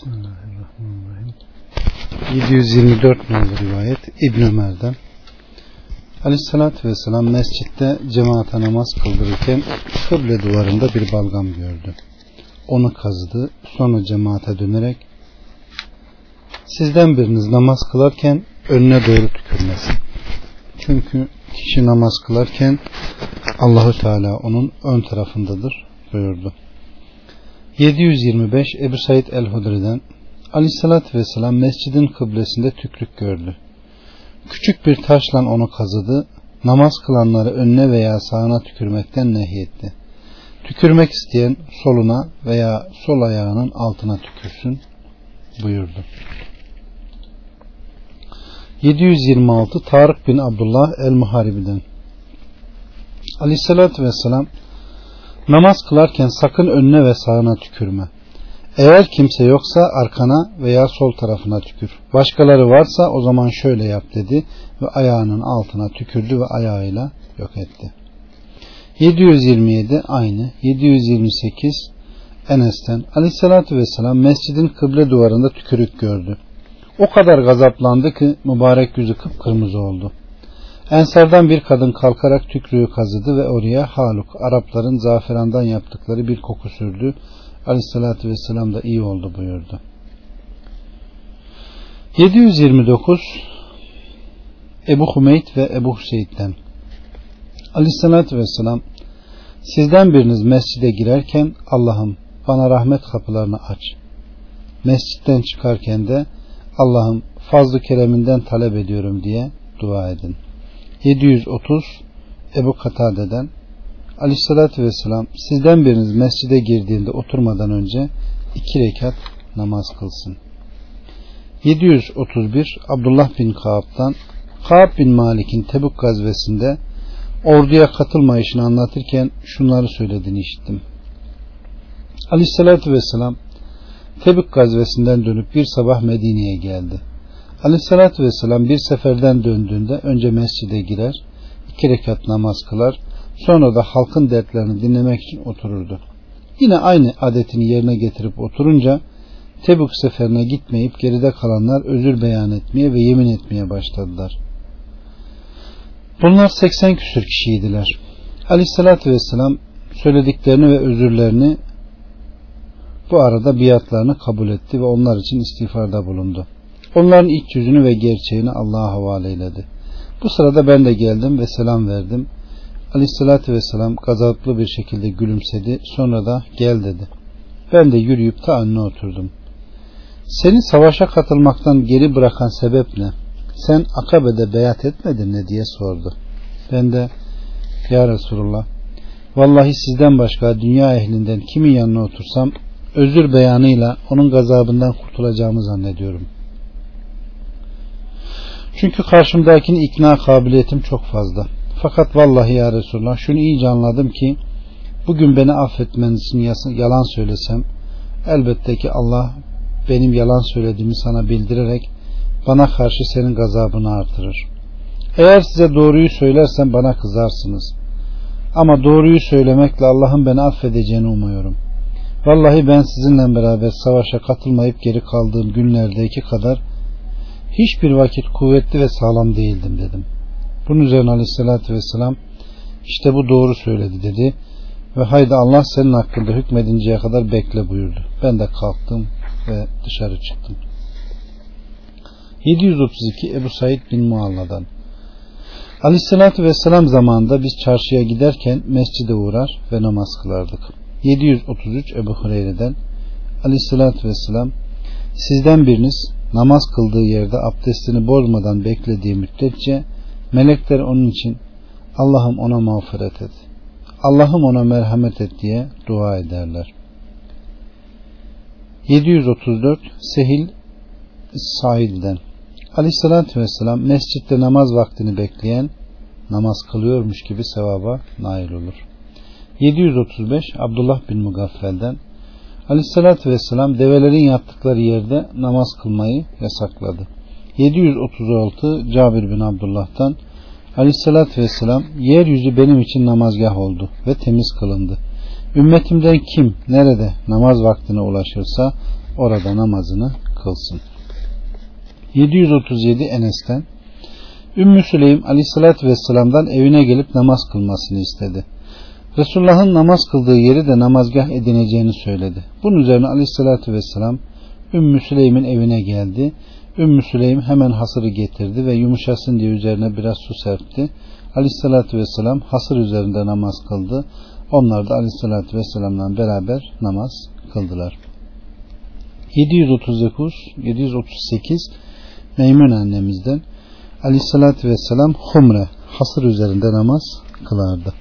Bismillahirrahmanirrahim. 724 numaralı rivayet İbn Ömer'den. Aleyhissalatü vesselam mescitte cemaate namaz kıldırırken kıble duvarında bir balgam gördü. Onu kazıdı. Sonra cemaate dönerek sizden biriniz namaz kılarken önüne doğru tükürmesin. Çünkü kişi namaz kılarken Allahu Teala onun ön tarafındadır buyurdu. 725 Ebu Said el-Hudri'den Aleyhissalatü Vesselam mescidin kıblesinde tükrük gördü. Küçük bir taşla onu kazıdı. Namaz kılanları önüne veya sağına tükürmekten nehyetti. Tükürmek isteyen soluna veya sol ayağının altına tükürsün buyurdu. 726 Tarık bin Abdullah el-Muharibi'den Aleyhissalatü Vesselam Namaz kılarken sakın önüne ve sağına tükürme. Eğer kimse yoksa arkana veya sol tarafına tükür. Başkaları varsa o zaman şöyle yap dedi ve ayağının altına tükürdü ve ayağıyla yok etti. 727 aynı. 728 Enes'ten Aleyhisselatü Vesselam mescidin kıble duvarında tükürük gördü. O kadar gazaplandı ki mübarek yüzü kıpkırmızı oldu. Ensardan bir kadın kalkarak tükrüğü kazıdı ve oraya haluk, Arapların zaferandan yaptıkları bir koku sürdü. Aleyhissalatü vesselam da iyi oldu buyurdu. 729 Ebu Hümeyt ve Ebu Hüseyit'ten Aleyhissalatü vesselam sizden biriniz mescide girerken Allah'ım bana rahmet kapılarını aç. Mescitten çıkarken de Allah'ım fazlı kereminden talep ediyorum diye dua edin. 730 Ebu Katade'den Aleyhissalatü Vesselam sizden biriniz mescide girdiğinde oturmadan önce iki rekat namaz kılsın. 731 Abdullah bin Kaab'dan Kaab bin Malik'in Tebuk gazvesinde orduya katılmayışını anlatırken şunları söylediğini işittim. Aleyhissalatü Vesselam Tebük gazvesinden dönüp bir sabah Medine'ye geldi. Aleyhissalatü Vesselam bir seferden döndüğünde önce mescide girer, iki rekat namaz kılar, sonra da halkın dertlerini dinlemek için otururdu. Yine aynı adetini yerine getirip oturunca Tebük seferine gitmeyip geride kalanlar özür beyan etmeye ve yemin etmeye başladılar. Bunlar 80 küsür kişiydiler. Aleyhissalatü Vesselam söylediklerini ve özürlerini bu arada biatlarını kabul etti ve onlar için istiğfarda bulundu. Onların iç yüzünü ve gerçeğini Allah'a havale eyledi. Bu sırada ben de geldim ve selam verdim. Aleyhissalatü vesselam gazaplı bir şekilde gülümsedi. Sonra da gel dedi. Ben de yürüyüp ta önüne oturdum. Seni savaşa katılmaktan geri bırakan sebep ne? Sen Akabe'de beyat etmedin ne diye sordu. Ben de Ya Resulullah vallahi sizden başka dünya ehlinden kimin yanına otursam özür beyanıyla onun gazabından kurtulacağımı zannediyorum.'' Çünkü karşımdakini ikna kabiliyetim çok fazla. Fakat vallahi ya Resulullah şunu iyice anladım ki bugün beni affetmen için yalan söylesem elbette ki Allah benim yalan söylediğimi sana bildirerek bana karşı senin gazabını artırır. Eğer size doğruyu söylersem bana kızarsınız. Ama doğruyu söylemekle Allah'ın beni affedeceğini umuyorum. Vallahi ben sizinle beraber savaşa katılmayıp geri kaldığım günlerdeki kadar hiçbir vakit kuvvetli ve sağlam değildim dedim. Bunun üzerine aleyhissalatü vesselam işte bu doğru söyledi dedi ve haydi Allah senin hakkında hükmedinceye kadar bekle buyurdu. Ben de kalktım ve dışarı çıktım. 732 Ebu Said bin Mualla'dan Aleyhissalatü Vesselam zamanında biz çarşıya giderken mescide uğrar ve namaz kılardık. 733 Ebu Hureyre'den Aleyhissalatü Vesselam sizden biriniz namaz kıldığı yerde abdestini bozmadan beklediği müddetçe melekler onun için Allah'ım ona mağfiret et. Allah'ım ona merhamet et diye dua ederler. 734 Sehil Said'den Aleyhissalatü Vesselam mescitte namaz vaktini bekleyen namaz kılıyormuş gibi sevaba nail olur. 735 Abdullah bin Mugaffel'den Aleyhissalatü Vesselam develerin yattıkları yerde namaz kılmayı yasakladı. 736 Cabir bin Abdullah'tan Aleyhissalatü Vesselam yeryüzü benim için namazgah oldu ve temiz kılındı. Ümmetimden kim nerede namaz vaktine ulaşırsa orada namazını kılsın. 737 Enes'ten Ümmü Süleym aleyhissalatü vesselam'dan evine gelip namaz kılmasını istedi. Resulullah'ın namaz kıldığı yeri de namazgah edineceğini söyledi. Bunun üzerine aleyhissalatü vesselam Ümmü Süleym'in evine geldi. Ümmü Süleym hemen hasırı getirdi ve yumuşasın diye üzerine biraz su serpti. Aleyhissalatü vesselam hasır üzerinde namaz kıldı. Onlar da aleyhissalatü vesselamla beraber namaz kıldılar. 739 738 Meymun annemizden aleyhissalatü vesselam humre hasır üzerinde namaz kılardı.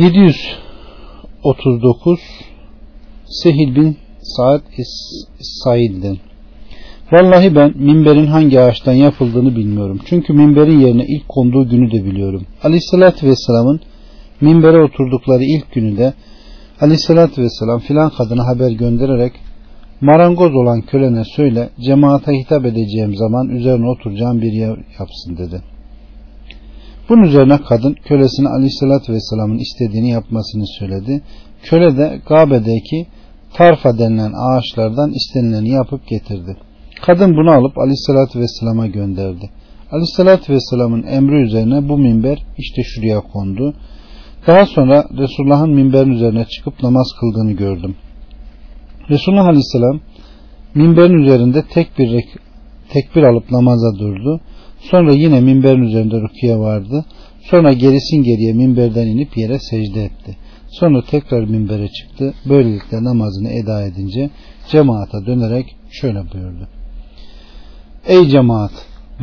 739 Sehil bin Saad Said'den Vallahi ben minberin hangi ağaçtan yapıldığını bilmiyorum. Çünkü minberin yerine ilk konduğu günü de biliyorum. Aleyhissalatü Vesselam'ın minbere oturdukları ilk günü de Aleyhissalatü Vesselam filan kadına haber göndererek marangoz olan kölene söyle cemaate hitap edeceğim zaman üzerine oturacağım bir yer yapsın dedi. Bunun üzerine kadın kölesine Aleyhisselatü Vesselam'ın istediğini yapmasını söyledi. Köle de Gabe'deki tarfa denilen ağaçlardan istenileni yapıp getirdi. Kadın bunu alıp Aleyhisselatü Vesselam'a gönderdi. Aleyhisselatü Vesselam'ın emri üzerine bu minber işte şuraya kondu. Daha sonra Resulullah'ın minberin üzerine çıkıp namaz kıldığını gördüm. Resulullah Aleyhisselam minberin üzerinde tek bir tekbir alıp namaza durdu. Sonra yine minberin üzerinde rukiye vardı. Sonra gerisin geriye minberden inip yere secde etti. Sonra tekrar minbere çıktı. Böylelikle namazını eda edince cemaata dönerek şöyle buyurdu. Ey cemaat!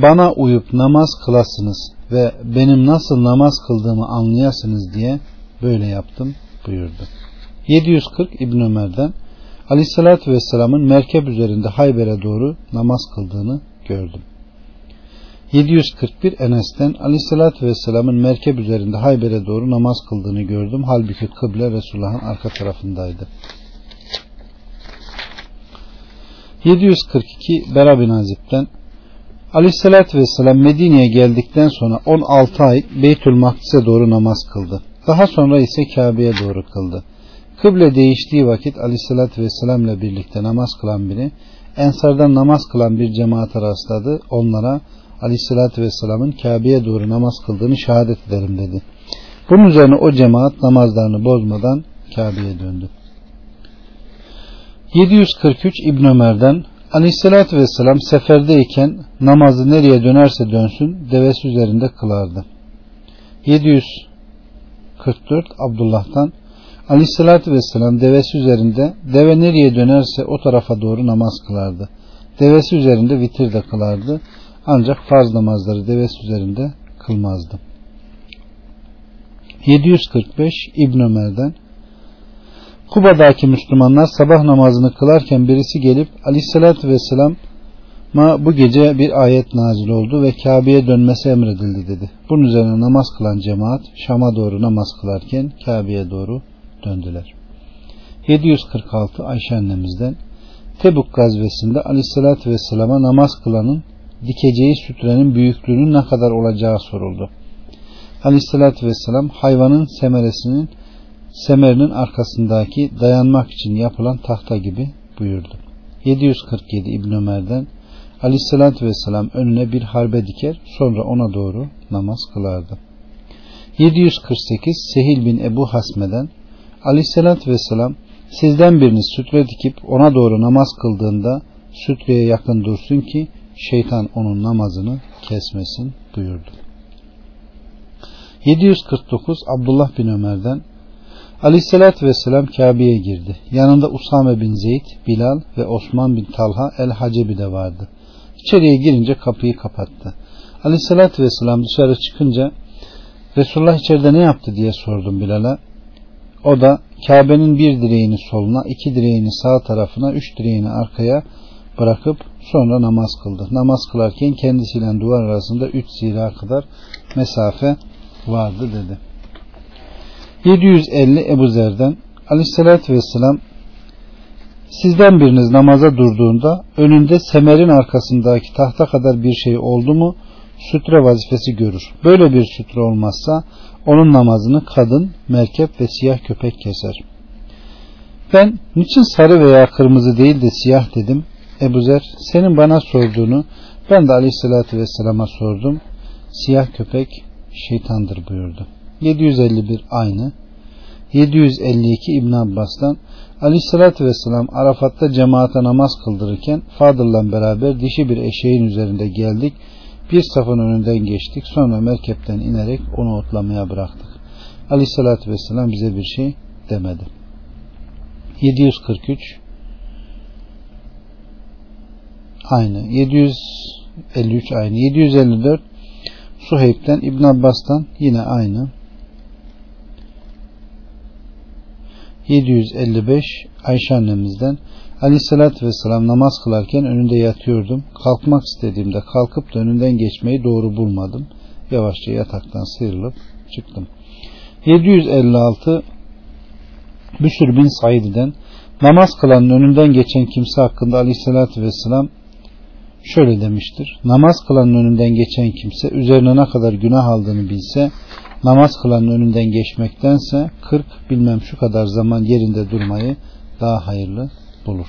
Bana uyup namaz kılasınız ve benim nasıl namaz kıldığımı anlayasınız diye böyle yaptım buyurdu. 740 İbn Ömer'den Aleyhissalatü Vesselam'ın merkep üzerinde Hayber'e doğru namaz kıldığını gördüm. 741 Enes'ten Aleyhissalatü Vesselam'ın merkep üzerinde Hayber'e doğru namaz kıldığını gördüm. Halbuki kıble Resulullah'ın arka tarafındaydı. 742 Bera bin Azib'den Aleyhissalatü Vesselam Medine'ye geldikten sonra 16 ay Beytül Makdis'e doğru namaz kıldı. Daha sonra ise Kabe'ye doğru kıldı. Kıble değiştiği vakit Aleyhissalatü Vesselam ile birlikte namaz kılan biri Ensardan namaz kılan bir cemaate rastladı. Onlara Aleyhissalatü Vesselam'ın Kabe'ye doğru namaz kıldığını şehadet ederim dedi. Bunun üzerine o cemaat namazlarını bozmadan Kabe'ye döndü. 743 İbn Ömer'den Aleyhissalatü Vesselam seferdeyken namazı nereye dönerse dönsün devesi üzerinde kılardı. 744 Abdullah'tan Aleyhissalatü Vesselam devesi üzerinde deve nereye dönerse o tarafa doğru namaz kılardı. Devesi üzerinde vitir de kılardı. Ancak farz namazları devesi üzerinde kılmazdı. 745 İbn Ömer'den Kuba'daki Müslümanlar sabah namazını kılarken birisi gelip Aleyhisselatü Vesselam ma bu gece bir ayet nazil oldu ve Kabe'ye dönmesi emredildi dedi. Bunun üzerine namaz kılan cemaat Şam'a doğru namaz kılarken Kabe'ye doğru döndüler. 746 Ayşe annemizden Tebuk gazvesinde Aleyhisselatü Vesselam'a namaz kılanın dikeceği sütrenin büyüklüğünün ne kadar olacağı soruldu. Aleyhissalatü vesselam hayvanın semeresinin semerinin arkasındaki dayanmak için yapılan tahta gibi buyurdu. 747 İbn Ömer'den Aleyhissalatü vesselam önüne bir harbe diker sonra ona doğru namaz kılardı. 748 Sehil bin Ebu Hasme'den Aleyhissalatü vesselam sizden biriniz sütre dikip ona doğru namaz kıldığında sütreye yakın dursun ki şeytan onun namazını kesmesin buyurdu. 749 Abdullah bin Ömer'den Aleyhisselatü Vesselam Kabe'ye girdi. Yanında Usame bin Zeyd, Bilal ve Osman bin Talha el-Hacebi de vardı. İçeriye girince kapıyı kapattı. Aleyhisselatü Vesselam dışarı çıkınca Resulullah içeride ne yaptı diye sordum Bilal'a. O da Kabe'nin bir direğini soluna, iki direğini sağ tarafına, üç direğini arkaya bırakıp sonra namaz kıldı. Namaz kılarken kendisiyle duvar arasında 3 zira kadar mesafe vardı dedi. 750 Ebu Zer'den Aleyhisselatü Vesselam sizden biriniz namaza durduğunda önünde semerin arkasındaki tahta kadar bir şey oldu mu sütre vazifesi görür. Böyle bir sütre olmazsa onun namazını kadın, merkep ve siyah köpek keser. Ben niçin sarı veya kırmızı değil de siyah dedim. Ebu Zer senin bana sorduğunu ben de aleyhissalatü vesselama sordum. Siyah köpek şeytandır buyurdu. 751 aynı. 752 İbn Abbas'tan Aleyhissalatü Vesselam Arafat'ta cemaate namaz kıldırırken Fadıl'la beraber dişi bir eşeğin üzerinde geldik. Bir safın önünden geçtik. Sonra merkepten inerek onu otlamaya bıraktık. Aleyhissalatü Vesselam bize bir şey demedi. 743 aynı. 753 aynı. 754 Suheyb'den İbn Abbas'tan yine aynı. 755 Ayşe annemizden Aleyhisselatü Vesselam namaz kılarken önünde yatıyordum. Kalkmak istediğimde kalkıp da önünden geçmeyi doğru bulmadım. Yavaşça yataktan sıyrılıp çıktım. 756 Büsür bin Said'den namaz kılanın önünden geçen kimse hakkında Aleyhisselatü Vesselam şöyle demiştir. Namaz kılanın önünden geçen kimse üzerine ne kadar günah aldığını bilse namaz kılanın önünden geçmektense 40 bilmem şu kadar zaman yerinde durmayı daha hayırlı bulur.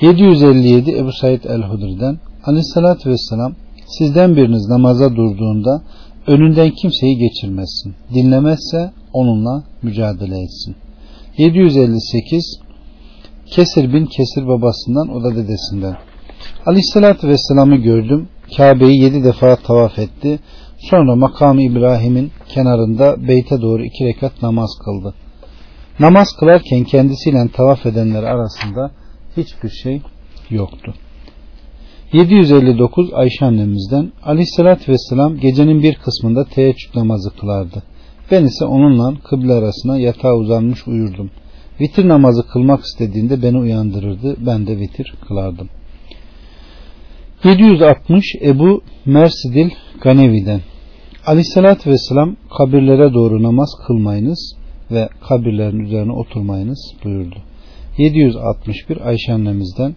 757 Ebu Said el-Hudri'den Aleyhisselatü Vesselam sizden biriniz namaza durduğunda önünden kimseyi geçirmezsin. Dinlemezse onunla mücadele etsin. 758 Kesir bin Kesir babasından o da dedesinden. Aleyhisselatü Vesselam'ı gördüm. Kabe'yi yedi defa tavaf etti. Sonra makamı İbrahim'in kenarında beyte doğru iki rekat namaz kıldı. Namaz kılarken kendisiyle tavaf edenler arasında hiçbir şey yoktu. 759 Ayşe annemizden Aleyhisselatü Vesselam gecenin bir kısmında teheccüd namazı kılardı. Ben ise onunla kıble arasına yatağa uzanmış uyurdum. Vitir namazı kılmak istediğinde beni uyandırırdı. Ben de vitir kılardım. 760 Ebu Mersidil Ganevi'den Aleyhissalatü Vesselam kabirlere doğru namaz kılmayınız ve kabirlerin üzerine oturmayınız buyurdu. 761 Ayşe annemizden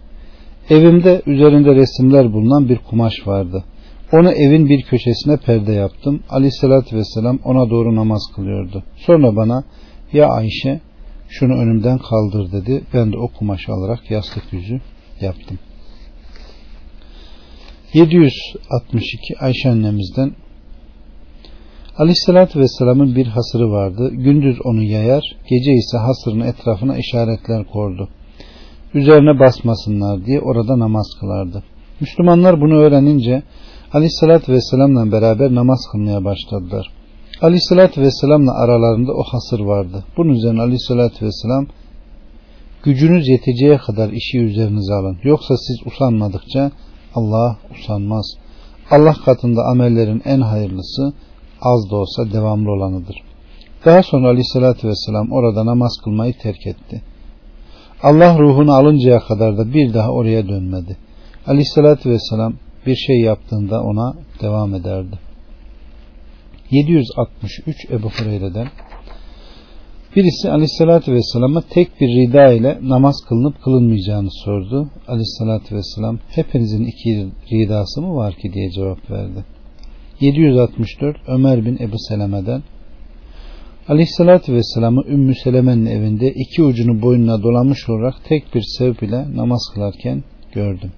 Evimde üzerinde resimler bulunan bir kumaş vardı. Onu evin bir köşesine perde yaptım. Aleyhissalatü vesselam ona doğru namaz kılıyordu. Sonra bana ya Ayşe şunu önümden kaldır dedi. Ben de o kumaşı alarak yastık yüzü yaptım. 762 Ayşe annemizden Aleyhissalatü Vesselam'ın bir hasırı vardı. Gündüz onu yayar, gece ise hasırın etrafına işaretler kordu. Üzerine basmasınlar diye orada namaz kılardı. Müslümanlar bunu öğrenince Aleyhissalatü Vesselam'la beraber namaz kılmaya başladılar. Aleyhissalatü Vesselam'la aralarında o hasır vardı. Bunun üzerine Aleyhissalatü Vesselam gücünüz yeteceği kadar işi üzerinize alın. Yoksa siz usanmadıkça Allah usanmaz. Allah katında amellerin en hayırlısı az da olsa devamlı olanıdır. Daha sonra aleyhissalatü vesselam orada namaz kılmayı terk etti. Allah ruhunu alıncaya kadar da bir daha oraya dönmedi. Aleyhissalatü vesselam bir şey yaptığında ona devam ederdi. 763 Ebu Hureyre'den Birisi aleyhissalatü vesselama tek bir rida ile namaz kılınıp kılınmayacağını sordu. Aleyhissalatü vesselam hepinizin iki ridası mı var ki diye cevap verdi. 764 Ömer bin Ebu Seleme'den Aleyhissalatü Vesselam'ı Ümmü Seleme'nin evinde iki ucunu boynuna dolamış olarak tek bir sevp ile namaz kılarken gördüm.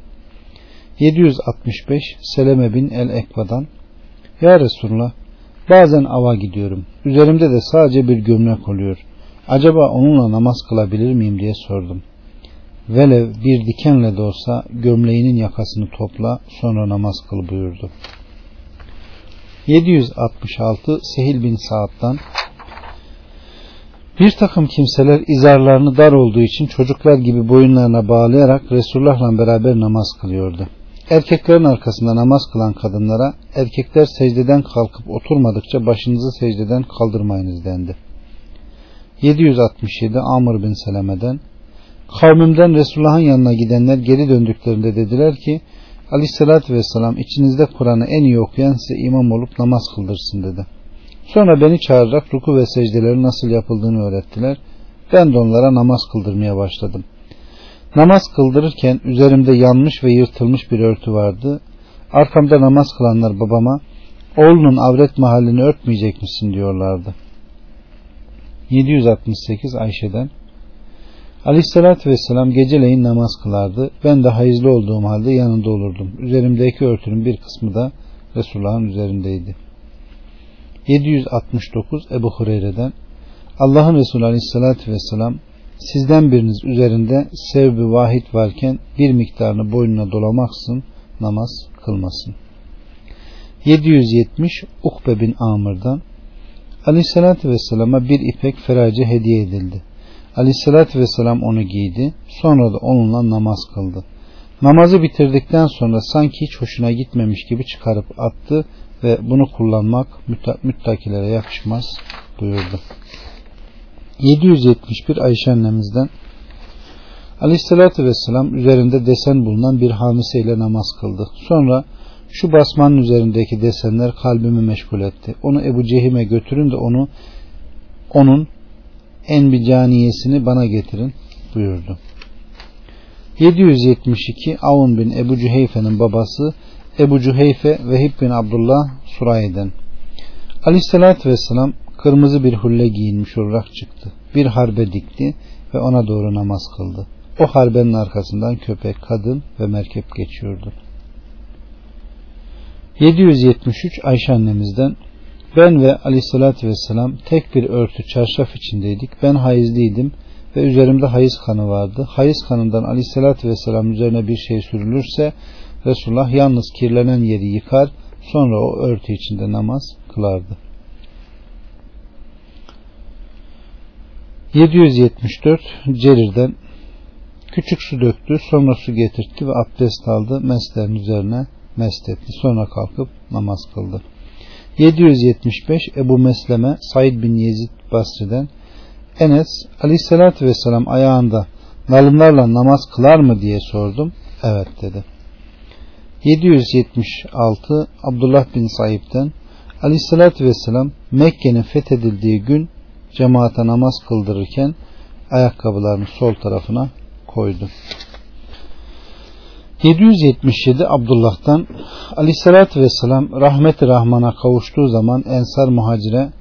765 Seleme bin El Ekva'dan Ya Resulullah bazen ava gidiyorum. Üzerimde de sadece bir gömlek oluyor. Acaba onunla namaz kılabilir miyim diye sordum. Velev bir dikenle de olsa gömleğinin yakasını topla sonra namaz kıl buyurdu. 766 Sehil bin Sa'd'dan bir takım kimseler izarlarını dar olduğu için çocuklar gibi boyunlarına bağlayarak Resulullah'la beraber namaz kılıyordu. Erkeklerin arkasında namaz kılan kadınlara erkekler secdeden kalkıp oturmadıkça başınızı secdeden kaldırmayınız dendi. 767 Amr bin Seleme'den Kavmimden Resulullah'ın yanına gidenler geri döndüklerinde dediler ki Aleyhisselatü Vesselam içinizde Kur'an'ı en iyi okuyan size imam olup namaz kıldırsın dedi. Sonra beni çağırarak ruku ve secdelerin nasıl yapıldığını öğrettiler. Ben de onlara namaz kıldırmaya başladım. Namaz kıldırırken üzerimde yanmış ve yırtılmış bir örtü vardı. Arkamda namaz kılanlar babama oğlunun avret mahallini örtmeyecek misin diyorlardı. 768 Ayşe'den Aleyhissalatü vesselam geceleyin namaz kılardı. Ben de hayızlı olduğum halde yanında olurdum. Üzerimdeki örtünün bir kısmı da Resulullah'ın üzerindeydi. 769 Ebu Hureyre'den Allah'ın Resulü Aleyhisselatü Vesselam sizden biriniz üzerinde sevbi vahid varken bir miktarını boynuna dolamaksın namaz kılmasın. 770 Ukbe bin Amr'dan Aleyhisselatü Vesselam'a bir ipek ferace hediye edildi. Aleyhisselatü Vesselam onu giydi. Sonra da onunla namaz kıldı. Namazı bitirdikten sonra sanki hiç hoşuna gitmemiş gibi çıkarıp attı ve bunu kullanmak müttakilere yakışmaz buyurdu. 771 Ayşe annemizden Aleyhisselatü Vesselam üzerinde desen bulunan bir hamise ile namaz kıldı. Sonra şu basmanın üzerindeki desenler kalbimi meşgul etti. Onu Ebu Cehim'e götürün de onu onun en bir caniyesini bana getirin buyurdu. 772 Avun bin Ebu Cüheyfe'nin babası Ebu Cüheyfe Vehib bin Abdullah Suray'den Aleyhisselatü Vesselam kırmızı bir hulle giyinmiş olarak çıktı. Bir harbe dikti ve ona doğru namaz kıldı. O harbenin arkasından köpek, kadın ve merkep geçiyordu. 773 Ayşe annemizden ben ve aleyhissalatü vesselam tek bir örtü çarşaf içindeydik. Ben hayızlıydım ve üzerimde hayız kanı vardı. Hayız kanından aleyhissalatü vesselam üzerine bir şey sürülürse Resulullah yalnız kirlenen yeri yıkar sonra o örtü içinde namaz kılardı. 774 Cerir'den küçük su döktü sonra su getirtti ve abdest aldı meslerin üzerine mest etti sonra kalkıp namaz kıldı. 775 Ebu Mesleme Said bin Yezid Basri'den Enes aleyhissalatü vesselam ayağında nalımlarla namaz kılar mı diye sordum. Evet dedi. 776 Abdullah bin Saib'den aleyhissalatü vesselam Mekke'nin fethedildiği gün cemaate namaz kıldırırken ayakkabılarını sol tarafına koydu. 777 Abdullah'tan Aleyhisselatü Vesselam rahmeti rahmana kavuştuğu zaman Ensar muhacire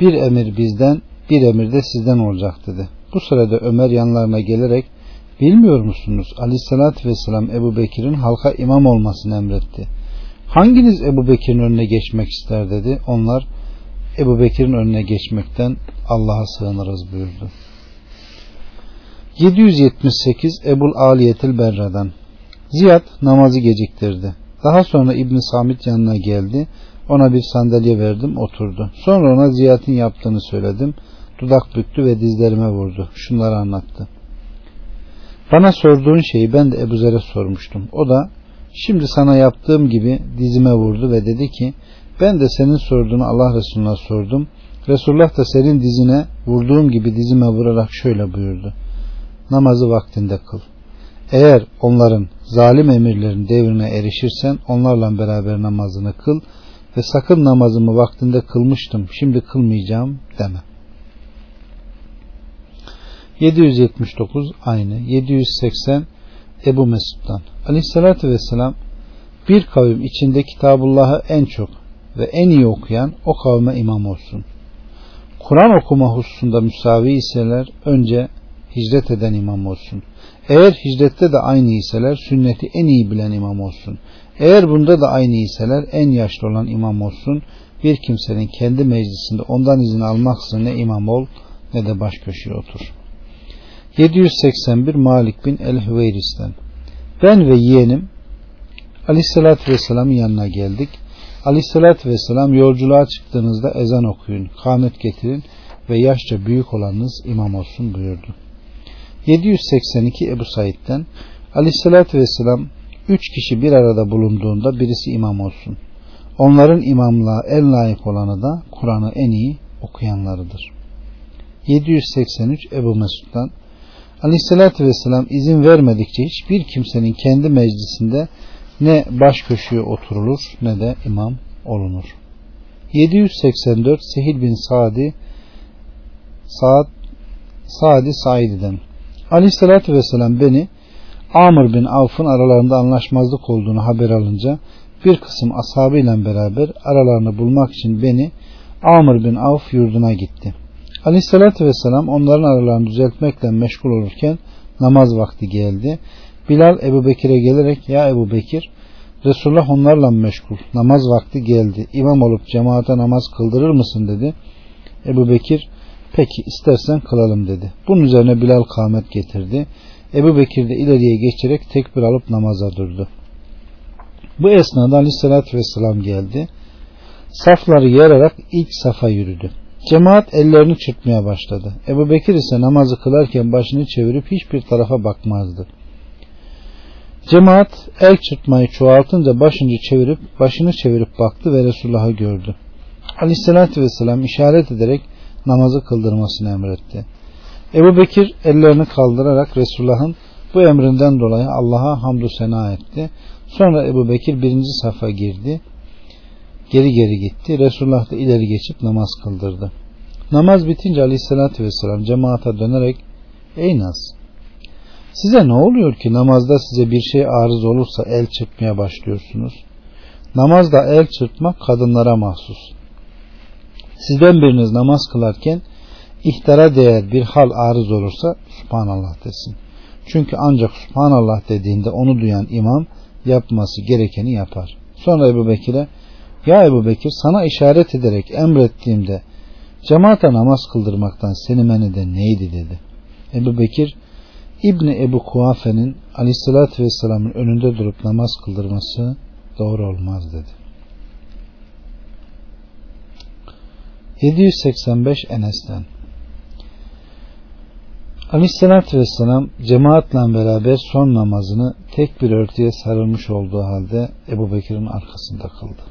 bir emir bizden bir emir de sizden olacak dedi. Bu sırada Ömer yanlarına gelerek bilmiyor musunuz Aleyhisselatü Vesselam Ebu Bekir'in halka imam olmasını emretti. Hanginiz Ebu Bekir'in önüne geçmek ister dedi. Onlar Ebu Bekir'in önüne geçmekten Allah'a sığınırız buyurdu. 778 Ebul Aliyetil Berra'dan Ziyad namazı geciktirdi. Daha sonra İbn Samit yanına geldi. Ona bir sandalye verdim, oturdu. Sonra ona Ziyad'ın yaptığını söyledim. Dudak büktü ve dizlerime vurdu. Şunları anlattı. Bana sorduğun şeyi ben de Ebu Zer'e sormuştum. O da şimdi sana yaptığım gibi dizime vurdu ve dedi ki ben de senin sorduğunu Allah Resulüne sordum. Resulullah da senin dizine vurduğum gibi dizime vurarak şöyle buyurdu. Namazı vaktinde kıl. Eğer onların zalim emirlerin devrine erişirsen onlarla beraber namazını kıl ve sakın namazımı vaktinde kılmıştım şimdi kılmayacağım deme. 779 aynı 780 Ebu Mesud'dan Aleyhissalatü Vesselam bir kavim içinde Kitabullah'ı en çok ve en iyi okuyan o kavme imam olsun. Kur'an okuma hususunda müsavi iseler önce hicret eden imam olsun. Eğer hicrette de aynı iseler sünneti en iyi bilen imam olsun. Eğer bunda da aynı iseler en yaşlı olan imam olsun. Bir kimsenin kendi meclisinde ondan izin almaksızın ne imam ol ne de baş köşeye otur. 781 Malik bin el-Hüveyris'ten Ben ve yeğenim Aleyhisselatü Vesselam'ın yanına geldik. Aleyhisselatü Vesselam yolculuğa çıktığınızda ezan okuyun, kâmet getirin ve yaşça büyük olanınız imam olsun buyurdu. 782 Ebu Said'den Aleyhisselatü Vesselam üç kişi bir arada bulunduğunda birisi imam olsun. Onların imamlığa en layık olanı da Kur'an'ı en iyi okuyanlarıdır. 783 Ebu Mesud'dan Aleyhisselatü Vesselam izin vermedikçe hiçbir kimsenin kendi meclisinde ne baş köşeye oturulur ne de imam olunur. 784 Sehil bin Sadi Saad Sadi Said'den Aleyhissalatü Vesselam beni Amr bin Avf'ın aralarında anlaşmazlık olduğunu haber alınca bir kısım ashabıyla beraber aralarını bulmak için beni Amr bin Avf yurduna gitti. Aleyhissalatü vesselam onların aralarını düzeltmekle meşgul olurken namaz vakti geldi. Bilal Ebu Bekir'e gelerek ya Ebu Bekir Resulullah onlarla meşgul. Namaz vakti geldi. İmam olup cemaate namaz kıldırır mısın dedi. Ebu Bekir peki istersen kılalım dedi. Bunun üzerine Bilal kâmet getirdi. Ebu Bekir de ileriye geçerek tekbir alıp namaza durdu. Bu esnada aleyhissalatü vesselam geldi. Safları yararak ilk safa yürüdü. Cemaat ellerini çırpmaya başladı. Ebu Bekir ise namazı kılarken başını çevirip hiçbir tarafa bakmazdı. Cemaat el çırpmayı çoğaltınca başını çevirip başını çevirip baktı ve Resulullah'ı gördü. Aleyhissalatü vesselam işaret ederek namazı kıldırmasını emretti. Ebu Bekir ellerini kaldırarak Resulullah'ın bu emrinden dolayı Allah'a hamdü sena etti. Sonra Ebu Bekir birinci safa girdi. Geri geri gitti. Resulullah da ileri geçip namaz kıldırdı. Namaz bitince aleyhissalatü vesselam cemaate dönerek Ey Nas size ne oluyor ki namazda size bir şey arız olursa el çırpmaya başlıyorsunuz? Namazda el çırpmak kadınlara mahsus. Sizden biriniz namaz kılarken ihtara değer bir hal arız olursa Subhanallah desin. Çünkü ancak Subhanallah dediğinde onu duyan imam yapması gerekeni yapar. Sonra Ebu Bekir'e ya Ebu Bekir sana işaret ederek emrettiğimde cemaate namaz kıldırmaktan seni men neydi dedi. Ebu Bekir İbni Ebu Kuafe'nin aleyhissalatü vesselamın önünde durup namaz kıldırması doğru olmaz dedi. 785 Enes'ten Aleyhissalatü Vesselam cemaatle beraber son namazını tek bir örtüye sarılmış olduğu halde Ebu Bekir'in arkasında kıldı.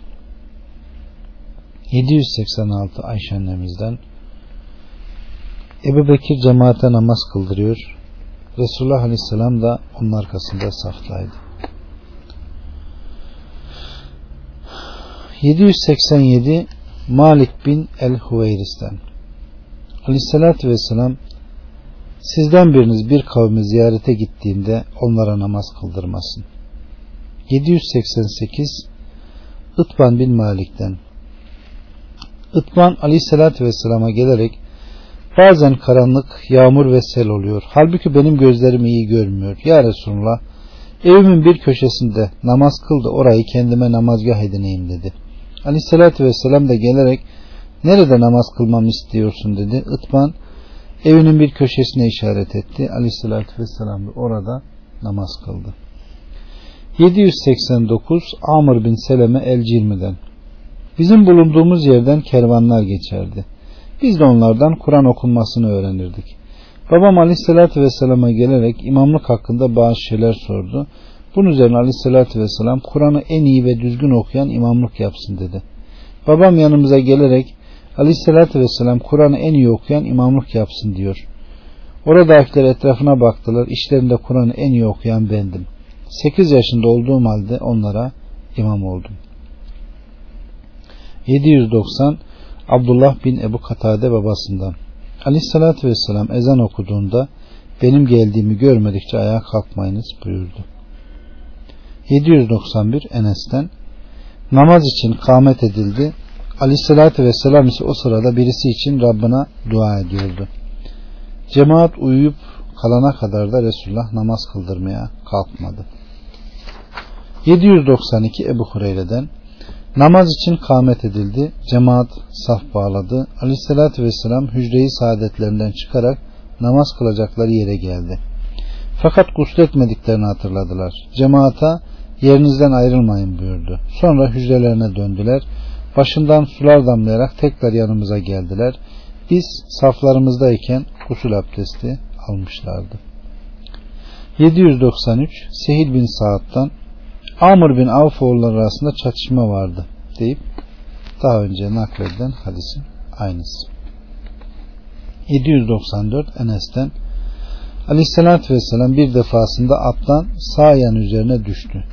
786 Ayşe annemizden Ebu Bekir cemaate namaz kıldırıyor. Resulullah Aleyhisselam da onun arkasında saftaydı. 787 Malik bin el-Huveyris'ten Aleyhisselatü Vesselam Sizden biriniz bir kavmi ziyarete gittiğinde onlara namaz kıldırmasın. 788 Itban bin Malik'ten Itban aleyhissalatü vesselama gelerek bazen karanlık, yağmur ve sel oluyor. Halbuki benim gözlerim iyi görmüyor. Ya Resulullah evimin bir köşesinde namaz kıldı orayı kendime namazgah edineyim dedi. Aleyhissalatü vesselam da gelerek nerede namaz kılmamı istiyorsun dedi. Itban evinin bir köşesine işaret etti. Aleyhissalatü vesselam da orada namaz kıldı. 789 Amr bin Seleme el-Cilmi'den Bizim bulunduğumuz yerden kervanlar geçerdi. Biz de onlardan Kur'an okunmasını öğrenirdik. Babam Aleyhisselatü Vesselam'a gelerek imamlık hakkında bazı şeyler sordu. Bunun üzerine Aleyhisselatü Vesselam Kur'an'ı en iyi ve düzgün okuyan imamlık yapsın dedi. Babam yanımıza gelerek Aleyhisselatü Vesselam Kur'an'ı en iyi okuyan imamlık yapsın diyor. Oradakiler etrafına baktılar. İşlerinde Kur'an'ı en iyi okuyan bendim. 8 yaşında olduğum halde onlara imam oldum. 790 Abdullah bin Ebu Katade babasından Aleyhissalatü Vesselam ezan okuduğunda benim geldiğimi görmedikçe ayağa kalkmayınız buyurdu. 791 Enes'ten namaz için kâmet edildi. Aleyhissalatü Vesselam ise o sırada birisi için Rabbına dua ediyordu. Cemaat uyuyup kalana kadar da Resulullah namaz kıldırmaya kalkmadı. 792 Ebu Hureyre'den Namaz için kâmet edildi. Cemaat saf bağladı. Aleyhissalatü vesselam hücreyi saadetlerinden çıkarak namaz kılacakları yere geldi. Fakat gusletmediklerini hatırladılar. Cemaata yerinizden ayrılmayın buyurdu. Sonra hücrelerine döndüler. Başından sular damlayarak tekrar yanımıza geldiler. Biz saflarımızdayken gusül abdesti almışlardı. 793 Sehil bin Saad'dan Amr bin Avf oğulları arasında çatışma vardı deyip daha önce nakledilen hadisin aynısı. 794 Enes'ten Aleyhisselatü Vesselam bir defasında attan sağ yan üzerine düştü.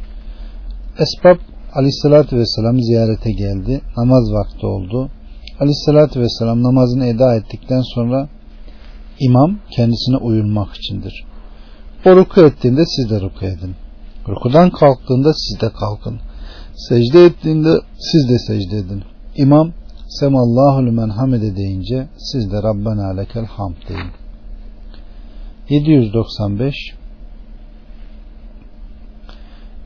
Esbab Aleyhisselatü Vesselam ziyarete geldi. Namaz vakti oldu. Aleyhisselatü Vesselam namazını eda ettikten sonra imam kendisine uyulmak içindir. O ruku ettiğinde siz de ruku edin. Rukudan kalktığında siz de kalkın. Secde ettiğinde siz de secde edin. İmam Semallahu lümen hamide deyince siz de Rabbena lekel hamd deyin. 795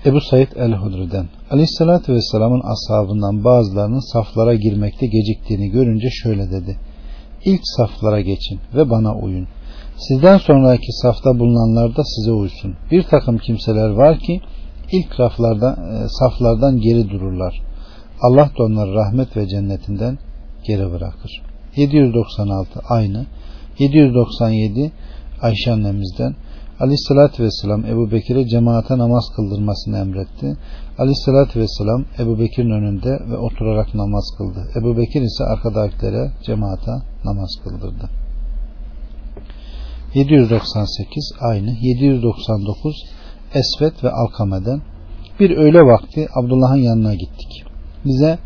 Ebu Said el-Hudri'den Aleyhisselatü Vesselam'ın ashabından bazılarının saflara girmekte geciktiğini görünce şöyle dedi. İlk saflara geçin ve bana uyun. Sizden sonraki safta bulunanlar da size uysun. Bir takım kimseler var ki ilk raflarda, e, saflardan geri dururlar. Allah da onları rahmet ve cennetinden geri bırakır. 796 aynı. 797 Ayşe annemizden Aleyhissalatü Vesselam Ebu Bekir'e cemaate namaz kıldırmasını emretti. Aleyhissalatü Vesselam Ebu Bekir'in önünde ve oturarak namaz kıldı. Ebu Bekir ise arkadakilere cemaate namaz kıldırdı. 798 aynı. 799 Esvet ve Alkame'den bir öğle vakti Abdullah'ın yanına gittik. Bize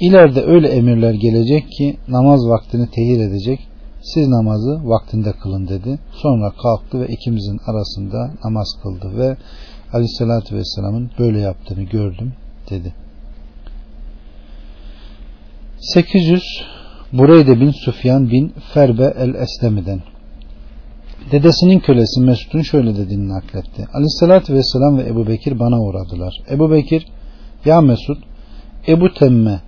ileride öyle emirler gelecek ki namaz vaktini tehir edecek siz namazı vaktinde kılın dedi. Sonra kalktı ve ikimizin arasında namaz kıldı ve Aleyhisselatü Vesselam'ın böyle yaptığını gördüm dedi. 800 Bureyde bin Sufyan bin Ferbe el-Eslemi'den Dedesinin kölesi Mesud'un şöyle dediğini nakletti. Aleyhissalatü vesselam ve Ebu Bekir bana uğradılar. Ebu Bekir ya Mesud Ebu Temme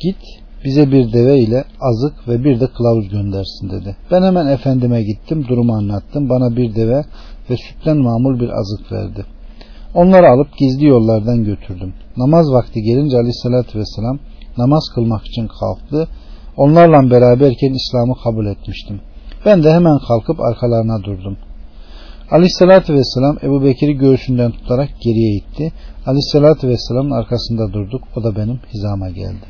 git bize bir deve ile azık ve bir de kılavuz göndersin dedi. Ben hemen efendime gittim durumu anlattım. Bana bir deve ve sütten mamul bir azık verdi. Onları alıp gizli yollardan götürdüm. Namaz vakti gelince aleyhissalatü vesselam namaz kılmak için kalktı. Onlarla beraberken İslam'ı kabul etmiştim. Ben de hemen kalkıp arkalarına durdum. Aleyhissalatü vesselam Ebu Bekir'i göğsünden tutarak geriye itti. Aleyhissalatü vesselamın arkasında durduk. O da benim hizama geldi.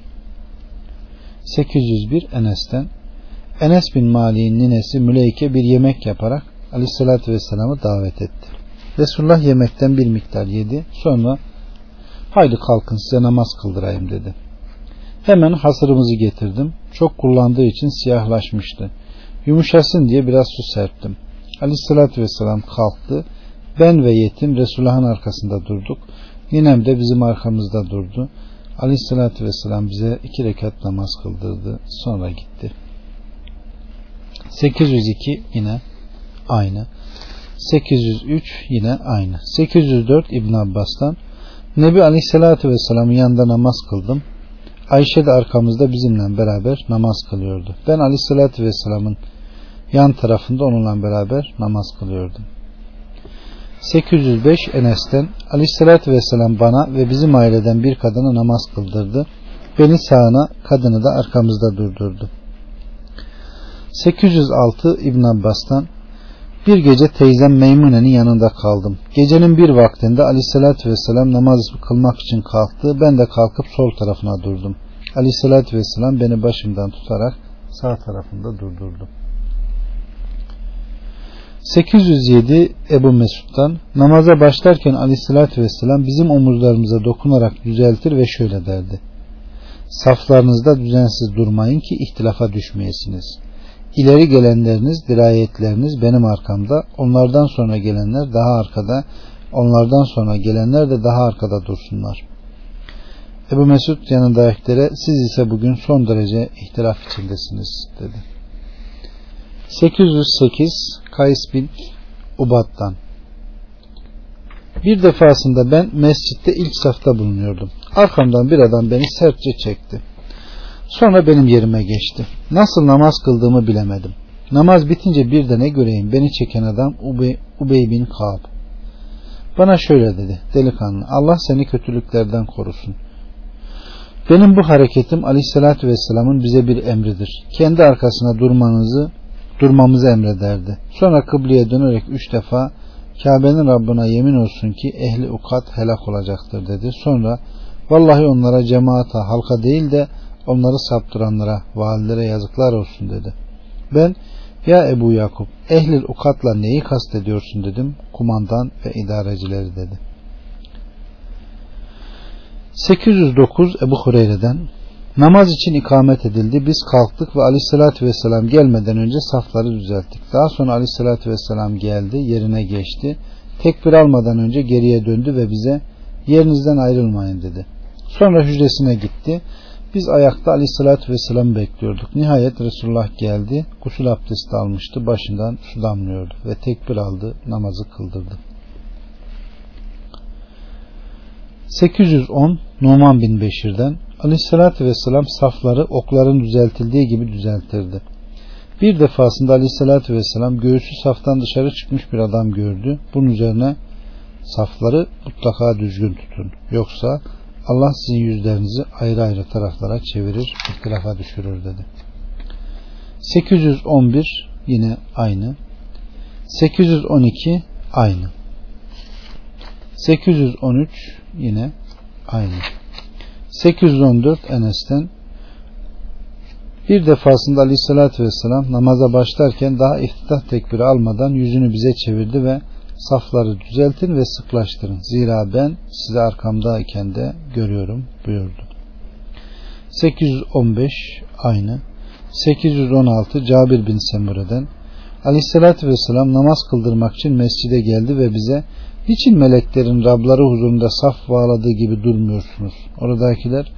801 Enes'ten Enes bin Mali'nin ninesi Müleyke bir yemek yaparak Aleyhissalatü vesselam'ı davet etti. Resulullah yemekten bir miktar yedi. Sonra haydi kalkın size namaz kıldırayım dedi. Hemen hasırımızı getirdim. Çok kullandığı için siyahlaşmıştı. Yumuşasın diye biraz su serptim. Aleyhissalatü vesselam kalktı. Ben ve yetim Resulullah'ın arkasında durduk. Ninem de bizim arkamızda durdu. Aleyhissalatü vesselam bize iki rekat namaz kıldırdı. Sonra gitti. 802 yine aynı. 803 yine aynı. 804 İbn Abbas'tan Nebi Aleyhisselatü Vesselam'ın yanında namaz kıldım. Ayşe de arkamızda bizimle beraber namaz kılıyordu. Ben Aleyhisselatü Vesselam'ın yan tarafında onunla beraber namaz kılıyordum. 805 Enes'ten Aleyhisselatü Vesselam bana ve bizim aileden bir kadına namaz kıldırdı. Beni sağına kadını da arkamızda durdurdu. 806 İbn Abbas'tan bir gece teyzem Meymune'nin yanında kaldım. Gecenin bir vaktinde Aleyhisselatü Vesselam namaz kılmak için kalktı. Ben de kalkıp sol tarafına durdum. Aleyhisselatü Vesselam beni başımdan tutarak sağ tarafında durdurdu. 807 Ebu Mesud'dan namaza başlarken aleyhissalatü vesselam bizim omuzlarımıza dokunarak düzeltir ve şöyle derdi. Saflarınızda düzensiz durmayın ki ihtilafa düşmeyesiniz. İleri gelenleriniz, dirayetleriniz benim arkamda, onlardan sonra gelenler daha arkada, onlardan sonra gelenler de daha arkada dursunlar. Ebu Mesud yanındakilere siz ise bugün son derece ihtilaf içindesiniz dedi. 808 Kays bin Ubad'dan bir defasında ben mescitte ilk safta bulunuyordum. Arkamdan bir adam beni sertçe çekti. Sonra benim yerime geçti. Nasıl namaz kıldığımı bilemedim. Namaz bitince bir de ne göreyim beni çeken adam Ubey, Ubey bin Kaab. Bana şöyle dedi. Delikanlı Allah seni kötülüklerden korusun. Benim bu hareketim aleyhissalatü vesselamın bize bir emridir. Kendi arkasına durmanızı durmamızı emrederdi. Sonra kıbleye dönerek üç defa Kabe'nin Rabbına yemin olsun ki ehli ukat helak olacaktır dedi. Sonra vallahi onlara cemaata halka değil de onları saptıranlara valilere yazıklar olsun dedi. Ben ya Ebu Yakup ehli ukatla neyi kastediyorsun dedim. Kumandan ve idarecileri dedi. 809 Ebu Hureyre'den Namaz için ikamet edildi. Biz kalktık ve aleyhissalatü vesselam gelmeden önce safları düzelttik. Daha sonra aleyhissalatü vesselam geldi, yerine geçti. Tekbir almadan önce geriye döndü ve bize yerinizden ayrılmayın dedi. Sonra hücresine gitti. Biz ayakta aleyhissalatü vesselam bekliyorduk. Nihayet Resulullah geldi. Gusül abdesti almıştı. Başından su damlıyordu. Ve tekbir aldı. Namazı kıldırdı. 810 Numan bin Beşir'den Aleyhisselatü Vesselam safları okların düzeltildiği gibi düzeltirdi. Bir defasında Aleyhisselatü Vesselam göğsü saftan dışarı çıkmış bir adam gördü. Bunun üzerine safları mutlaka düzgün tutun. Yoksa Allah sizin yüzlerinizi ayrı ayrı taraflara çevirir, ihtilafa düşürür dedi. 811 yine aynı. 812 aynı. 813 yine aynı. 814 Enes'ten bir defasında aleyhissalatü vesselam namaza başlarken daha iftitah tekbiri almadan yüzünü bize çevirdi ve safları düzeltin ve sıklaştırın. Zira ben sizi arkamdayken de görüyorum buyurdu. 815 aynı. 816 Cabir bin Semure'den Aleyhisselatü Vesselam namaz kıldırmak için mescide geldi ve bize niçin meleklerin Rabları huzurunda saf bağladığı gibi durmuyorsunuz? Oradakiler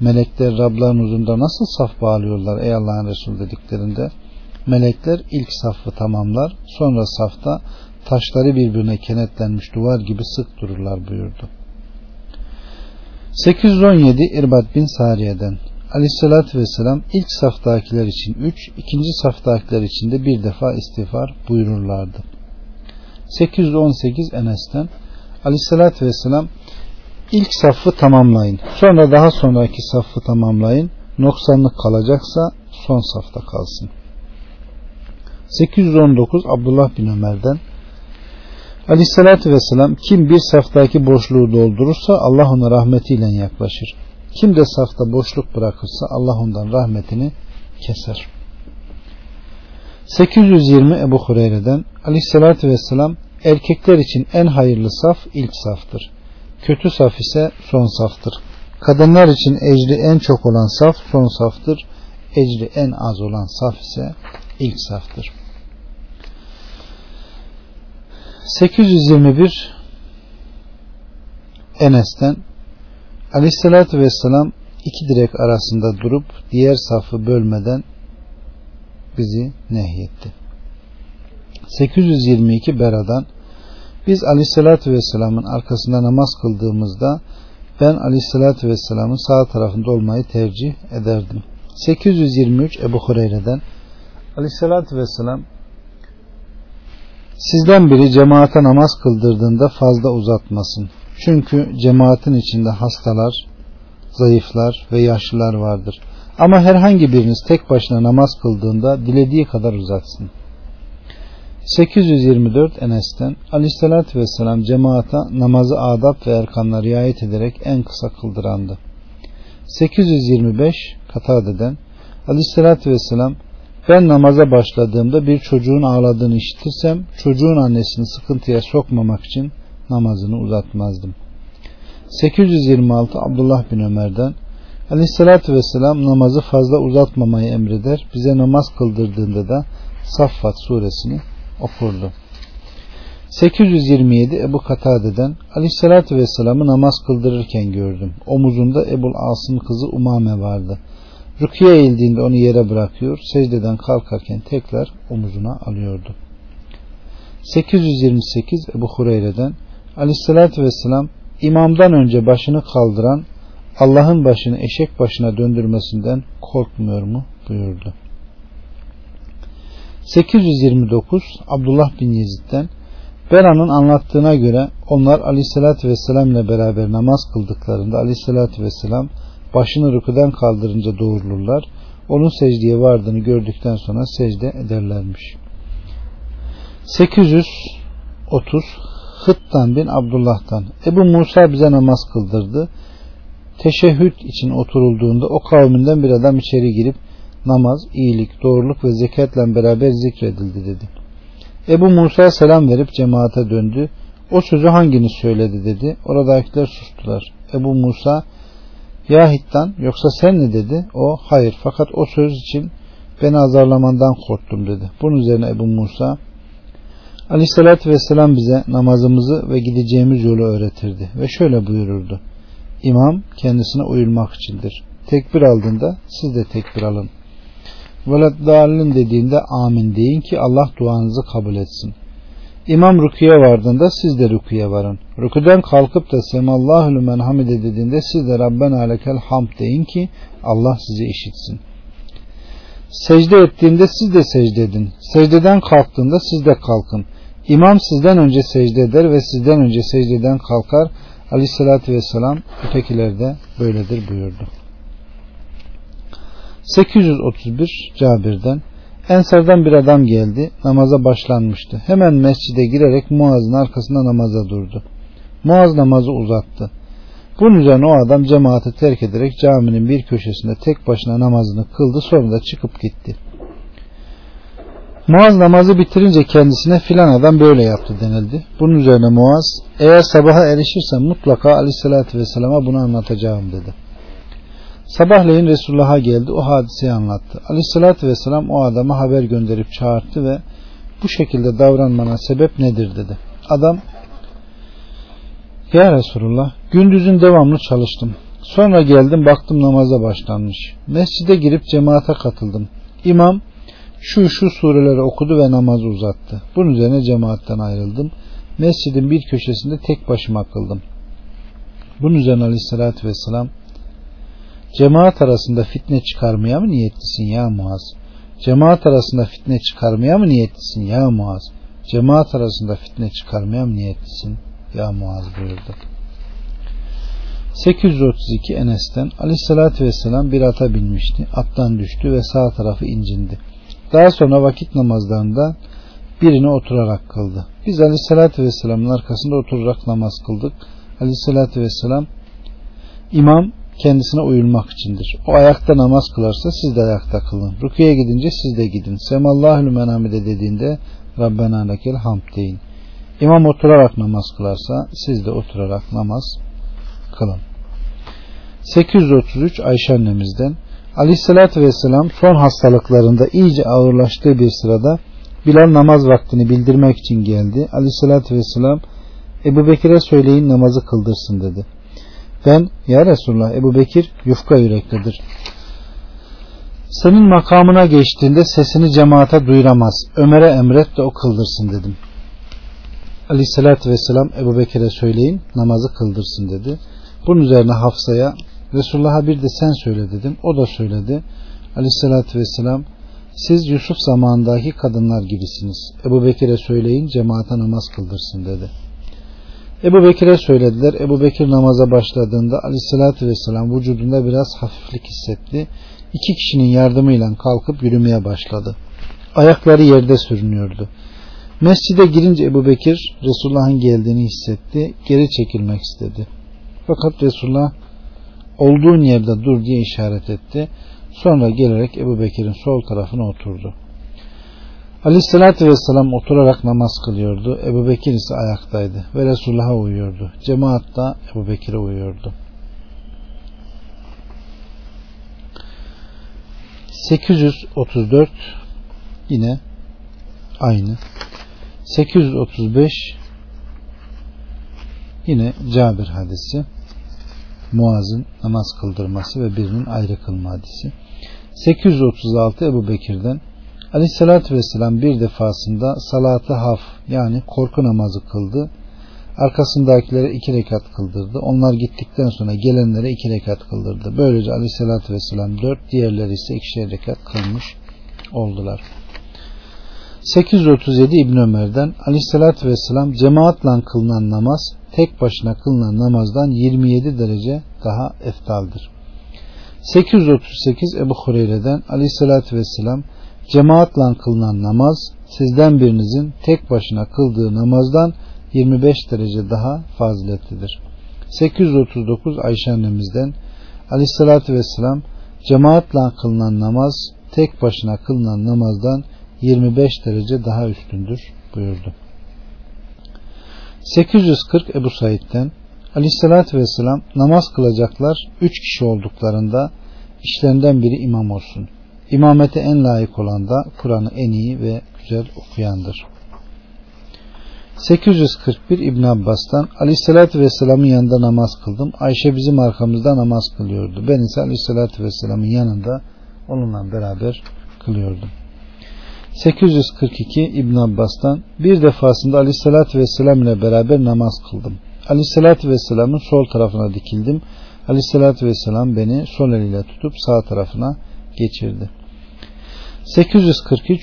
melekler Rabların huzurunda nasıl saf bağlıyorlar ey Allah'ın Resulü dediklerinde melekler ilk safı tamamlar sonra safta taşları birbirine kenetlenmiş duvar gibi sık dururlar buyurdu. 817 İrbat bin Sariye'den Aleyhisselatü Vesselam ilk saftakiler için 3, ikinci saftakiler için de bir defa istiğfar buyururlardı. 818 Enes'ten Aleyhisselatü Vesselam ilk safı tamamlayın. Sonra daha sonraki safı tamamlayın. Noksanlık kalacaksa son safta kalsın. 819 Abdullah bin Ömer'den Aleyhissalatü vesselam kim bir saftaki boşluğu doldurursa Allah ona rahmetiyle yaklaşır. Kim de safta boşluk bırakırsa Allah ondan rahmetini keser. 820 Ebu Hureyre'den Aleyhissalatü vesselam erkekler için en hayırlı saf ilk saftır. Kötü saf ise son saftır. Kadınlar için ecri en çok olan saf son saftır. Ecri en az olan saf ise ilk saftır. 821 Enes'ten Aleyhisselatü Vesselam iki direk arasında durup diğer safı bölmeden bizi nehyetti. 822 Bera'dan biz Aleyhisselatü Vesselam'ın arkasında namaz kıldığımızda ben Aleyhisselatü Vesselam'ın sağ tarafında olmayı tercih ederdim. 823 Ebu Hureyre'den Aleyhisselatü Vesselam Sizden biri cemaate namaz kıldırdığında fazla uzatmasın. Çünkü cemaatin içinde hastalar, zayıflar ve yaşlılar vardır. Ama herhangi biriniz tek başına namaz kıldığında dilediği kadar uzatsın. 824 Enes'ten Aleyhisselatü Vesselam cemaate namazı adab ve erkanla riayet ederek en kısa kıldırandı. 825 Katade'den Aleyhisselatü Vesselam ben namaza başladığımda bir çocuğun ağladığını işitirsem çocuğun annesini sıkıntıya sokmamak için namazını uzatmazdım. 826 Abdullah bin Ömer'den Aleyhissalatü Vesselam namazı fazla uzatmamayı emreder. Bize namaz kıldırdığında da Saffat suresini okurdu. 827 Ebu Katade'den Aleyhissalatü Vesselam'ı namaz kıldırırken gördüm. Omuzunda Ebul As'ın kızı Umame vardı. Rüküye eğildiğinde onu yere bırakıyor. Secdeden kalkarken tekrar omuzuna alıyordu. 828 Ebu Hureyre'den Aleyhisselatü Vesselam imamdan önce başını kaldıran Allah'ın başını eşek başına döndürmesinden korkmuyor mu buyurdu. 829 Abdullah bin Yezid'den Bera'nın anlattığına göre onlar Aleyhisselatü Vesselam ile beraber namaz kıldıklarında Aleyhisselatü Vesselam başını rükudan kaldırınca doğrulurlar. Onun secdeye vardığını gördükten sonra secde ederlermiş. 830 Hıttan bin Abdullah'tan Ebu Musa bize namaz kıldırdı. Teşehhüd için oturulduğunda o kavminden bir adam içeri girip namaz, iyilik, doğruluk ve zekatla beraber zikredildi dedi. Ebu Musa selam verip cemaate döndü. O sözü hanginiz söyledi dedi. Oradakiler sustular. Ebu Musa ya Hittan yoksa sen ne dedi? O hayır fakat o söz için beni azarlamandan korktum dedi. Bunun üzerine Ebu Musa Aleyhissalatü Vesselam bize namazımızı ve gideceğimiz yolu öğretirdi ve şöyle buyururdu. İmam kendisine uyulmak içindir. tekbir aldığında siz de tekbir alın. Dalin dediğinde amin deyin ki Allah duanızı kabul etsin. İmam rüküye vardığında siz de rüküye varın. Rüküden kalkıp da semallahu lümen hamide dediğinde siz de Rabbena alekel hamd deyin ki Allah sizi işitsin. Secde ettiğinde siz de secde edin. Secdeden kalktığında siz de kalkın. İmam sizden önce secde eder ve sizden önce secdeden kalkar. Aleyhissalatü vesselam ötekiler de böyledir buyurdu. 831 Cabir'den Ensardan bir adam geldi. Namaza başlanmıştı. Hemen mescide girerek Muaz'ın arkasında namaza durdu. Muaz namazı uzattı. Bunun üzerine o adam cemaati terk ederek caminin bir köşesinde tek başına namazını kıldı sonra da çıkıp gitti. Muaz namazı bitirince kendisine filan adam böyle yaptı denildi. Bunun üzerine Muaz eğer sabaha erişirsem mutlaka aleyhissalatü vesselama bunu anlatacağım dedi. Sabahleyin Resulullah'a geldi o hadiseyi anlattı. Aleyhissalatü vesselam o adama haber gönderip çağırdı ve bu şekilde davranmana sebep nedir dedi. Adam ya Resulullah gündüzün devamlı çalıştım. Sonra geldim baktım namaza başlanmış. Mescide girip cemaate katıldım. İmam şu şu sureleri okudu ve namazı uzattı. Bunun üzerine cemaatten ayrıldım. Mescidin bir köşesinde tek başıma kıldım. Bunun üzerine aleyhissalatü vesselam cemaat arasında fitne çıkarmaya mı niyetlisin ya Muaz? Cemaat arasında fitne çıkarmaya mı niyetlisin ya Muaz? Cemaat arasında fitne çıkarmaya mı niyetlisin ya Muaz buyurdu. 832 Enes'ten Aleyhisselatü Vesselam bir ata binmişti. Attan düştü ve sağ tarafı incindi. Daha sonra vakit namazlarında birini oturarak kıldı. Biz Aleyhisselatü Vesselam'ın arkasında oturarak namaz kıldık. Aleyhisselatü Vesselam imam kendisine uyulmak içindir. O ayakta namaz kılarsa siz de ayakta kılın. Rüküye gidince siz de gidin. Semallahü menamide dediğinde Rabbena lekel hamd deyin. İmam oturarak namaz kılarsa siz de oturarak namaz kılın. 833 Ayşe annemizden Aleyhisselatü Vesselam son hastalıklarında iyice ağırlaştığı bir sırada Bilal namaz vaktini bildirmek için geldi. Aleyhisselatü Vesselam Ebu Bekir'e söyleyin namazı kıldırsın dedi. Ben ya Resulullah Ebu Bekir yufka yüreklidir. Senin makamına geçtiğinde sesini cemaate duyuramaz. Ömer'e emret de o kıldırsın dedim. Aleyhissalatü vesselam Ebu Bekir'e söyleyin namazı kıldırsın dedi. Bunun üzerine Hafsa'ya Resulullah'a bir de sen söyle dedim. O da söyledi. Aleyhissalatü vesselam siz Yusuf zamanındaki kadınlar gibisiniz. Ebu Bekir'e söyleyin cemaate namaz kıldırsın dedi. Ebu Bekir'e söylediler. Ebu Bekir namaza başladığında aleyhissalatü vesselam vücudunda biraz hafiflik hissetti. İki kişinin yardımıyla kalkıp yürümeye başladı. Ayakları yerde sürünüyordu. Mescide girince Ebu Bekir Resulullah'ın geldiğini hissetti. Geri çekilmek istedi. Fakat Resulullah olduğun yerde dur diye işaret etti. Sonra gelerek Ebu Bekir'in sol tarafına oturdu. Aleyhissalatü vesselam oturarak namaz kılıyordu. Ebu Bekir ise ayaktaydı ve Resulullah'a uyuyordu. Cemaat da Ebu Bekir'e uyuyordu. 834 yine aynı. 835 yine Cabir hadisi. Muaz'ın namaz kıldırması ve birinin ayrı kılma hadisi. 836 Ebu Bekir'den Aleyhissalatü Vesselam bir defasında salatı haf yani korku namazı kıldı. Arkasındakilere iki rekat kıldırdı. Onlar gittikten sonra gelenlere iki rekat kıldırdı. Böylece Aleyhissalatü Vesselam dört, diğerleri ise ikişer rekat kılmış oldular. 837 İbn Ömer'den Aleyhissalatü Vesselam cemaatle kılınan namaz tek başına kılınan namazdan 27 derece daha eftaldir. 838 Ebu Hureyre'den Aleyhissalatü Vesselam cemaatle kılınan namaz sizden birinizin tek başına kıldığı namazdan 25 derece daha faziletlidir. 839 Ayşe annemizden Aleyhissalatü Vesselam cemaatle kılınan namaz tek başına kılınan namazdan 25 derece daha üstündür buyurdu. 840 Ebu Said'den Aleyhissalatü Vesselam namaz kılacaklar 3 kişi olduklarında işlerinden biri imam olsun. İmamete en layık olan da Kur'an'ı en iyi ve güzel okuyandır. 841 İbn Abbas'tan Aleyhisselatü Vesselam'ın yanında namaz kıldım. Ayşe bizim arkamızda namaz kılıyordu. Ben ise Aleyhisselatü Vesselam'ın yanında onunla beraber kılıyordum. 842 İbn Abbas'tan bir defasında Aleyhisselatü Vesselam ile beraber namaz kıldım. Aleyhisselatü Vesselam'ın sol tarafına dikildim. Aleyhisselatü Vesselam beni sol eliyle tutup sağ tarafına geçirdi. 843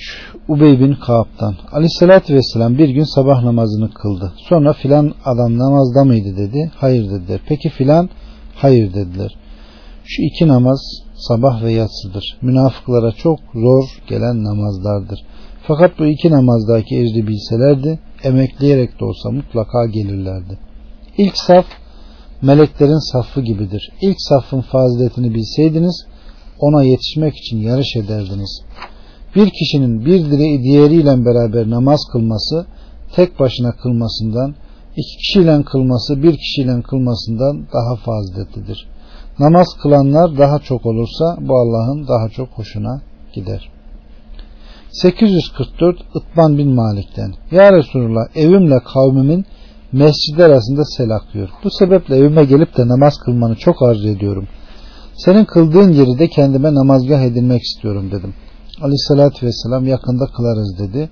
Ubey bin Kaab'dan Aleyhisselatü Vesselam bir gün sabah namazını kıldı. Sonra filan adam namazda mıydı dedi. Hayır dediler. Peki filan? Hayır dediler. Şu iki namaz sabah ve yatsıdır. Münafıklara çok zor gelen namazlardır. Fakat bu iki namazdaki ecri bilselerdi emekleyerek de olsa mutlaka gelirlerdi. İlk saf meleklerin safı gibidir. İlk safın faziletini bilseydiniz ona yetişmek için yarış ederdiniz. Bir kişinin bir diğeriyle beraber namaz kılması tek başına kılmasından iki kişiyle kılması bir kişiyle kılmasından daha faziletlidir. Namaz kılanlar daha çok olursa bu Allah'ın daha çok hoşuna gider. 844 Itban bin Malik'ten Ya Resulullah evimle kavmimin mescid arasında sel akıyor. Bu sebeple evime gelip de namaz kılmanı çok arzu ediyorum. Senin kıldığın yeri de kendime namazgah edinmek istiyorum dedim. Aleyhissalatü vesselam yakında kılarız dedi.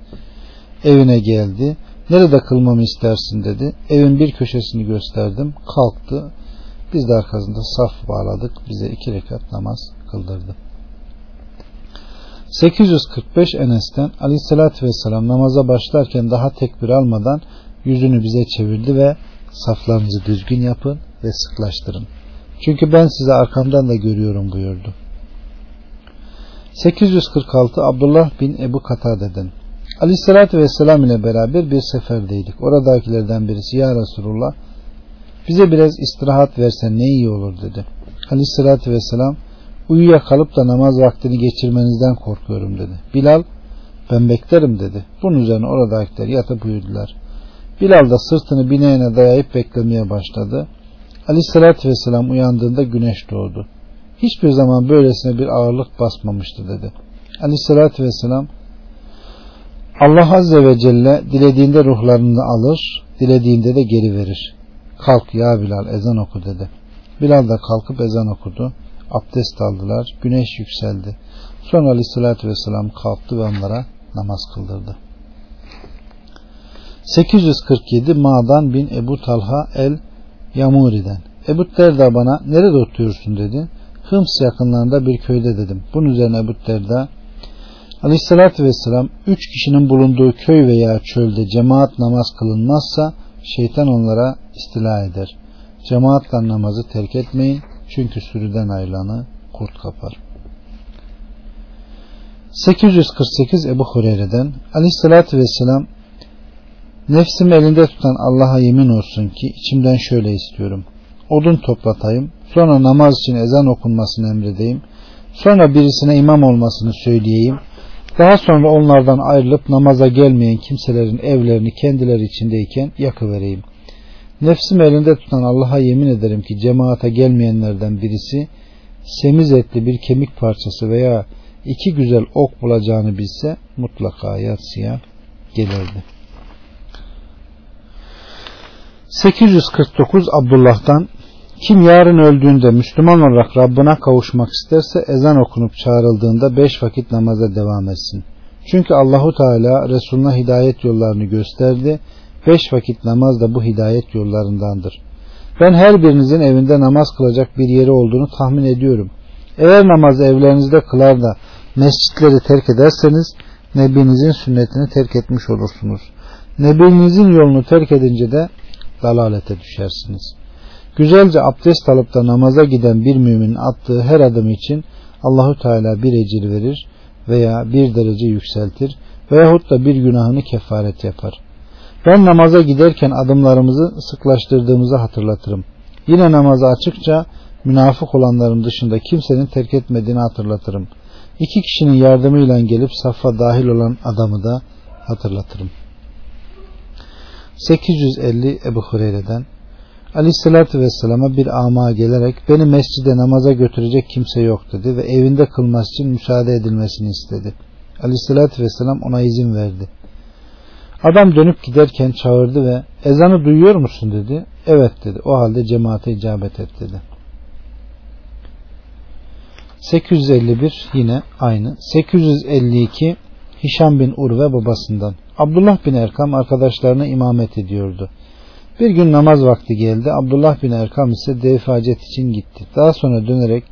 Evine geldi. Nerede kılmamı istersin dedi. Evin bir köşesini gösterdim. Kalktı. Biz de arkasında saf bağladık. Bize iki rekat namaz kıldırdı. 845 Enes'ten Aleyhissalatü vesselam namaza başlarken daha tekbir almadan yüzünü bize çevirdi ve saflarınızı düzgün yapın ve sıklaştırın. Çünkü ben size arkamdan da görüyorum buyurdu. 846 Abdullah bin Ebu Katade'den Aleyhissalatü Vesselam ile beraber bir seferdeydik. Oradakilerden birisi Ya Resulullah bize biraz istirahat versen ne iyi olur dedi. Aleyhissalatü Vesselam uyuyakalıp da namaz vaktini geçirmenizden korkuyorum dedi. Bilal ben beklerim dedi. Bunun üzerine oradakiler yatıp uyudular. Bilal da sırtını bineğine dayayıp beklemeye başladı. Aleyhissalatü Vesselam uyandığında güneş doğdu. Hiçbir zaman böylesine bir ağırlık basmamıştı dedi. Aleyhissalatü Vesselam Allah Azze ve Celle dilediğinde ruhlarını alır, dilediğinde de geri verir. Kalk ya Bilal ezan oku dedi. Bilal da kalkıp ezan okudu. Abdest aldılar. Güneş yükseldi. Sonra Aleyhisselatü Vesselam kalktı ve onlara namaz kıldırdı. 847 Ma'dan bin Ebu Talha el Yamuri'den. Ebu Derda bana nerede oturuyorsun dedi. Hıms yakınlarında bir köyde dedim. Bunun üzerine Ebu Derda Aleyhissalatü Vesselam üç kişinin bulunduğu köy veya çölde cemaat namaz kılınmazsa şeytan onlara istila eder. Cemaatle namazı terk etmeyin çünkü sürüden ayrılanı kurt kapar. 848 Ebu Hureyre'den Aleyhissalatü Vesselam Nefsimi elinde tutan Allah'a yemin olsun ki içimden şöyle istiyorum. Odun toplatayım, sonra namaz için ezan okunmasını emredeyim, sonra birisine imam olmasını söyleyeyim, daha sonra onlardan ayrılıp namaza gelmeyen kimselerin evlerini kendileri içindeyken yakıvereyim. Nefsim elinde tutan Allah'a yemin ederim ki cemaate gelmeyenlerden birisi semiz etli bir kemik parçası veya iki güzel ok bulacağını bilse mutlaka yatsıya gelirdi. 849 Abdullah'dan kim yarın öldüğünde Müslüman olarak Rabbına kavuşmak isterse ezan okunup çağrıldığında beş vakit namaza devam etsin. Çünkü Allahu Teala Resuluna hidayet yollarını gösterdi. Beş vakit namaz da bu hidayet yollarındandır. Ben her birinizin evinde namaz kılacak bir yeri olduğunu tahmin ediyorum. Eğer namazı evlerinizde kılar da mescitleri terk ederseniz Nebinizin sünnetini terk etmiş olursunuz. Nebinizin yolunu terk edince de dalalete düşersiniz. Güzelce abdest alıp da namaza giden bir müminin attığı her adım için Allahu Teala bir ecir verir veya bir derece yükseltir veyahut da bir günahını kefaret yapar. Ben namaza giderken adımlarımızı sıklaştırdığımızı hatırlatırım. Yine namazı açıkça münafık olanların dışında kimsenin terk etmediğini hatırlatırım. İki kişinin yardımıyla gelip safa dahil olan adamı da hatırlatırım. 850 Ebu Hureyre'den Aleyhissalatü Vesselam'a bir ama gelerek beni mescide namaza götürecek kimse yok dedi ve evinde kılması için müsaade edilmesini istedi. Aleyhissalatü Vesselam ona izin verdi. Adam dönüp giderken çağırdı ve ezanı duyuyor musun dedi. Evet dedi. O halde cemaate icabet et dedi. 851 yine aynı. 852 Hişam bin Urve babasından. Abdullah bin Erkam arkadaşlarına imamet ediyordu. Bir gün namaz vakti geldi. Abdullah bin Erkam ise defacet için gitti. Daha sonra dönerek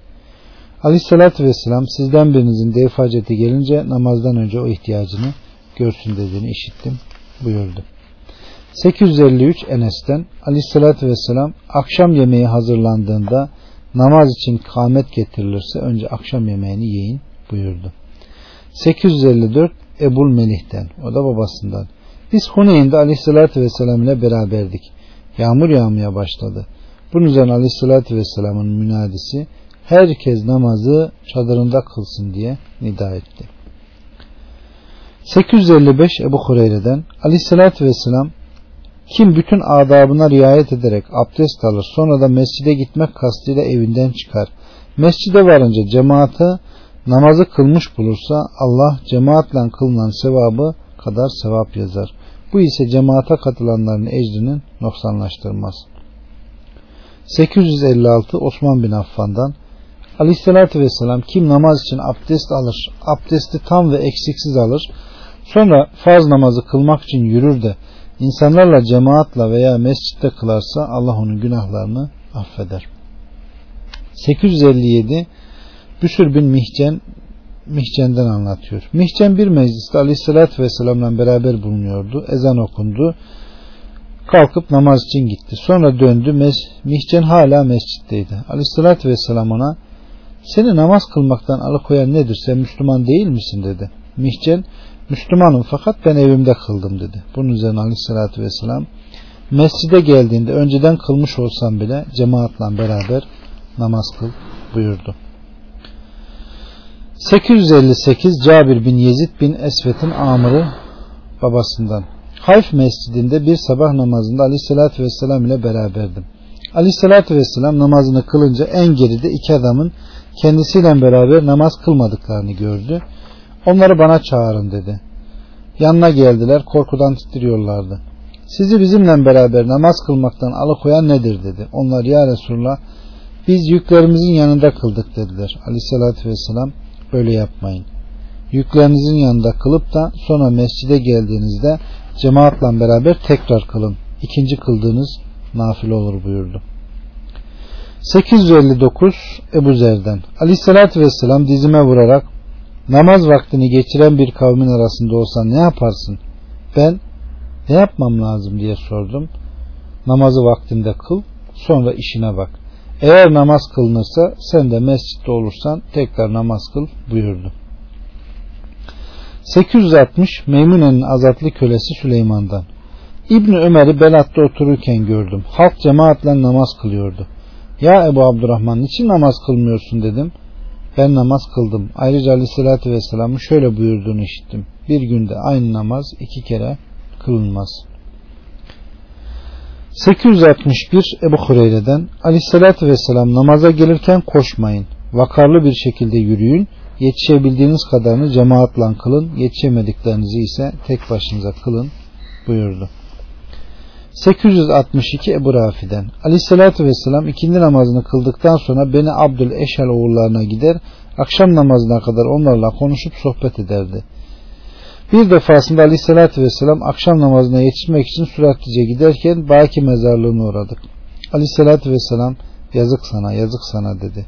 Aleyhissalatü Vesselam sizden birinizin defaceti gelince namazdan önce o ihtiyacını görsün dediğini işittim buyurdu. 853 Enes'ten Aleyhissalatü Vesselam akşam yemeği hazırlandığında namaz için kâmet getirilirse önce akşam yemeğini yiyin buyurdu. 854 Ebul Melih'ten o da babasından. Biz Huneyn'de Aleyhisselatü Vesselam ile beraberdik. Yağmur yağmaya başladı. Bunun üzerine Aleyhisselatü Vesselam'ın münadisi herkes namazı çadırında kılsın diye nida etti. 855 Ebu Hureyre'den Aleyhisselatü Vesselam kim bütün adabına riayet ederek abdest alır sonra da mescide gitmek kastıyla evinden çıkar. Mescide varınca cemaate namazı kılmış bulursa Allah cemaatle kılınan sevabı kadar sevap yazar. Bu ise cemaate katılanların ecrinin noksanlaştırmaz. 856 Osman bin Affan'dan Aleyhissalatü Vesselam kim namaz için abdest alır, abdesti tam ve eksiksiz alır, sonra farz namazı kılmak için yürür de insanlarla cemaatla veya mescitte kılarsa Allah onun günahlarını affeder. 857 Büsür bin Mihcen Mihcen'den anlatıyor. Mihcen bir mecliste Aleyhisselatü Vesselam'la beraber bulunuyordu. Ezan okundu. Kalkıp namaz için gitti. Sonra döndü. Mihcen hala mescitteydi. Aleyhisselatü Vesselam ona seni namaz kılmaktan alıkoyan nedir? Sen Müslüman değil misin? dedi. Mihcen Müslümanım fakat ben evimde kıldım dedi. Bunun üzerine aleyhissalatü vesselam mescide geldiğinde önceden kılmış olsam bile cemaatle beraber namaz kıl buyurdu. 858 Cabir bin Yezid bin Esvet'in amırı babasından. Hayf mescidinde bir sabah namazında aleyhissalatü vesselam ile beraberdim. Aleyhissalatü vesselam namazını kılınca en geride iki adamın kendisiyle beraber namaz kılmadıklarını gördü. Onları bana çağırın dedi. Yanına geldiler korkudan titriyorlardı. Sizi bizimle beraber namaz kılmaktan alıkoyan nedir dedi. Onlar ya Resulullah biz yüklerimizin yanında kıldık dediler. Aleyhissalatü vesselam böyle yapmayın. Yüklerinizin yanında kılıp da sonra mescide geldiğinizde cemaatle beraber tekrar kılın. İkinci kıldığınız nafile olur buyurdu. 859 Ebu Zer'den Aleyhissalatü vesselam dizime vurarak namaz vaktini geçiren bir kavmin arasında olsan ne yaparsın? Ben ne yapmam lazım diye sordum. Namazı vaktinde kıl sonra işine bak. Eğer namaz kılınırsa sen de mescitte olursan tekrar namaz kıl buyurdu. 860 Meymune'nin azatlı kölesi Süleyman'dan. İbni Ömer'i Belat'ta otururken gördüm. Halk cemaatle namaz kılıyordu. Ya Ebu Abdurrahman niçin namaz kılmıyorsun dedim. Ben namaz kıldım. Ayrıca Aleyhisselatü Vesselam'ın şöyle buyurduğunu işittim. Bir günde aynı namaz iki kere kılınmaz. 861 Ebu Hureyre'den Aleyhisselatü Vesselam namaza gelirken koşmayın. Vakarlı bir şekilde yürüyün. Yetişebildiğiniz kadarını cemaatle kılın. Yetişemediklerinizi ise tek başınıza kılın buyurdu. 862 Ebu Rafi'den Aleyhisselatü Vesselam ikindi namazını kıldıktan sonra beni Abdül Eşel oğullarına gider akşam namazına kadar onlarla konuşup sohbet ederdi. Bir defasında Aleyhisselatü Vesselam akşam namazına yetişmek için süratlice giderken Baki mezarlığına uğradık. Aleyhisselatü Vesselam yazık sana yazık sana dedi.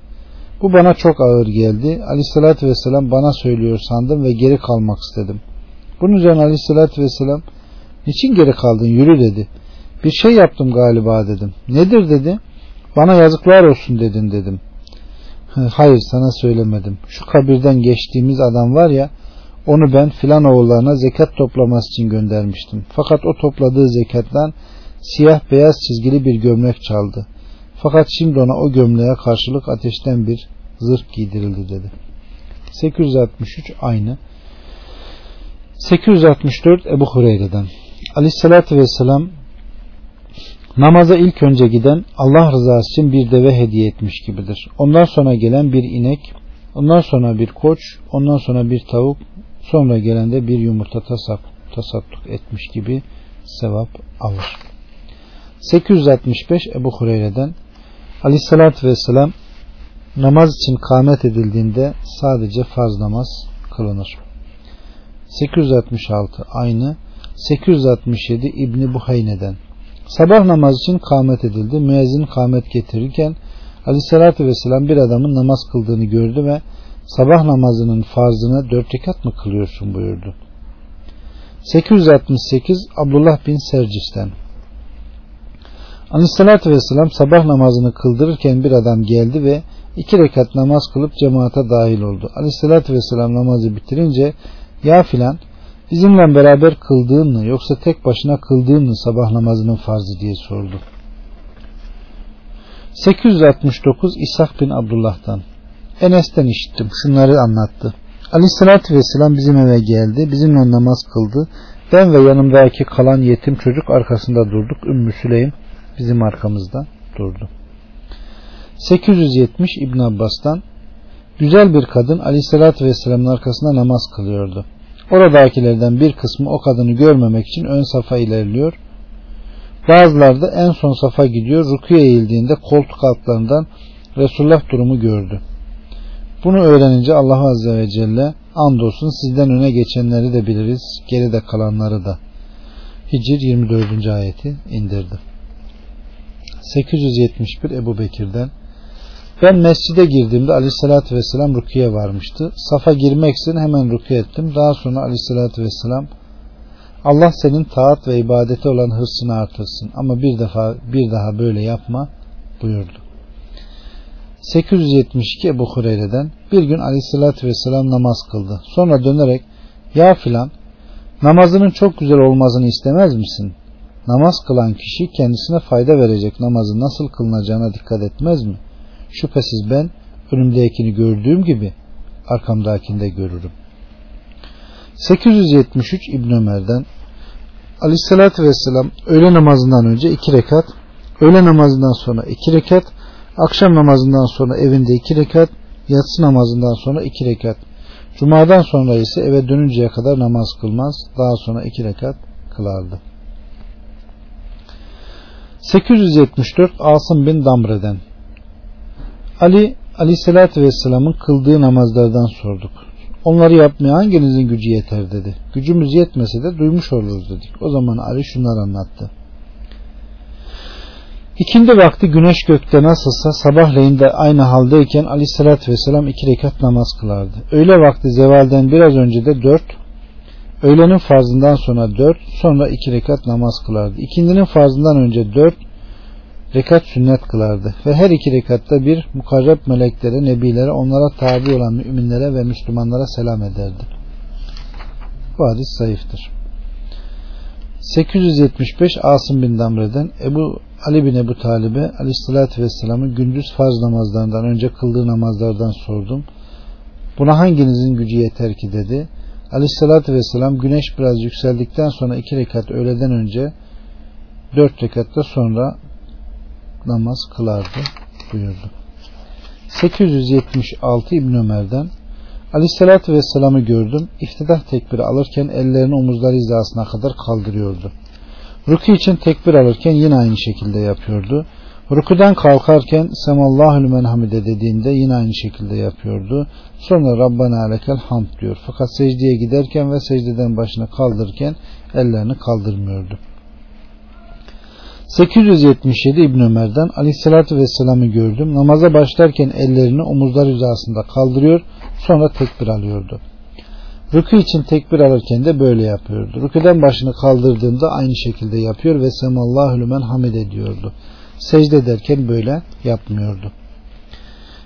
Bu bana çok ağır geldi. Aleyhisselatü Vesselam bana söylüyor sandım ve geri kalmak istedim. Bunun üzerine Aleyhisselatü Vesselam niçin geri kaldın yürü dedi. Bir şey yaptım galiba dedim. Nedir dedi. Bana yazıklar olsun dedin dedim. Hayır sana söylemedim. Şu kabirden geçtiğimiz adam var ya onu ben filan oğullarına zekat toplaması için göndermiştim. Fakat o topladığı zekattan siyah beyaz çizgili bir gömlek çaldı. Fakat şimdi ona o gömleğe karşılık ateşten bir zırh giydirildi dedi. 863 aynı. 864 Ebu Hureyre'den Aleyhisselatü Vesselam Namaza ilk önce giden Allah rızası için bir deve hediye etmiş gibidir. Ondan sonra gelen bir inek, ondan sonra bir koç, ondan sonra bir tavuk, sonra gelen de bir yumurta tasap tasadduk etmiş gibi sevap alır. 865 Ebu Hureyre'den Aleyhisselatü Vesselam namaz için kâmet edildiğinde sadece farz namaz kılınır. 866 aynı 867 İbni Buhayne'den Sabah namaz için kâmet edildi. Müezzin kâmet getirirken Aleyhisselatü Vesselam bir adamın namaz kıldığını gördü ve sabah namazının farzını dört rekat mı kılıyorsun buyurdu. 868 Abdullah bin Sercis'ten Aleyhisselatü Vesselam sabah namazını kıldırırken bir adam geldi ve iki rekat namaz kılıp cemaate dahil oldu. Aleyhisselatü Vesselam namazı bitirince ya filan bizimle beraber kıldığın mı yoksa tek başına kıldığın mı sabah namazının farzı diye sordu. 869 İshak bin Abdullah'tan Enes'ten işittim. Şunları anlattı. Aleyhissalatü Vesselam bizim eve geldi. Bizimle namaz kıldı. Ben ve yanımdaki kalan yetim çocuk arkasında durduk. Ümmü Süleym bizim arkamızda durdu. 870 İbn Abbas'tan güzel bir kadın Aleyhisselatü Vesselam'ın arkasında namaz kılıyordu. Oradakilerden bir kısmı o kadını görmemek için ön safa ilerliyor. Bazıları da en son safa gidiyor. Rukuya eğildiğinde koltuk altlarından Resulullah durumu gördü. Bunu öğrenince Allah Azze ve Celle andolsun sizden öne geçenleri de biliriz, geride kalanları da. Hicr 24. ayeti indirdi. 871 Ebu Bekir'den ben mescide girdiğimde aleyhissalatü vesselam rukiye varmıştı. Safa girmek için hemen rukiye ettim. Daha sonra aleyhissalatü vesselam Allah senin taat ve ibadete olan hırsını artırsın ama bir defa bir daha böyle yapma buyurdu. 872 Ebu Hureyre'den bir gün aleyhissalatü vesselam namaz kıldı. Sonra dönerek ya filan namazının çok güzel olmasını istemez misin? Namaz kılan kişi kendisine fayda verecek namazı nasıl kılınacağına dikkat etmez mi? Şüphesiz ben önümdekini gördüğüm gibi arkamdakini de görürüm. 873 İbn Ömer'den Aleyhisselatü Vesselam öğle namazından önce iki rekat, öğle namazından sonra iki rekat, akşam namazından sonra evinde iki rekat, yatsı namazından sonra iki rekat, cumadan sonra ise eve dönünceye kadar namaz kılmaz, daha sonra iki rekat kılardı. 874 Asım bin Damre'den Ali Aleyhisselatü Vesselam'ın kıldığı namazlardan sorduk. Onları yapmaya hanginizin gücü yeter dedi. Gücümüz yetmese de duymuş oluruz dedik. O zaman Ali şunları anlattı. İkindi vakti güneş gökte nasılsa sabahleyin de aynı haldeyken aleyhissalatü vesselam iki rekat namaz kılardı. Öğle vakti zevalden biraz önce de dört, öğlenin farzından sonra dört, sonra iki rekat namaz kılardı. İkindinin farzından önce dört, rekat sünnet kılardı. Ve her iki rekatta bir mukarreb meleklere, nebilere, onlara tabi olan müminlere ve Müslümanlara selam ederdi. Bu hadis zayıftır. 875 Asım bin Damre'den Ebu Ali bin Ebu Talib'e aleyhissalatü vesselam'ı gündüz farz namazlarından önce kıldığı namazlardan sordum. Buna hanginizin gücü yeter ki dedi. Aleyhissalatü vesselam güneş biraz yükseldikten sonra iki rekat öğleden önce dört rekatta sonra namaz kılardı buyurdu. 876 İbn Ömer'den Aleyhisselatü Vesselam'ı gördüm. İftidah tekbiri alırken ellerini omuzları hizasına kadar kaldırıyordu. Ruku için tekbir alırken yine aynı şekilde yapıyordu. Rukudan kalkarken Semallahü lümen dediğinde yine aynı şekilde yapıyordu. Sonra Rabbana alekel hamd diyor. Fakat secdeye giderken ve secdeden başını kaldırırken ellerini kaldırmıyordu. 877 İbn Ömer'den Aleyhisselatü Vesselam'ı gördüm. Namaza başlarken ellerini omuzlar hizasında kaldırıyor, sonra tekbir alıyordu. Rükü için tekbir alırken de böyle yapıyordu. Rüküden başını kaldırdığında aynı şekilde yapıyor ve semallahu lümen hamid ediyordu. Secde ederken böyle yapmıyordu.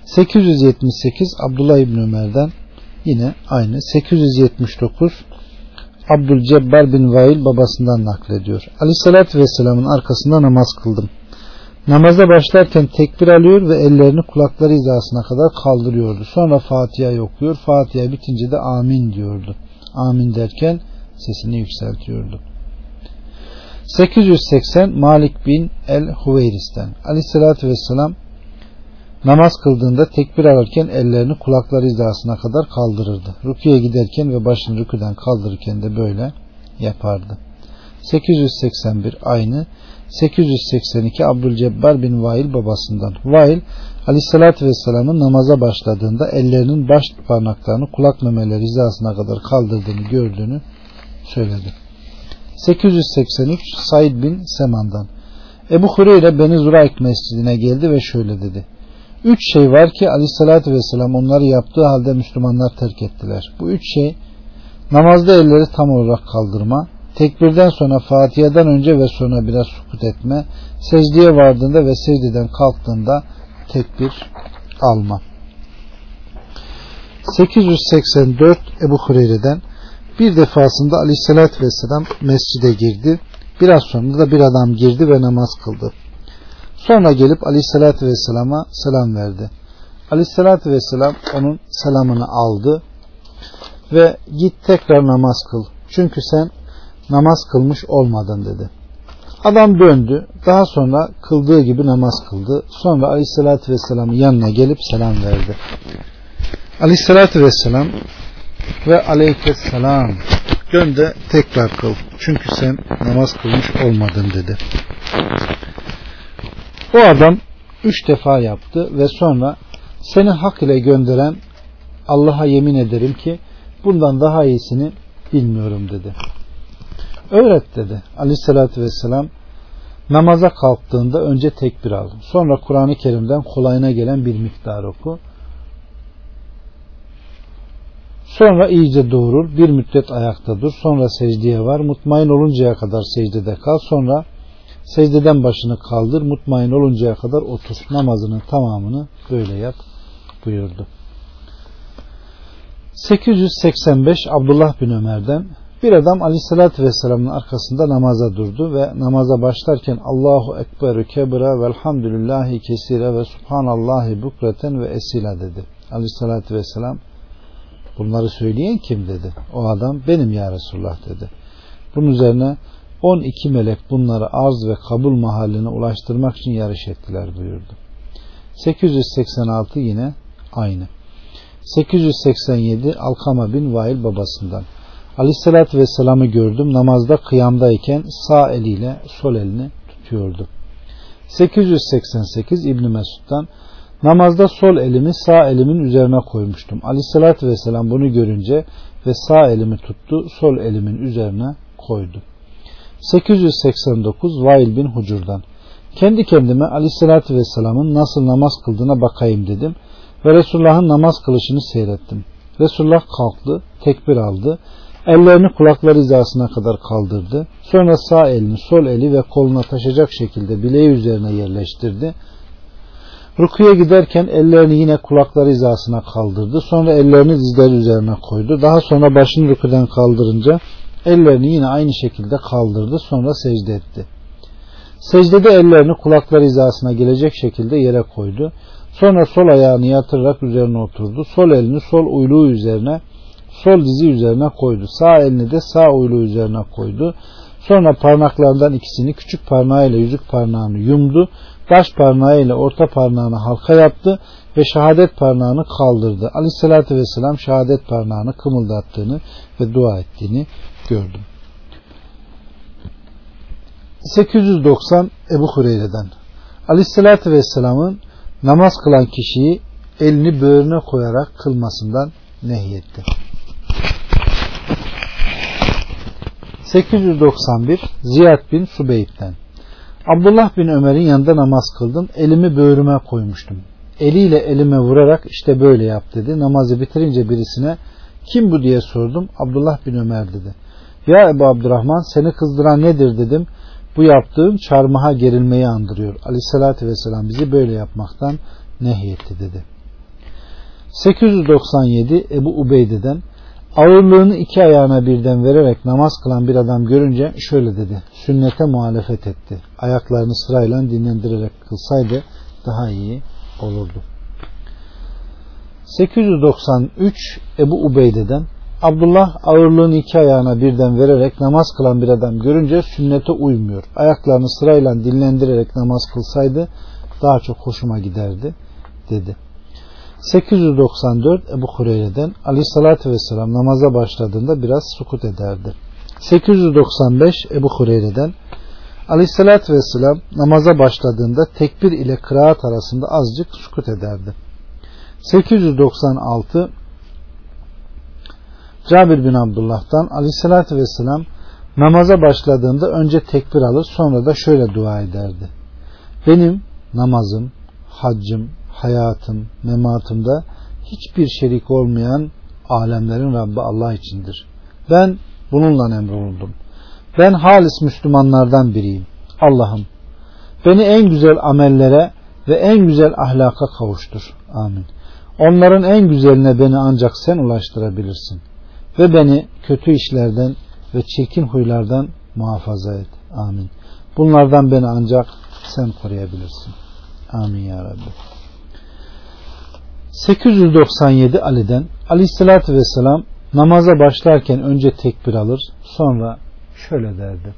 878 Abdullah İbn Ömer'den yine aynı. 879 Abdülcebbar bin Vail babasından naklediyor. Aleyhissalatü Vesselam'ın arkasında namaz kıldım. Namaza başlarken tekbir alıyor ve ellerini kulakları hizasına kadar kaldırıyordu. Sonra Fatiha okuyor. Fatiha bitince de amin diyordu. Amin derken sesini yükseltiyordu. 880 Malik bin el Huveyris'ten Aleyhissalatü Vesselam Namaz kıldığında tekbir alırken ellerini kulakları hizasına kadar kaldırırdı. Rüküye giderken ve başını rüküden kaldırırken de böyle yapardı. 881 aynı. 882 Abdülcebbar bin Vail babasından. Vail Aleyhisselatü Vesselam'ın namaza başladığında ellerinin baş parmaklarını kulak memeleri hizasına kadar kaldırdığını gördüğünü söyledi. 883 Said bin Seman'dan. Ebu Hureyre Beni Zurayk mescidine geldi ve şöyle dedi. Üç şey var ki Aleyhisselatü Vesselam onları yaptığı halde Müslümanlar terk ettiler. Bu üç şey namazda elleri tam olarak kaldırma, tekbirden sonra Fatiha'dan önce ve sonra biraz sukut etme, secdeye vardığında ve secdeden kalktığında tekbir alma. 884 Ebu Hureyre'den bir defasında aleyhissalatü vesselam mescide girdi. Biraz sonra da bir adam girdi ve namaz kıldı. Sonra gelip aleyhissalatü vesselama selam verdi. Aleyhissalatü vesselam onun selamını aldı ve git tekrar namaz kıl. Çünkü sen namaz kılmış olmadın dedi. Adam döndü. Daha sonra kıldığı gibi namaz kıldı. Sonra aleyhissalatü vesselamın yanına gelip selam verdi. Aleyhissalatü vesselam ve aleykesselam dön de tekrar kıl. Çünkü sen namaz kılmış olmadın dedi. O adam üç defa yaptı ve sonra seni hak ile gönderen Allah'a yemin ederim ki bundan daha iyisini bilmiyorum dedi. Öğret dedi. Aleyhissalatü vesselam namaza kalktığında önce tekbir al. Sonra Kur'an-ı Kerim'den kolayına gelen bir miktar oku. Sonra iyice doğrul. Bir müddet ayakta dur. Sonra secdeye var. Mutmain oluncaya kadar secdede kal. Sonra secdeden başını kaldır. Mutmain oluncaya kadar otur. Namazının tamamını böyle yap buyurdu. 885 Abdullah bin Ömer'den bir adam aleyhissalatü vesselamın arkasında namaza durdu ve namaza başlarken Allahu Ekberü kebira velhamdülillahi kesire ve subhanallahi bukreten ve esila dedi. Aleyhissalatü vesselam bunları söyleyen kim dedi. O adam benim ya Resulullah dedi. Bunun üzerine 12 melek bunları arz ve kabul mahalline ulaştırmak için yarış ettiler buyurdu. 886 yine aynı. 887 Alkama bin Vail babasından. Aleyhissalatü Vesselam'ı gördüm namazda kıyamdayken sağ eliyle sol elini tutuyordu. 888 İbni Mesud'dan namazda sol elimi sağ elimin üzerine koymuştum. Aleyhissalatü Vesselam bunu görünce ve sağ elimi tuttu sol elimin üzerine koydu. 889 Vail bin Hucur'dan kendi kendime Aleyhisselatü Vesselam'ın nasıl namaz kıldığına bakayım dedim ve Resulullah'ın namaz kılışını seyrettim. Resulullah kalktı, tekbir aldı, ellerini kulakları hizasına kadar kaldırdı. Sonra sağ elini sol eli ve koluna taşacak şekilde bileği üzerine yerleştirdi. Rukuya giderken ellerini yine kulakları hizasına kaldırdı. Sonra ellerini dizleri üzerine koydu. Daha sonra başını rüküden kaldırınca ellerini yine aynı şekilde kaldırdı. Sonra secde etti. Secdede ellerini kulakları hizasına gelecek şekilde yere koydu. Sonra sol ayağını yatırarak üzerine oturdu. Sol elini sol uyluğu üzerine, sol dizi üzerine koydu. Sağ elini de sağ uyluğu üzerine koydu. Sonra parmaklarından ikisini küçük parmağıyla yüzük parmağını yumdu. Baş parmağıyla orta parmağını halka yaptı ve şehadet parmağını kaldırdı. Aleyhissalatü vesselam şehadet parmağını kımıldattığını ve dua ettiğini gördüm. 890 Ebu Hureyre'den Aleyhissalatü vesselamın namaz kılan kişiyi elini böğrüne koyarak kılmasından nehyetti. 891 Ziyad bin Subeyb'den Abdullah bin Ömer'in yanında namaz kıldım. Elimi böğrüme koymuştum. Eliyle elime vurarak işte böyle yap dedi. Namazı bitirince birisine kim bu diye sordum. Abdullah bin Ömer dedi. Ya Ebu Abdurrahman seni kızdıran nedir dedim. Bu yaptığın çarmıha gerilmeyi andırıyor. Aleyhissalatü vesselam bizi böyle yapmaktan nehyetti dedi. 897 Ebu Ubeyde'den ağırlığını iki ayağına birden vererek namaz kılan bir adam görünce şöyle dedi. Sünnete muhalefet etti. Ayaklarını sırayla dinlendirerek kılsaydı daha iyi olurdu. 893 Ebu Ubeyde'den Abdullah ağırlığını iki ayağına birden vererek namaz kılan bir adam görünce sünnete uymuyor. Ayaklarını sırayla dinlendirerek namaz kılsaydı daha çok hoşuma giderdi dedi. 894 Ebu Hureyre'den Ali sallallahu vesselam namaza başladığında biraz sukut ederdi. 895 Ebu Hureyre'den Aleyhisselatü Vesselam namaza başladığında tekbir ile kıraat arasında azıcık sukut ederdi. 896 Cabir bin Abdullah'tan Aleyhisselatü Vesselam namaza başladığında önce tekbir alır sonra da şöyle dua ederdi. Benim namazım, haccım, hayatım, mematımda hiçbir şerik olmayan alemlerin Rabbi Allah içindir. Ben bununla emrolundum. Ben halis Müslümanlardan biriyim. Allah'ım beni en güzel amellere ve en güzel ahlaka kavuştur. Amin. Onların en güzeline beni ancak sen ulaştırabilirsin. Ve beni kötü işlerden ve çirkin huylardan muhafaza et. Amin. Bunlardan beni ancak sen koruyabilirsin. Amin ya Rabbi. 897 Ali'den Aleyhisselatü Vesselam namaza başlarken önce tekbir alır sonra şöyle derdi.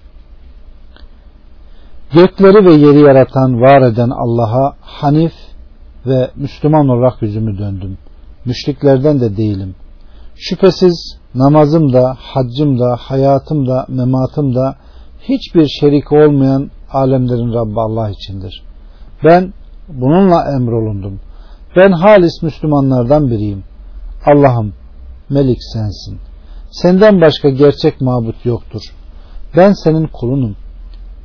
Gökleri ve yeri yaratan, var eden Allah'a Hanif ve Müslüman olarak yüzümü döndüm. Müşriklerden de değilim. Şüphesiz namazım da, haccım da, hayatım da, mematım da hiçbir şerik olmayan alemlerin Rabbi Allah içindir. Ben bununla emrolundum. Ben halis Müslümanlardan biriyim. Allah'ım Melik sensin. Senden başka gerçek mabut yoktur. Ben senin kulunum.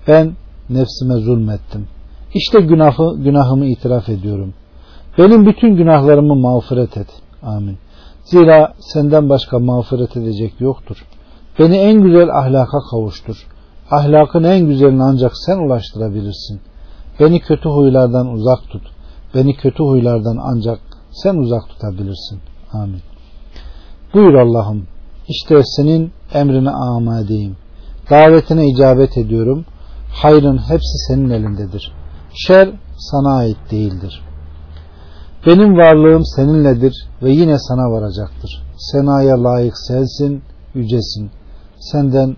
Ben nefsime zulmettim. İşte günahı, günahımı itiraf ediyorum. Benim bütün günahlarımı mağfiret et. Amin. Zira senden başka mağfiret edecek yoktur. Beni en güzel ahlaka kavuştur. Ahlakın en güzelini ancak sen ulaştırabilirsin. Beni kötü huylardan uzak tut. Beni kötü huylardan ancak sen uzak tutabilirsin. Amin. Buyur Allah'ım. İşte senin emrine amadeyim. Davetine icabet ediyorum. Hayrın hepsi senin elindedir. Şer sana ait değildir. Benim varlığım seninledir ve yine sana varacaktır. Senaya layık sensin, yücesin. Senden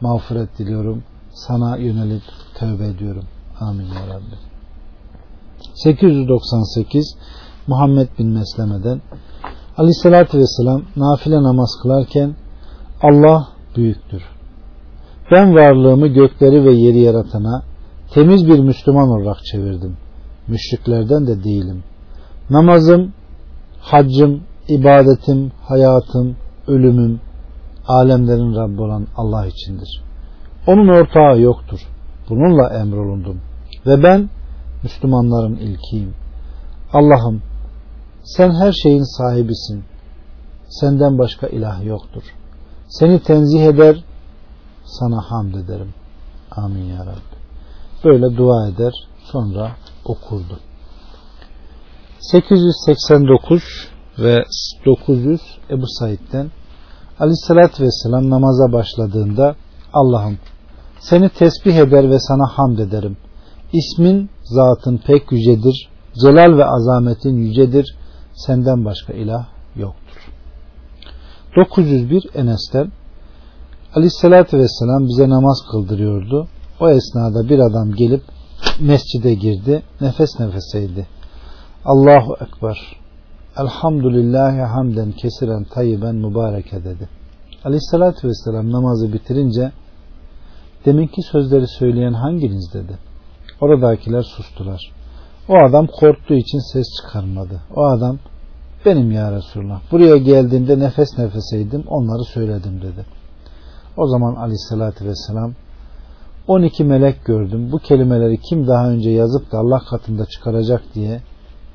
mağfiret diliyorum. Sana yönelip tövbe ediyorum. Amin ya Rabbi. 898 Muhammed bin Mesleme'den Aleyhissalatü Vesselam nafile namaz kılarken Allah büyüktür. Ben varlığımı gökleri ve yeri yaratana temiz bir Müslüman olarak çevirdim. Müşriklerden de değilim. Namazım, haccım, ibadetim, hayatım, ölümüm, alemlerin Rabbi olan Allah içindir. Onun ortağı yoktur. Bununla emrolundum. Ve ben Müslümanların ilkiyim. Allah'ım sen her şeyin sahibisin. Senden başka ilah yoktur. Seni tenzih eder, sana hamd ederim. Amin ya Rabbi. Böyle dua eder, sonra okurdu. 889 ve 900 Ebu Said'den Aleyhisselatü Vesselam namaza başladığında Allah'ım seni tesbih eder ve sana hamd ederim. İsmin, zatın pek yücedir. Celal ve azametin yücedir. Senden başka ilah yoktur. 901 Enes'ten Aleyhisselatü Vesselam bize namaz kıldırıyordu. O esnada bir adam gelip mescide girdi. Nefes nefeseydi. Allahu Ekber. Elhamdülillahi hamden kesiren tayyiben mübareke dedi. Aleyhissalatü vesselam namazı bitirince deminki sözleri söyleyen hanginiz dedi. Oradakiler sustular. O adam korktuğu için ses çıkarmadı. O adam benim ya Resulullah. Buraya geldiğimde nefes nefeseydim onları söyledim dedi. O zaman aleyhissalatü vesselam 12 melek gördüm. Bu kelimeleri kim daha önce yazıp da Allah katında çıkaracak diye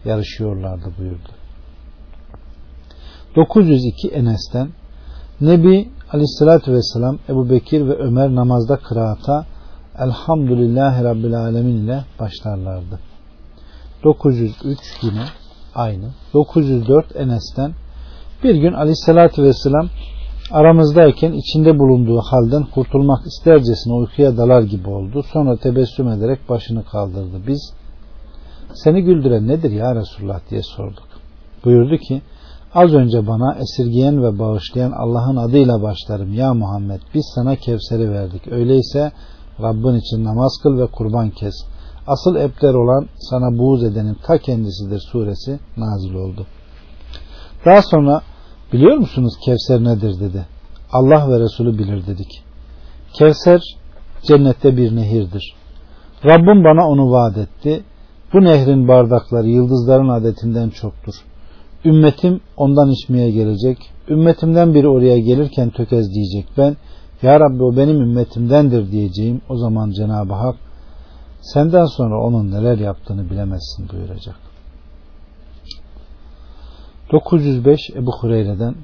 yarışıyorlardı buyurdu. 902 Enes'ten Nebi Aleyhisselatü Vesselam Ebu Bekir ve Ömer namazda kıraata Elhamdülillahi Rabbil Alemin ile başlarlardı. 903 yine aynı. 904 Enes'ten bir gün Aleyhisselatü Vesselam aramızdayken içinde bulunduğu halden kurtulmak istercesine uykuya dalar gibi oldu. Sonra tebessüm ederek başını kaldırdı. Biz seni güldüren nedir ya Resulullah diye sorduk. Buyurdu ki az önce bana esirgeyen ve bağışlayan Allah'ın adıyla başlarım ya Muhammed biz sana Kevser'i verdik. Öyleyse Rabbin için namaz kıl ve kurban kes. Asıl ebder olan sana buğz edenin ta kendisidir suresi nazil oldu. Daha sonra biliyor musunuz Kevser nedir dedi. Allah ve Resulü bilir dedik. Kevser cennette bir nehirdir. Rabbim bana onu vaat etti. Bu nehrin bardakları yıldızların adetinden çoktur. Ümmetim ondan içmeye gelecek. Ümmetimden biri oraya gelirken tökezleyecek. Ben Ya Rabbi o benim ümmetimdendir diyeceğim. O zaman Cenab-ı Hak senden sonra onun neler yaptığını bilemezsin buyuracak. 905 Ebu Hureyre'den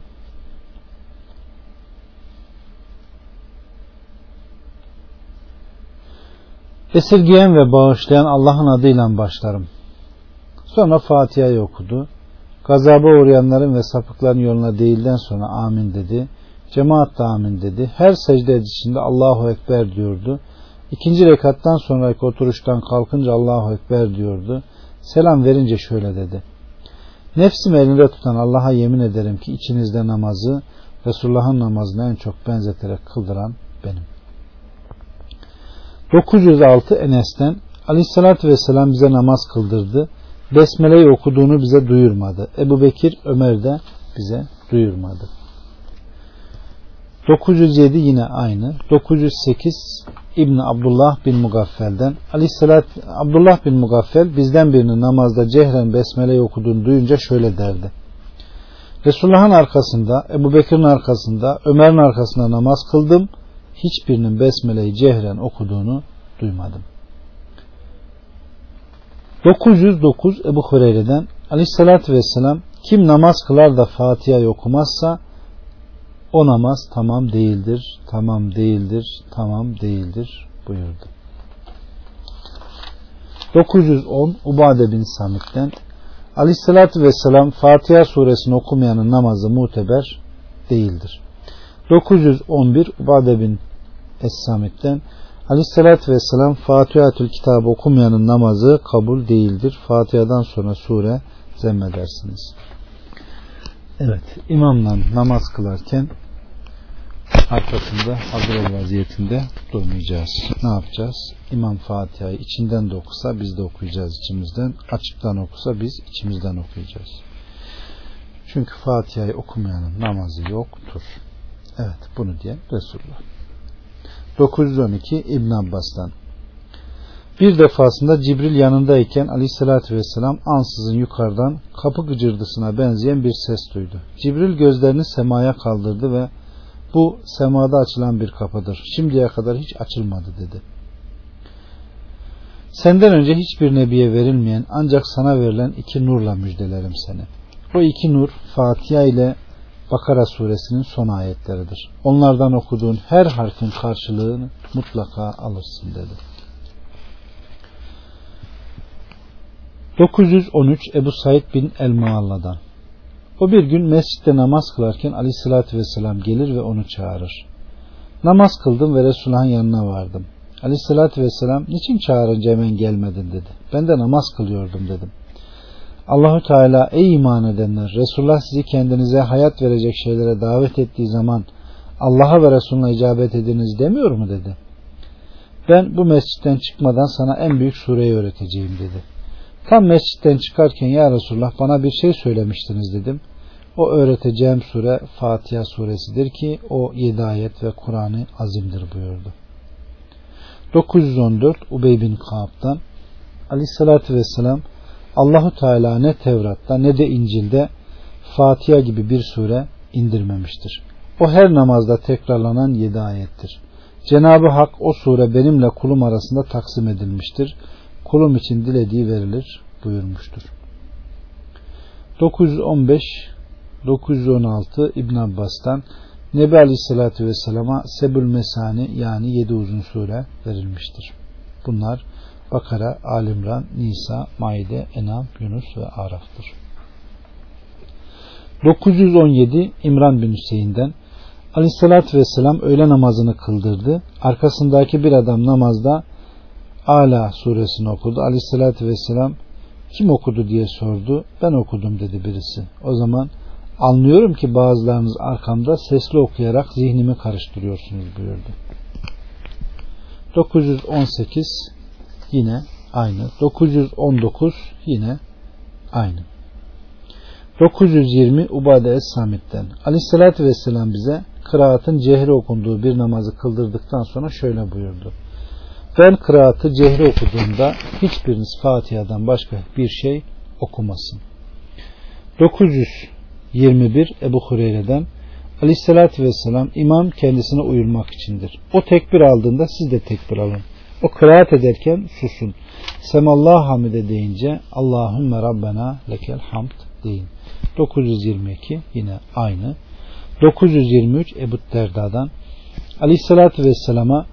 Esirgeyen ve bağışlayan Allah'ın adıyla başlarım. Sonra Fatiha'yı okudu. Gazaba uğrayanların ve sapıkların yoluna değilden sonra amin dedi. Cemaat da amin dedi. Her secde edişinde Allahu Ekber diyordu. İkinci rekattan sonraki oturuştan kalkınca Allahu Ekber diyordu. Selam verince şöyle dedi. Nefsimi elinde tutan Allah'a yemin ederim ki içinizde namazı Resulullah'ın namazına en çok benzeterek kıldıran benim. 906 Enes'ten Aleyhisselatü Vesselam bize namaz kıldırdı. Besmele'yi okuduğunu bize duyurmadı. Ebu Bekir Ömer de bize duyurmadı. 907 yine aynı. 908 İbni Abdullah bin Mugaffel'den Aleyhisselat Abdullah bin Mugaffel bizden birinin namazda cehren besmeleyi okuduğunu duyunca şöyle derdi. Resulullah'ın arkasında, Ebu Bekir'in arkasında, Ömer'in arkasında namaz kıldım. Hiçbirinin besmeleyi cehren okuduğunu duymadım. 909 Ebu Hureyre'den Aleyhisselatü Vesselam kim namaz kılar da Fatiha'yı okumazsa o namaz tamam değildir, tamam değildir, tamam değildir buyurdu. 910 Ubade bin Samit'ten Aleyhissalatü Vesselam Fatiha suresini okumayanın namazı muteber değildir. 911 Ubade bin Es-Samit'ten Aleyhissalatü Vesselam Fatihatül kitabı okumayanın namazı kabul değildir. Fatiha'dan sonra sure zemmedersiniz. Evet, imamla namaz kılarken arkasında hazır vaziyetinde durmayacağız. Ne yapacağız? İmam Fatiha'yı içinden de okusa biz de okuyacağız içimizden. Açıktan okusa biz içimizden okuyacağız. Çünkü Fatiha'yı okumayanın namazı yoktur. Evet bunu diyen Resulullah. 912 İbn Abbas'tan bir defasında Cibril yanındayken aleyhissalatü vesselam ansızın yukarıdan kapı gıcırdısına benzeyen bir ses duydu. Cibril gözlerini semaya kaldırdı ve bu semada açılan bir kapıdır. Şimdiye kadar hiç açılmadı dedi. Senden önce hiçbir nebiye verilmeyen ancak sana verilen iki nurla müjdelerim seni. O iki nur Fatiha ile Bakara suresinin son ayetleridir. Onlardan okuduğun her harfin karşılığını mutlaka alırsın dedi. 913 Ebu Said bin El-Mualla'dan O bir gün mescitte namaz kılarken aleyhissalatü vesselam gelir ve onu çağırır. Namaz kıldım ve Resulullah'ın yanına vardım. Aleyhissalatü vesselam niçin çağırınca hemen gelmedin dedi. Ben de namaz kılıyordum dedim. Allahu Teala ey iman edenler Resulullah sizi kendinize hayat verecek şeylere davet ettiği zaman Allah'a ve Resulüne icabet ediniz demiyor mu dedi. Ben bu mescitten çıkmadan sana en büyük sureyi öğreteceğim dedi. Tam mescitten çıkarken ya Resulullah bana bir şey söylemiştiniz dedim. O öğreteceğim sure Fatiha suresidir ki o yedi ayet ve Kur'an-ı azimdir buyurdu. 914 Ubey bin Kaab'dan Aleyhissalatü Vesselam Allahu Teala ne Tevrat'ta ne de İncil'de Fatiha gibi bir sure indirmemiştir. O her namazda tekrarlanan yedi ayettir. Cenab-ı Hak o sure benimle kulum arasında taksim edilmiştir. Kulum için dilediği verilir buyurmuştur. 915 916 İbn Abbas'tan Nebi Aleyhisselatü Vesselam'a Sebül Mesani yani yedi uzun sure verilmiştir. Bunlar Bakara, Alimran, Nisa, Maide, Enam, Yunus ve Araf'tır. 917 İmran bin Hüseyin'den Aleyhissalatü Vesselam öğle namazını kıldırdı. Arkasındaki bir adam namazda Ala suresini okudu. Aleyhissalatü Vesselam kim okudu diye sordu. Ben okudum dedi birisi. O zaman anlıyorum ki bazılarınız arkamda sesli okuyarak zihnimi karıştırıyorsunuz buyurdu. 918 yine aynı. 919 yine aynı. 920 Ubade Es-Samit'ten Aleyhisselatü Vesselam bize kıraatın cehri okunduğu bir namazı kıldırdıktan sonra şöyle buyurdu. Ben kıraatı cehri okuduğumda hiçbiriniz Fatiha'dan başka bir şey okumasın. 921 Ebu Hureyre'den Aleyhisselatü Vesselam imam kendisine uyulmak içindir. O tekbir aldığında siz de tekbir alın. O kıraat ederken susun. Semallahu hamide deyince Allahümme Rabbena lekel hamd deyin. 922 yine aynı. 923 Ebu Derda'dan Aleyhisselatü Vesselam'a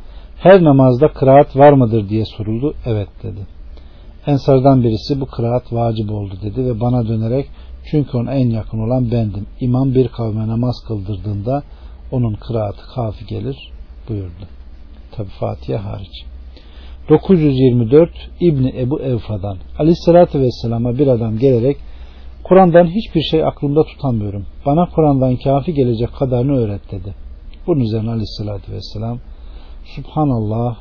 her namazda kıraat var mıdır diye soruldu. Evet dedi. Ensardan birisi bu kıraat vacip oldu dedi ve bana dönerek çünkü ona en yakın olan bendim. İmam bir kavme namaz kıldırdığında onun kıraatı kafi gelir buyurdu. Tabi Fatiha hariç. 924 İbni Ebu Evfa'dan Aleyhisselatü Vesselam'a bir adam gelerek Kur'an'dan hiçbir şey aklımda tutamıyorum. Bana Kur'an'dan kafi gelecek kadarını öğret dedi. Bunun üzerine Aleyhisselatü Vesselam Subhanallah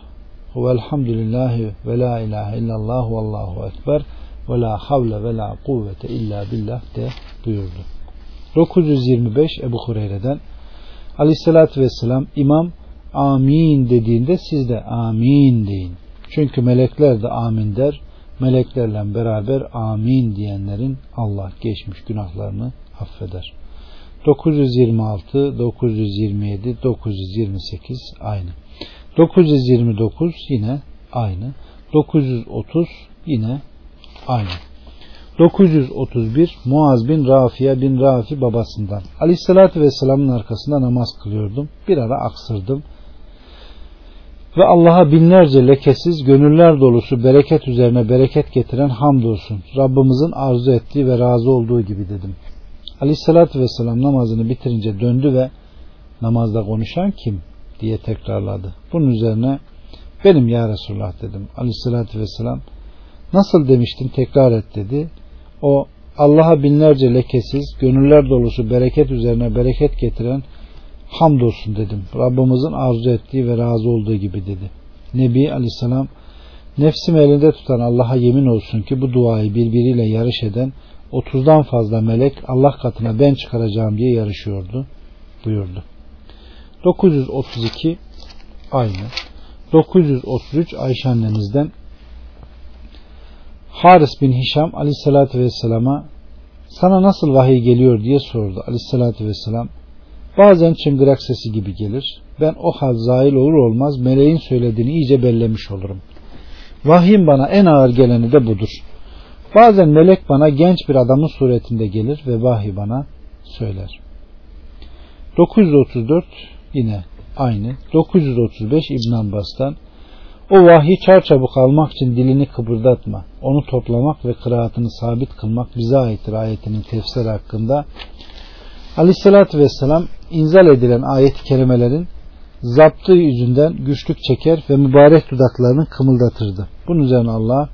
velhamdülillahi ve la ilahe illallah ve allahu ekber ve la havle ve la kuvvete illa billah de buyurdu. 925 Ebu Hureyre'den Aleyhisselatü Vesselam imam amin dediğinde siz de amin deyin. Çünkü melekler de amin der. Meleklerle beraber amin diyenlerin Allah geçmiş günahlarını affeder. 926, 927, 928 aynı. 929 yine aynı. 930 yine aynı. 931 Muaz bin Rafiye bin Rafi babasından. Aleyhissalatü Vesselam'ın arkasında namaz kılıyordum. Bir ara aksırdım. Ve Allah'a binlerce lekesiz, gönüller dolusu bereket üzerine bereket getiren hamdolsun. Rabbimizin arzu ettiği ve razı olduğu gibi dedim. Aleyhissalatü Vesselam namazını bitirince döndü ve namazda konuşan kim? Diye tekrarladı. Bunun üzerine benim ya Resulullah dedim. Aleyhissalatü Vesselam nasıl demiştin tekrar et dedi. O Allah'a binlerce lekesiz, gönüller dolusu bereket üzerine bereket getiren hamdolsun dedim. Rabbimizin arzu ettiği ve razı olduğu gibi dedi. Nebi Aleyhisselam nefsim elinde tutan Allah'a yemin olsun ki bu duayı birbiriyle yarış eden 30'dan fazla melek Allah katına ben çıkaracağım diye yarışıyordu buyurdu. 932 aynı. 933 Ayşe annemizden Haris bin Hişam aleyhissalatü vesselama sana nasıl vahiy geliyor diye sordu. Aleyhissalatü vesselam bazen çıngırak sesi gibi gelir. Ben o hal zahil olur olmaz meleğin söylediğini iyice bellemiş olurum. Vahyin bana en ağır geleni de budur. Bazen melek bana genç bir adamın suretinde gelir ve vahiy bana söyler. 934 yine aynı. 935 İbn Abbas'tan o vahyi çarçabuk almak için dilini kıpırdatma. Onu toplamak ve kıraatını sabit kılmak bize aittir ayetinin tefsiri hakkında. Aleyhissalatü vesselam inzal edilen ayet-i kerimelerin zaptı yüzünden güçlük çeker ve mübarek dudaklarını kımıldatırdı. Bunun üzerine Allah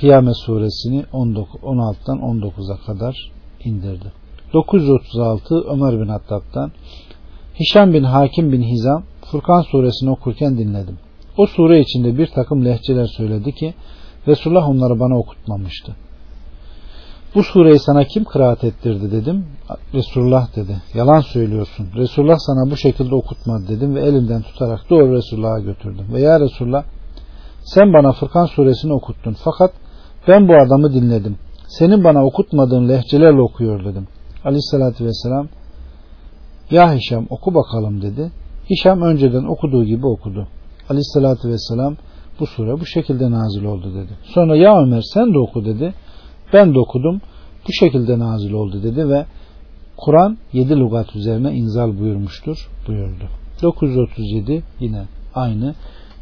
Kıyamet suresini 16'dan 19'a kadar indirdi. 936 Ömer bin Hattab'dan Hişam bin Hakim bin Hizam Furkan suresini okurken dinledim. O sure içinde bir takım lehçeler söyledi ki Resulullah onları bana okutmamıştı. Bu sureyi sana kim kıraat ettirdi dedim. Resulullah dedi. Yalan söylüyorsun. Resulullah sana bu şekilde okutmadı dedim ve elimden tutarak doğru Resulullah'a götürdüm. Ve ya Resulullah sen bana Furkan suresini okuttun fakat ben bu adamı dinledim. Senin bana okutmadığın lehçelerle okuyor dedim. Aleyhissalatü vesselam ya Hişam oku bakalım dedi. Hişam önceden okuduğu gibi okudu. Aleyhissalatü vesselam bu sure bu şekilde nazil oldu dedi. Sonra ya Ömer sen de oku dedi. Ben de okudum. Bu şekilde nazil oldu dedi ve Kur'an yedi lugat üzerine inzal buyurmuştur buyurdu. 937 yine aynı.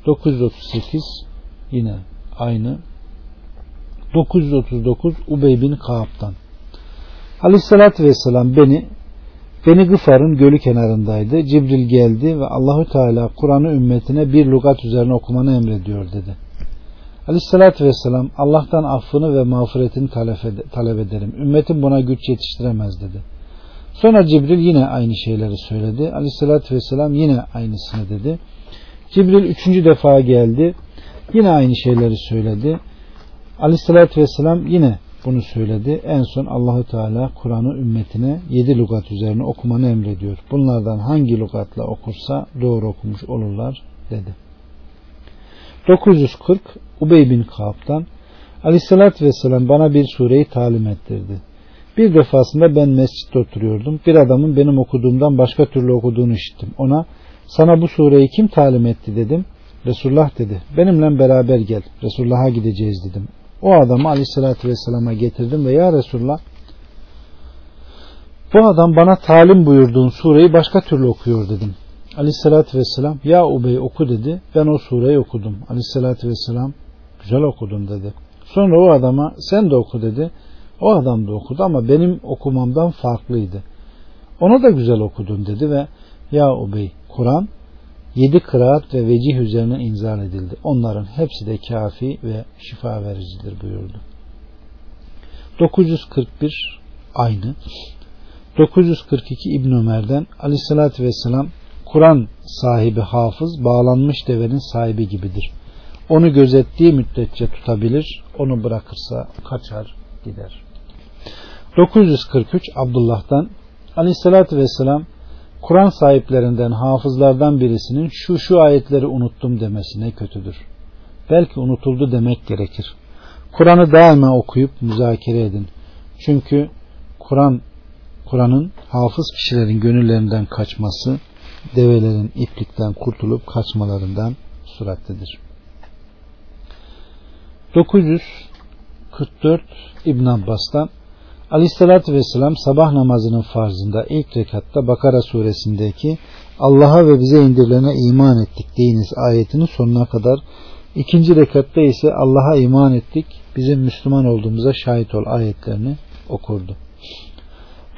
938 yine aynı. 939 Ubey bin Kaab'dan. Aleyhissalatü vesselam beni Beni Gıfar'ın gölü kenarındaydı. Cibril geldi ve Allahü Teala Kur'an'ı ümmetine bir lugat üzerine okumanı emrediyor dedi. Aleyhissalatü vesselam Allah'tan affını ve mağfiretini talep ederim. Ümmetim buna güç yetiştiremez dedi. Sonra Cibril yine aynı şeyleri söyledi. Aleyhissalatü vesselam yine aynısını dedi. Cibril üçüncü defa geldi. Yine aynı şeyleri söyledi. Aleyhissalatü vesselam yine bunu söyledi. En son Allahu Teala Kur'an'ı ümmetine yedi lugat üzerine okumanı emrediyor. Bunlardan hangi lugatla okursa doğru okumuş olurlar dedi. 940 Ubey bin Kaab'dan Aleyhisselatü Vesselam bana bir sureyi talim ettirdi. Bir defasında ben mescitte oturuyordum. Bir adamın benim okuduğumdan başka türlü okuduğunu işittim. Ona sana bu sureyi kim talim etti dedim. Resulullah dedi. Benimle beraber gel. Resulullah'a gideceğiz dedim. O adamı aleyhissalatü vesselama getirdim ve ya Resulullah bu adam bana talim buyurduğun sureyi başka türlü okuyor dedim. Aleyhissalatü vesselam ya Ubey oku dedi. Ben o sureyi okudum. Aleyhissalatü vesselam güzel okudum dedi. Sonra o adama sen de oku dedi. O adam da okudu ama benim okumamdan farklıydı. Onu da güzel okudun dedi ve ya Ubey Kur'an yedi kıraat ve vecih üzerine inzal edildi. Onların hepsi de kafi ve şifa vericidir buyurdu. 941 aynı. 942 İbn Ömer'den Aleyhisselatü Vesselam Kur'an sahibi hafız bağlanmış devenin sahibi gibidir. Onu gözettiği müddetçe tutabilir, onu bırakırsa kaçar gider. 943 Abdullah'dan Aleyhisselatü Vesselam Kur'an sahiplerinden hafızlardan birisinin şu şu ayetleri unuttum demesi ne kötüdür. Belki unutuldu demek gerekir. Kur'an'ı daima okuyup müzakere edin. Çünkü Kur'an Kur'an'ın hafız kişilerin gönüllerinden kaçması, develerin iplikten kurtulup kaçmalarından suretlidir. 944 İbn Abbas'tan Aleyhissalatü Vesselam sabah namazının farzında ilk rekatta Bakara suresindeki Allah'a ve bize indirilene iman ettik deyiniz ayetinin sonuna kadar ikinci rekatta ise Allah'a iman ettik bizim Müslüman olduğumuza şahit ol ayetlerini okurdu.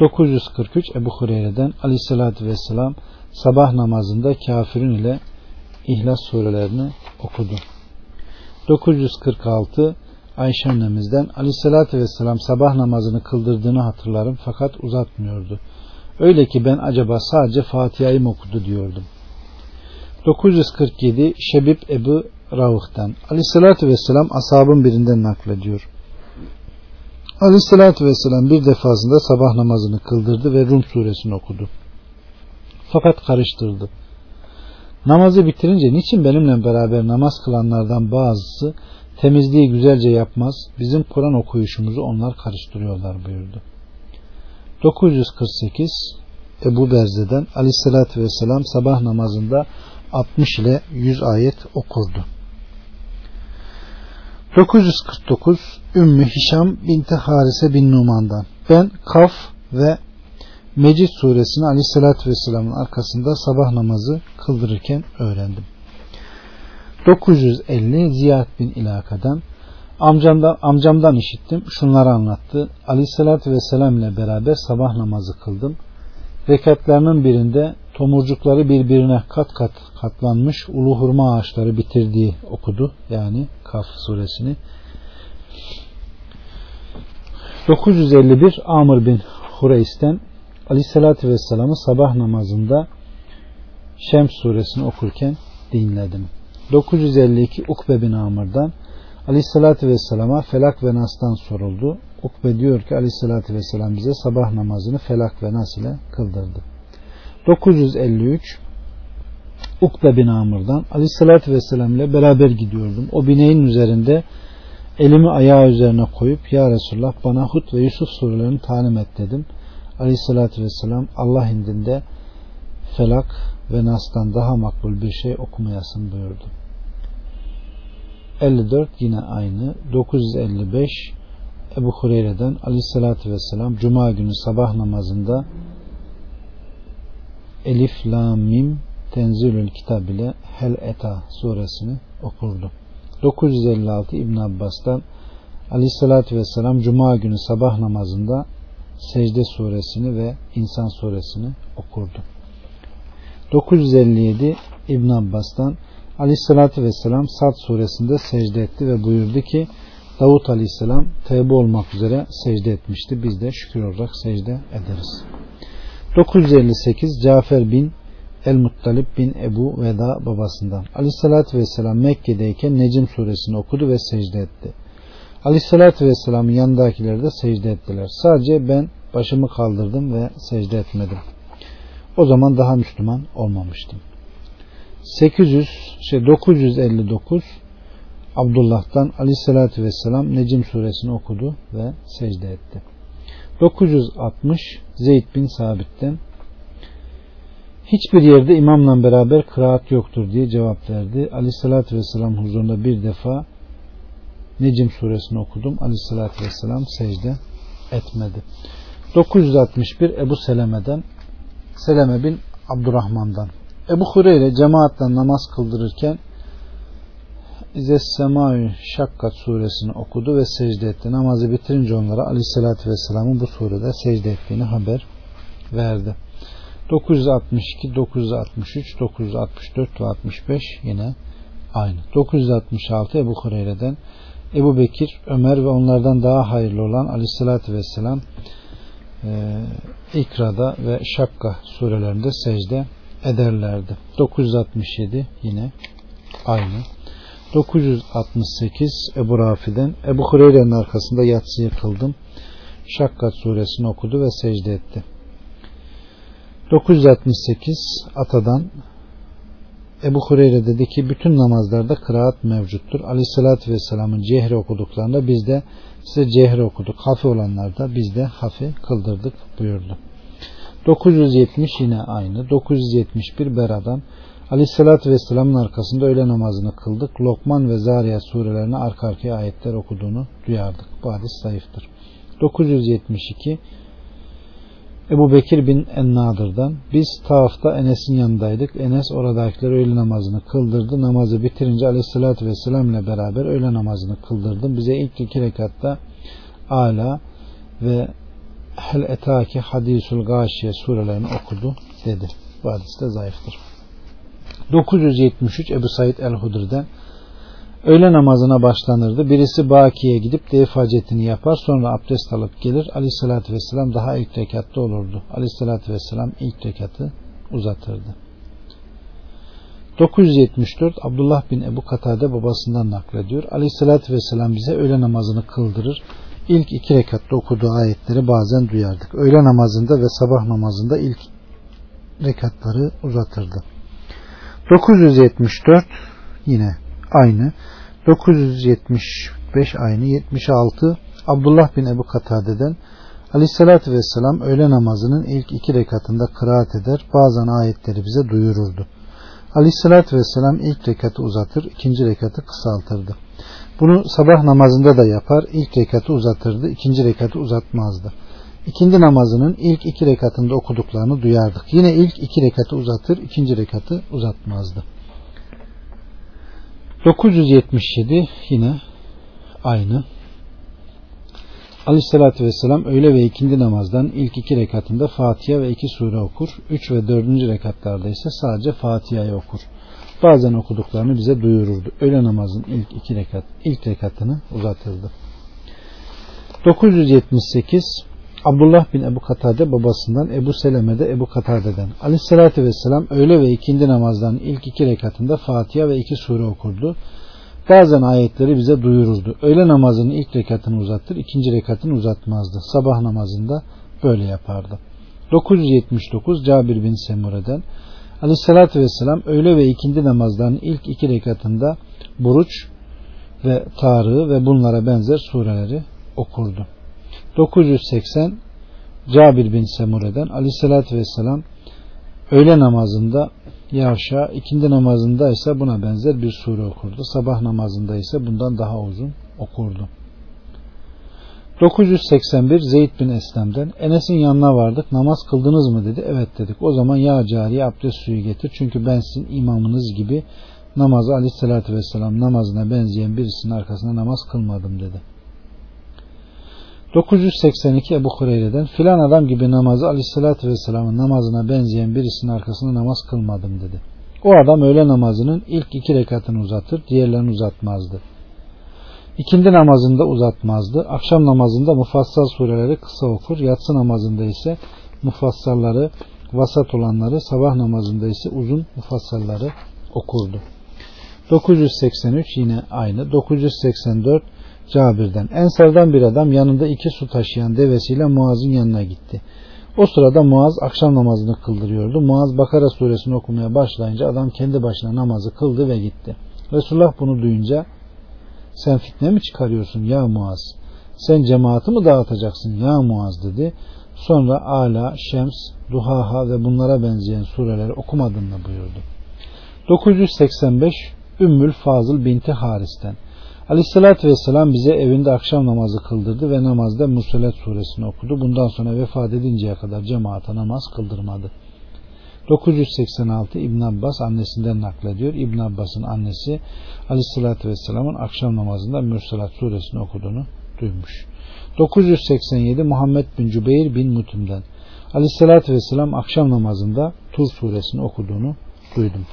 943 Ebu Hureyre'den Aleyhissalatü Vesselam sabah namazında kafirin ile İhlas surelerini okudu. 946 Ayşe annemizden Aleyhisselatü Vesselam sabah namazını kıldırdığını hatırlarım fakat uzatmıyordu. Öyle ki ben acaba sadece Fatiha'yı mı okudu diyordum. 947 Şebib Ebu Ravıh'tan Aleyhisselatü Vesselam ashabın birinden naklediyor. Aleyhisselatü Vesselam bir defasında sabah namazını kıldırdı ve Rum suresini okudu. Fakat karıştırdı. Namazı bitirince niçin benimle beraber namaz kılanlardan bazısı temizliği güzelce yapmaz, bizim Kur'an okuyuşumuzu onlar karıştırıyorlar buyurdu. 948 Ebu Berze'den Aleyhisselatü Vesselam sabah namazında 60 ile 100 ayet okurdu. 949 Ümmü Hişam binti Harise bin Numan'dan ben Kaf ve Mecid suresini Aleyhisselatü Vesselam'ın arkasında sabah namazı kıldırırken öğrendim. 950 Ziyad bin İlaka'dan amcamdan, amcamdan işittim. Şunları anlattı. Aleyhissalatü vesselam ile beraber sabah namazı kıldım. Rekatlarının birinde tomurcukları birbirine kat kat katlanmış ulu hurma ağaçları bitirdiği okudu. Yani Kaf suresini. 951 Amr bin Hureys'ten Aleyhisselatü Vesselam'ı sabah namazında Şems suresini okurken dinledim. 952 Ukbe bin Amr'dan Aleyhisselatü Vesselam'a Felak ve Nas'tan soruldu. Ukbe diyor ki Aleyhisselatü Vesselam bize sabah namazını Felak ve Nas ile kıldırdı. 953 Ukbe bin Amr'dan Aleyhisselatü Vesselam ile beraber gidiyordum. O bineğin üzerinde elimi ayağı üzerine koyup Ya Resulullah bana Hud ve Yusuf surelerini talim et dedim. Aleyhisselatü Vesselam Allah indinde Felak ve Nas'tan daha makbul bir şey okumayasın buyurdu. 54 yine aynı. 955 Ebu Hureyre'den Aleyhisselatü Vesselam Cuma günü sabah namazında Elif La Mim Tenzilül Kitab ile Hel Eta suresini okurdu. 956 İbn Abbas'tan Aleyhisselatü Vesselam Cuma günü sabah namazında Secde suresini ve İnsan suresini okurdu. 957 İbn Abbas'tan Aleyhissalatü Vesselam Sad suresinde secde etti ve buyurdu ki Davut Aleyhisselam tevbe olmak üzere secde etmişti. Biz de şükür olarak secde ederiz. 958 Cafer bin El-Muttalip bin Ebu Veda babasından. Aleyhissalatü Vesselam Mekke'deyken Necim suresini okudu ve secde etti. Aleyhissalatü Vesselam'ın yanındakiler de secde ettiler. Sadece ben başımı kaldırdım ve secde etmedim. O zaman daha Müslüman olmamıştım. 800 şey 959 Abdullah'tan Aleyhisselatü Vesselam Necim suresini okudu ve secde etti. 960 Zeyd bin Sabit'ten hiçbir yerde imamla beraber kıraat yoktur diye cevap verdi. Aleyhissalatü Vesselam huzurunda bir defa Necim suresini okudum. Aleyhissalatü Vesselam secde etmedi. 961 Ebu Seleme'den Seleme bin Abdurrahman'dan Ebu Hureyre cemaatle namaz kıldırırken İzes Semâü Şakkat suresini okudu ve secde etti. Namazı bitirince onlara Aleyhisselatü Vesselam'ın bu surede secde ettiğini haber verdi. 962, 963, 964 ve 65 yine aynı. 966 Ebu Hureyre'den Ebu Bekir, Ömer ve onlardan daha hayırlı olan Aleyhisselatü Vesselam e, İkra'da ve Şakka surelerinde secde ederlerdi. 967 yine aynı. 968 Ebu Rafi'den Ebu Hureyre'nin arkasında yatsıyı kıldım. Şakkat suresini okudu ve secde etti. 968 Atadan Ebu Hureyre dedi ki bütün namazlarda kıraat mevcuttur. Aleyhissalatü Vesselam'ın cehri okuduklarında biz de size cehri okuduk. Hafi olanlarda biz de hafi kıldırdık buyurdu. 970 yine aynı. 971 Bera'dan Aleyhissalatü Vesselam'ın arkasında öğle namazını kıldık. Lokman ve Zariyat surelerine arka arkaya ayetler okuduğunu duyardık. Bu hadis zayıftır. 972 Ebu Bekir bin Ennadır'dan biz Taaf'ta Enes'in yanındaydık. Enes oradakiler öğle namazını kıldırdı. Namazı bitirince aleyhissalatü vesselam ile beraber öğle namazını kıldırdım. Bize ilk iki rekatta Ala ve Hel etaki hadisul gâşiye surelerini okudu dedi. Bu hadis de zayıftır. 973 Ebu Said el-Hudr'den Öğle namazına başlanırdı. Birisi Baki'ye gidip dev hacetini yapar. Sonra abdest alıp gelir. Aleyhissalatü vesselam daha ilk rekatta olurdu. Aleyhissalatü vesselam ilk rekatı uzatırdı. 974 Abdullah bin Ebu Katade babasından naklediyor. Aleyhissalatü vesselam bize öğle namazını kıldırır. İlk iki rekatta okuduğu ayetleri bazen duyardık. Öğle namazında ve sabah namazında ilk rekatları uzatırdı. 974 yine aynı. 975 aynı. 76 Abdullah bin Ebu Katade'den Aleyhissalatü Vesselam öğle namazının ilk iki rekatında kıraat eder. Bazen ayetleri bize duyururdu. Aleyhissalatü Vesselam ilk rekatı uzatır, ikinci rekatı kısaltırdı. Bunu sabah namazında da yapar. İlk rekatı uzatırdı, ikinci rekatı uzatmazdı. İkindi namazının ilk iki rekatında okuduklarını duyardık. Yine ilk iki rekatı uzatır, ikinci rekatı uzatmazdı. 977 yine aynı. Aleyhissalatü Vesselam öğle ve ikindi namazdan ilk iki rekatında Fatiha ve iki sure okur. Üç ve dördüncü rekatlarda ise sadece Fatiha'yı okur. Bazen okuduklarını bize duyururdu. Öğle namazın ilk iki rekat, ilk rekatını uzatırdı. 978 Abdullah bin Ebu Katade babasından Ebu Seleme'de Ebu Katade'den Aleyhisselatü Vesselam öğle ve ikindi namazdan ilk iki rekatında Fatiha ve iki sure okurdu. Bazen ayetleri bize duyururdu. Öğle namazının ilk rekatını uzattır, ikinci rekatını uzatmazdı. Sabah namazında böyle yapardı. 979 Cabir bin Semure'den Aleyhisselatü Vesselam öğle ve ikindi namazdan ilk iki rekatında Buruç ve Tarık'ı ve bunlara benzer sureleri okurdu. 980 Cabir bin Semure'den Aleyhisselatü Vesselam öğle namazında Yavşa, ikindi namazında ise buna benzer bir sure okurdu. Sabah namazında ise bundan daha uzun okurdu. 981 Zeyd bin Eslem'den Enes'in yanına vardık. Namaz kıldınız mı dedi. Evet dedik. O zaman ya cariye abdest suyu getir. Çünkü ben sizin imamınız gibi namazı aleyhissalatü vesselam namazına benzeyen birisinin arkasında namaz kılmadım dedi. 982 Ebu Hureyre'den filan adam gibi namazı aleyhissalatü vesselamın namazına benzeyen birisinin arkasında namaz kılmadım dedi. O adam öğle namazının ilk iki rekatını uzatır, diğerlerini uzatmazdı. İkindi namazında uzatmazdı. Akşam namazında mufassal sureleri kısa okur. Yatsı namazında ise mufassalları, vasat olanları, sabah namazında ise uzun mufassalları okurdu. 983 yine aynı. 984 Cabir'den. Ensardan bir adam yanında iki su taşıyan devesiyle Muaz'ın yanına gitti. O sırada Muaz akşam namazını kıldırıyordu. Muaz Bakara suresini okumaya başlayınca adam kendi başına namazı kıldı ve gitti. Resulullah bunu duyunca sen fitne mi çıkarıyorsun ya Muaz? Sen cemaati mi dağıtacaksın ya Muaz dedi. Sonra Ala, Şems, Duhaha ve bunlara benzeyen sureleri okumadın mı buyurdu. 985 Ümmül Fazıl binti Haris'ten Aleyhissalatü Vesselam bize evinde akşam namazı kıldırdı ve namazda Musallat suresini okudu. Bundan sonra vefat edinceye kadar cemaate namaz kıldırmadı. 986 İbn Abbas annesinden naklediyor. İbn Abbas'ın annesi Aleyhissalatü Vesselam'ın akşam namazında Mürselat suresini okuduğunu duymuş. 987 Muhammed bin Cübeyr bin Mutim'den Aleyhissalatü Vesselam akşam namazında Tur suresini okuduğunu duydum.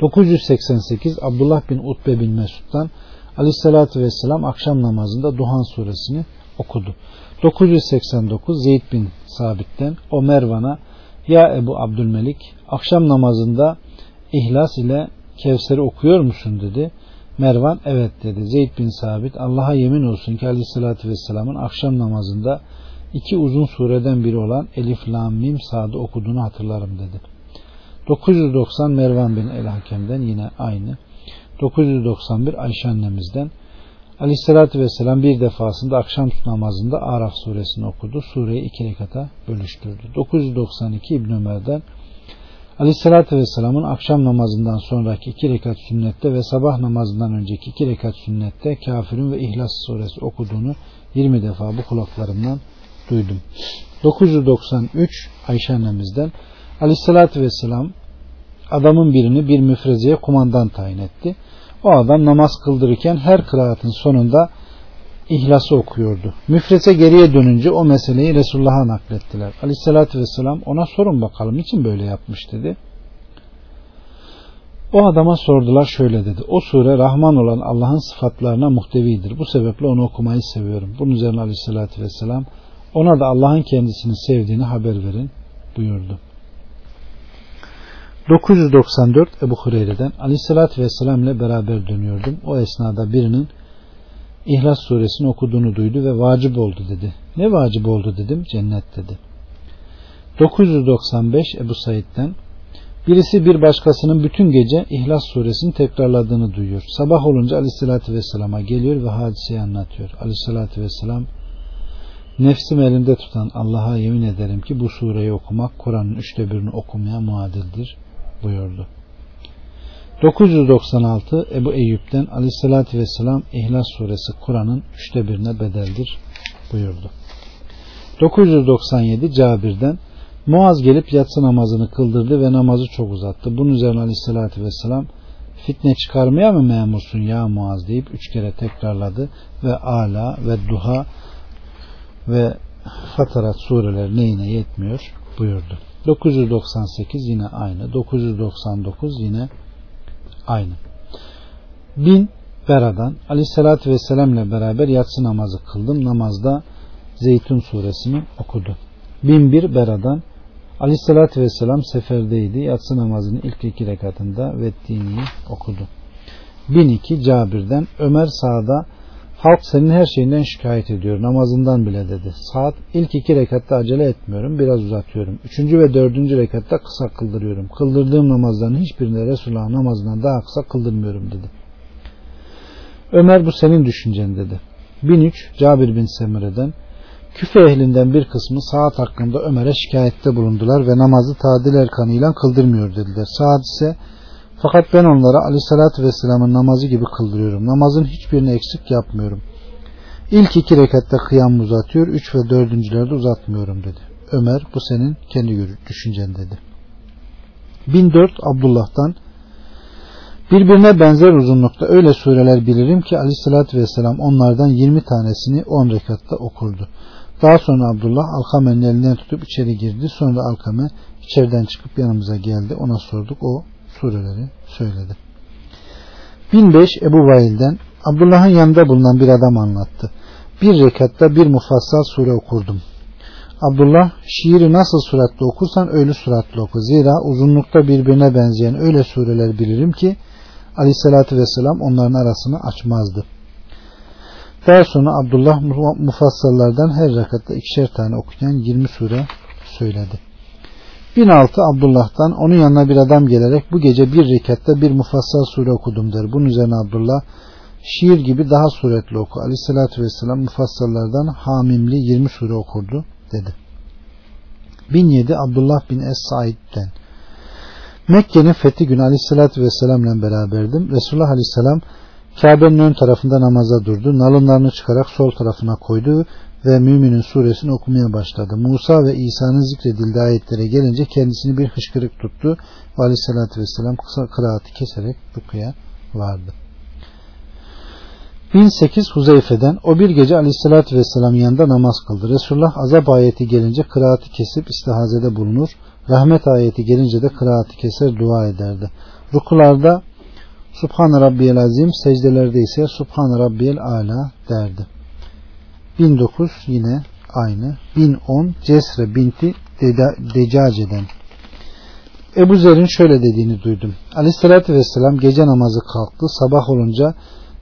988 Abdullah bin Utbe bin Mesud'dan Aleyhissalatü Vesselam akşam namazında Duhan suresini okudu. 989 Zeyd bin Sabit'ten o Mervan'a ya Ebu Abdülmelik akşam namazında İhlas ile Kevser'i okuyor musun dedi. Mervan evet dedi. Zeyd bin Sabit Allah'a yemin olsun ki Aleyhisselatü Vesselam'ın akşam namazında iki uzun sureden biri olan Elif, Lam, Mim, Sad'ı okuduğunu hatırlarım dedi. 990 Mervan bin El Hakem'den yine aynı. 991 Ayşe annemizden Aleyhisselatü Vesselam bir defasında akşam namazında Araf suresini okudu. Sureyi iki rekata bölüştürdü. 992 İbn Ömer'den Aleyhisselatü Vesselam'ın akşam namazından sonraki iki rekat sünnette ve sabah namazından önceki iki rekat sünnette Kafirun ve İhlas suresi okuduğunu 20 defa bu kulaklarımdan duydum. 993 Ayşe annemizden Aleyhisselatü Vesselam adamın birini bir müfrezeye kumandan tayin etti. O adam namaz kıldırırken her kıraatın sonunda İhlas'ı okuyordu. Müfreze geriye dönünce o meseleyi Resulullah'a naklettiler. Aleyhissalatü vesselam ona sorun bakalım için böyle yapmış dedi. O adama sordular şöyle dedi. O sure Rahman olan Allah'ın sıfatlarına muhtevidir. Bu sebeple onu okumayı seviyorum. Bunun üzerine Aleyhisselatü vesselam ona da Allah'ın kendisini sevdiğini haber verin buyurdu. 994 Ebu Hureyre'den Aleyhisselatü Vesselam ile beraber dönüyordum. O esnada birinin İhlas suresini okuduğunu duydu ve vacip oldu dedi. Ne vacip oldu dedim. Cennet dedi. 995 Ebu Said'den Birisi bir başkasının bütün gece İhlas suresini tekrarladığını duyuyor. Sabah olunca Aleyhisselatü Vesselam'a geliyor ve hadiseyi anlatıyor. Aleyhisselatü Vesselam Nefsim elinde tutan Allah'a yemin ederim ki bu sureyi okumak Kur'an'ın üçte birini okumaya muadildir buyurdu. 996 Ebu Eyyub'den Aleyhisselatü Vesselam İhlas Suresi Kur'an'ın üçte birine bedeldir buyurdu. 997 Cabir'den Muaz gelip yatsı namazını kıldırdı ve namazı çok uzattı. Bunun üzerine Aleyhisselatü Vesselam fitne çıkarmaya mı memursun ya Muaz deyip üç kere tekrarladı ve Ala ve Duha ve Fatarat sureleri neyine yetmiyor buyurdu. 998 yine aynı. 999 yine aynı. Bin Bera'dan Aleyhisselatü Vesselam ile beraber yatsı namazı kıldım. Namazda Zeytun suresini okudu. Bin bir Bera'dan Aleyhisselatü Vesselam seferdeydi. Yatsı namazının ilk iki rekatında Vettini'yi okudu. 1002 Cabir'den Ömer sağda Halk senin her şeyinden şikayet ediyor. Namazından bile dedi. Saat ilk iki rekatta acele etmiyorum. Biraz uzatıyorum. Üçüncü ve dördüncü rekatta kısa kıldırıyorum. Kıldırdığım namazların hiçbirinde Resulullah namazından daha kısa kıldırmıyorum dedi. Ömer bu senin düşüncen dedi. 1003 Cabir bin Semire'den Küfe ehlinden bir kısmı saat hakkında Ömer'e şikayette bulundular ve namazı tadil erkanıyla kıldırmıyor dediler. Saat ise fakat ben onlara aleyhissalatü vesselamın namazı gibi kıldırıyorum. Namazın hiçbirini eksik yapmıyorum. İlk iki rekatta kıyam uzatıyor. Üç ve dördüncülerde uzatmıyorum dedi. Ömer bu senin kendi düşüncen dedi. 1004 Abdullah'tan Birbirine benzer uzunlukta öyle sureler bilirim ki aleyhissalatü vesselam onlardan 20 tanesini 10 rekatta okurdu. Daha sonra Abdullah Alkame'nin elinden tutup içeri girdi. Sonra Alkame içeriden çıkıp yanımıza geldi. Ona sorduk. O sureleri söyledi. 1005 Ebu Vail'den Abdullah'ın yanında bulunan bir adam anlattı. Bir rekatta bir mufassal sure okurdum. Abdullah şiiri nasıl suratlı okursan öyle suratlı oku. Zira uzunlukta birbirine benzeyen öyle sureler bilirim ki aleyhissalatü vesselam onların arasını açmazdı. Daha sonra Abdullah mufassallardan her rekatta ikişer tane okuyan 20 sure söyledi. 1006 Abdullah'tan onun yanına bir adam gelerek bu gece bir rekatta bir mufassal sure okudum der. Bunun üzerine Abdullah şiir gibi daha suretli oku. Aleyhissalatü vesselam mufassallardan hamimli 20 sure okurdu dedi. 1007 Abdullah bin Es-Said'den Mekke'nin fethi günü Aleyhisselatü Vesselam ile beraberdim. Resulullah Aleyhisselam Kabe'nin ön tarafında namaza durdu. Nalınlarını çıkarak sol tarafına koydu ve Müminin suresini okumaya başladı. Musa ve İsa'nın zikredildiği ayetlere gelince kendisini bir hışkırık tuttu ve Aleyhisselatü Vesselam kısa kıraati keserek rukuya vardı. 1008 Huzeyfe'den o bir gece aleyhissalatü vesselam yanında namaz kıldı. Resulullah azap ayeti gelince kıraati kesip istihazede bulunur. Rahmet ayeti gelince de kıraati keser dua ederdi. Rukularda Subhan Rabbiyel Azim secdelerde ise Subhan Rabbiyel Ala derdi. 1009 yine aynı. 1010 Cesre binti Decace'den. Ebu Zer'in şöyle dediğini duydum. Aleyhissalatü vesselam gece namazı kalktı. Sabah olunca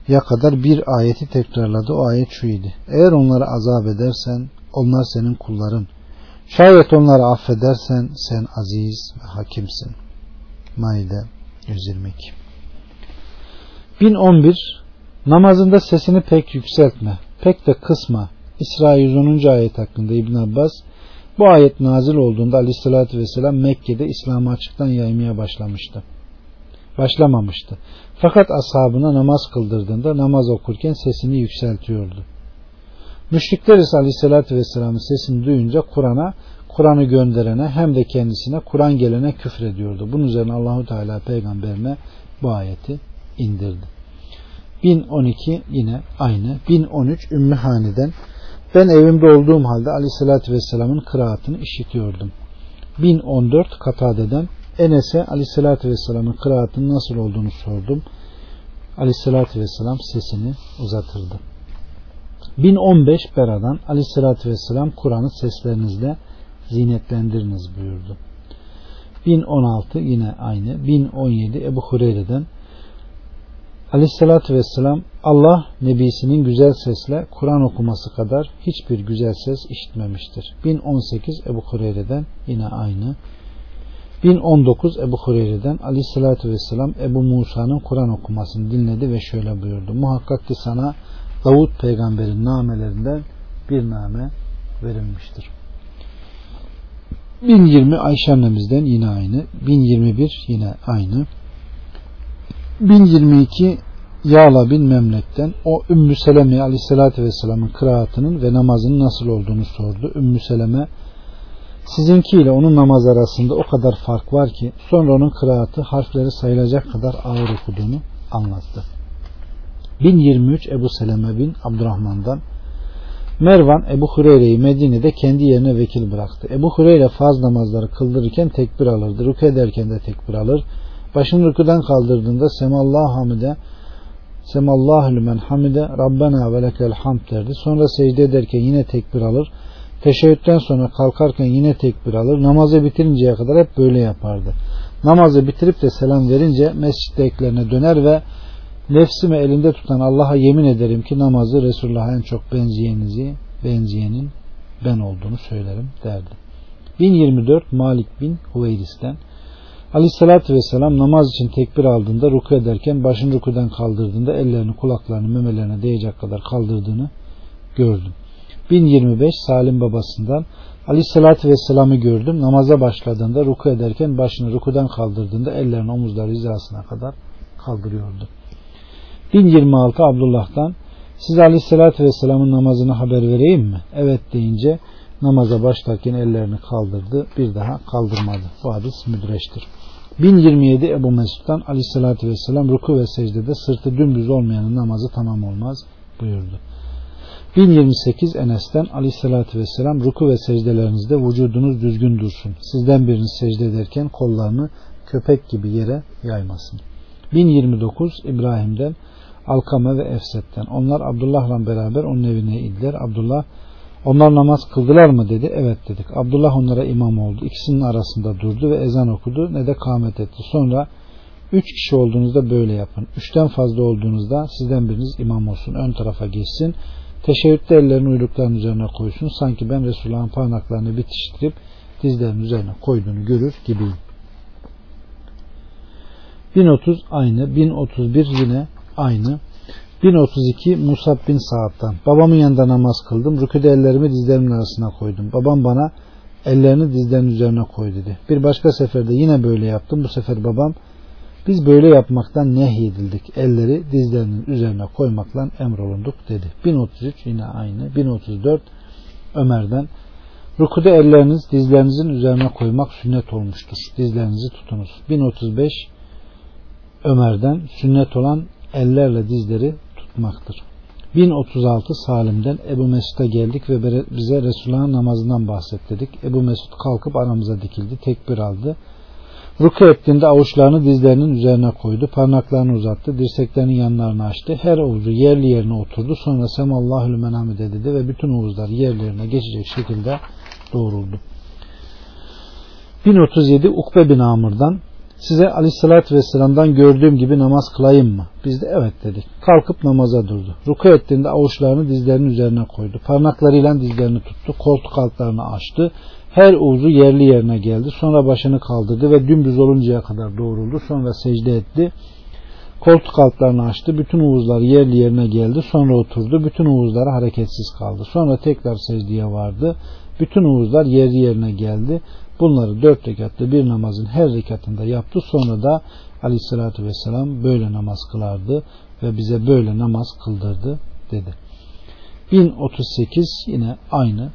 ya kadar bir ayeti tekrarladı. O ayet şu idi. Eğer onları azap edersen onlar senin kulların. Şayet onları affedersen sen aziz ve hakimsin. Maide 122 1011 Namazında sesini pek yükseltme, pek de kısma. İsra 110. ayet hakkında İbn Abbas bu ayet nazil olduğunda aleyhissalatü vesselam Mekke'de İslam'ı açıktan yaymaya başlamıştı. Başlamamıştı. Fakat ashabına namaz kıldırdığında namaz okurken sesini yükseltiyordu. Müşrikler ise aleyhissalatü vesselamın sesini duyunca Kur'an'a, Kur'an'ı gönderene hem de kendisine Kur'an gelene küfrediyordu. Bunun üzerine Allahu Teala peygamberine bu ayeti indirdi. 1012 yine aynı. 1013 Ümmü Hani'den ben evimde olduğum halde aleyhissalatü vesselamın kıraatını işitiyordum. 1014 Katade'den Enes'e aleyhissalatü vesselamın kıraatının nasıl olduğunu sordum. Aleyhissalatü vesselam sesini uzatırdı. 1015 Bera'dan aleyhissalatü vesselam Kur'an'ı seslerinizle zinetlendiriniz buyurdu. 1016 yine aynı. 1017 Ebu Hureyre'den Aleyhissalatü vesselam Allah nebisinin güzel sesle Kur'an okuması kadar hiçbir güzel ses işitmemiştir. 1018 Ebu Hureyre'den yine aynı. 1019 Ebu Hureyre'den Aleyhissalatü vesselam Ebu Musa'nın Kur'an okumasını dinledi ve şöyle buyurdu. Muhakkak ki sana Davut peygamberin namelerinden bir name verilmiştir. 1020 Ayşe annemizden yine aynı. 1021 yine aynı. 1022 Yağla bin Memlek'ten o Ümmü Seleme aleyhissalatü vesselamın kıraatının ve namazının nasıl olduğunu sordu. Ümmü Seleme sizinki ile onun namaz arasında o kadar fark var ki sonra onun kıraatı harfleri sayılacak kadar ağır okuduğunu anlattı. 1023 Ebu Seleme bin Abdurrahman'dan Mervan Ebu Hureyre'yi Medine'de kendi yerine vekil bıraktı. Ebu Hureyre faz namazları kıldırırken tekbir alırdı. Rükü ederken de tekbir alır. Başını rüküden kaldırdığında Semallahu hamide Semallahu lümen hamide Rabbena ve lekel hamd derdi. Sonra secde ederken yine tekbir alır. Teşebbütten sonra kalkarken yine tekbir alır. Namazı bitirinceye kadar hep böyle yapardı. Namazı bitirip de selam verince mescittekilerine döner ve nefsimi elinde tutan Allah'a yemin ederim ki namazı Resulullah'a en çok benzeyenizi, benzeyenin ben olduğunu söylerim derdi. 1024 Malik bin Huveyris'ten Aleyhissalatü Vesselam namaz için tekbir aldığında ruku ederken başını rukudan kaldırdığında ellerini kulaklarını memelerine değecek kadar kaldırdığını gördüm. 1025 Salim babasından Aleyhissalatü Vesselam'ı gördüm. Namaza başladığında ruku ederken başını rukudan kaldırdığında ellerini omuzları hizasına kadar kaldırıyordu. 1026 Abdullah'tan size Aleyhisselatü Vesselam'ın namazını haber vereyim mi? Evet deyince namaza başlarken ellerini kaldırdı. Bir daha kaldırmadı. Bu hadis müdreştir. 1027 Ebu Mesud'dan Aleyhisselatü Vesselam ruku ve secdede sırtı dümdüz olmayanın namazı tamam olmaz buyurdu. 1028 Enes'ten Aleyhisselatü Vesselam ruku ve secdelerinizde vücudunuz düzgün dursun. Sizden biriniz secde ederken kollarını köpek gibi yere yaymasın. 1029 İbrahim'den Alkame ve Efset'ten. Onlar Abdullah'la beraber onun evine indiler. Abdullah onlar namaz kıldılar mı dedi. Evet dedik. Abdullah onlara imam oldu. İkisinin arasında durdu ve ezan okudu ne de kâmet etti. Sonra Üç kişi olduğunuzda böyle yapın. Üçten fazla olduğunuzda sizden biriniz imam olsun. Ön tarafa geçsin. Teşebbütte ellerini uylukların üzerine koysun. Sanki ben Resulullah'ın parmaklarını bitiştirip dizlerinin üzerine koyduğunu görür gibiyim. 1030 aynı. 1031 yine aynı. 1032 Musab bin Saad'dan. Babamın yanında namaz kıldım. Rüküde ellerimi dizlerimin arasına koydum. Babam bana ellerini dizlerinin üzerine koy dedi. Bir başka seferde yine böyle yaptım. Bu sefer babam biz böyle yapmaktan nehyedildik. Elleri dizlerinin üzerine koymakla emrolunduk dedi. 1033 yine aynı. 1034 Ömer'den Rukuda elleriniz dizlerinizin üzerine koymak sünnet olmuştur. Dizlerinizi tutunuz. 1035 Ömer'den sünnet olan ellerle dizleri tutmaktır. 1036 Salim'den Ebu Mesud'a geldik ve bize Resulullah'ın namazından bahset dedik. Ebu Mesud kalkıp aramıza dikildi. Tekbir aldı. Ruku ettiğinde avuçlarını dizlerinin üzerine koydu. Parmaklarını uzattı. Dirseklerinin yanlarını açtı. Her ovuzu yerli yerine oturdu. Sonra Semallahül menamide dedi ve bütün ovuzlar yerlerine geçecek şekilde doğruldu. 1037 Ukbe bin Amr'dan size aleyhissalatü vesselam'dan gördüğüm gibi namaz kılayım mı? Biz de evet dedik. Kalkıp namaza durdu. Ruku ettiğinde avuçlarını dizlerinin üzerine koydu. Parmaklarıyla dizlerini tuttu. Koltuk altlarını açtı. Her uzu yerli yerine geldi. Sonra başını kaldırdı ve dümdüz oluncaya kadar doğruldu. Sonra secde etti. Koltuk altlarını açtı. Bütün uğuzlar yerli yerine geldi. Sonra oturdu. Bütün uğuzları hareketsiz kaldı. Sonra tekrar secdeye vardı. Bütün uğuzlar yerli yerine geldi. Bunları dört rekatlı bir namazın her rekatında yaptı. Sonra da aleyhissalatü vesselam böyle namaz kılardı ve bize böyle namaz kıldırdı dedi. 1038 yine aynı.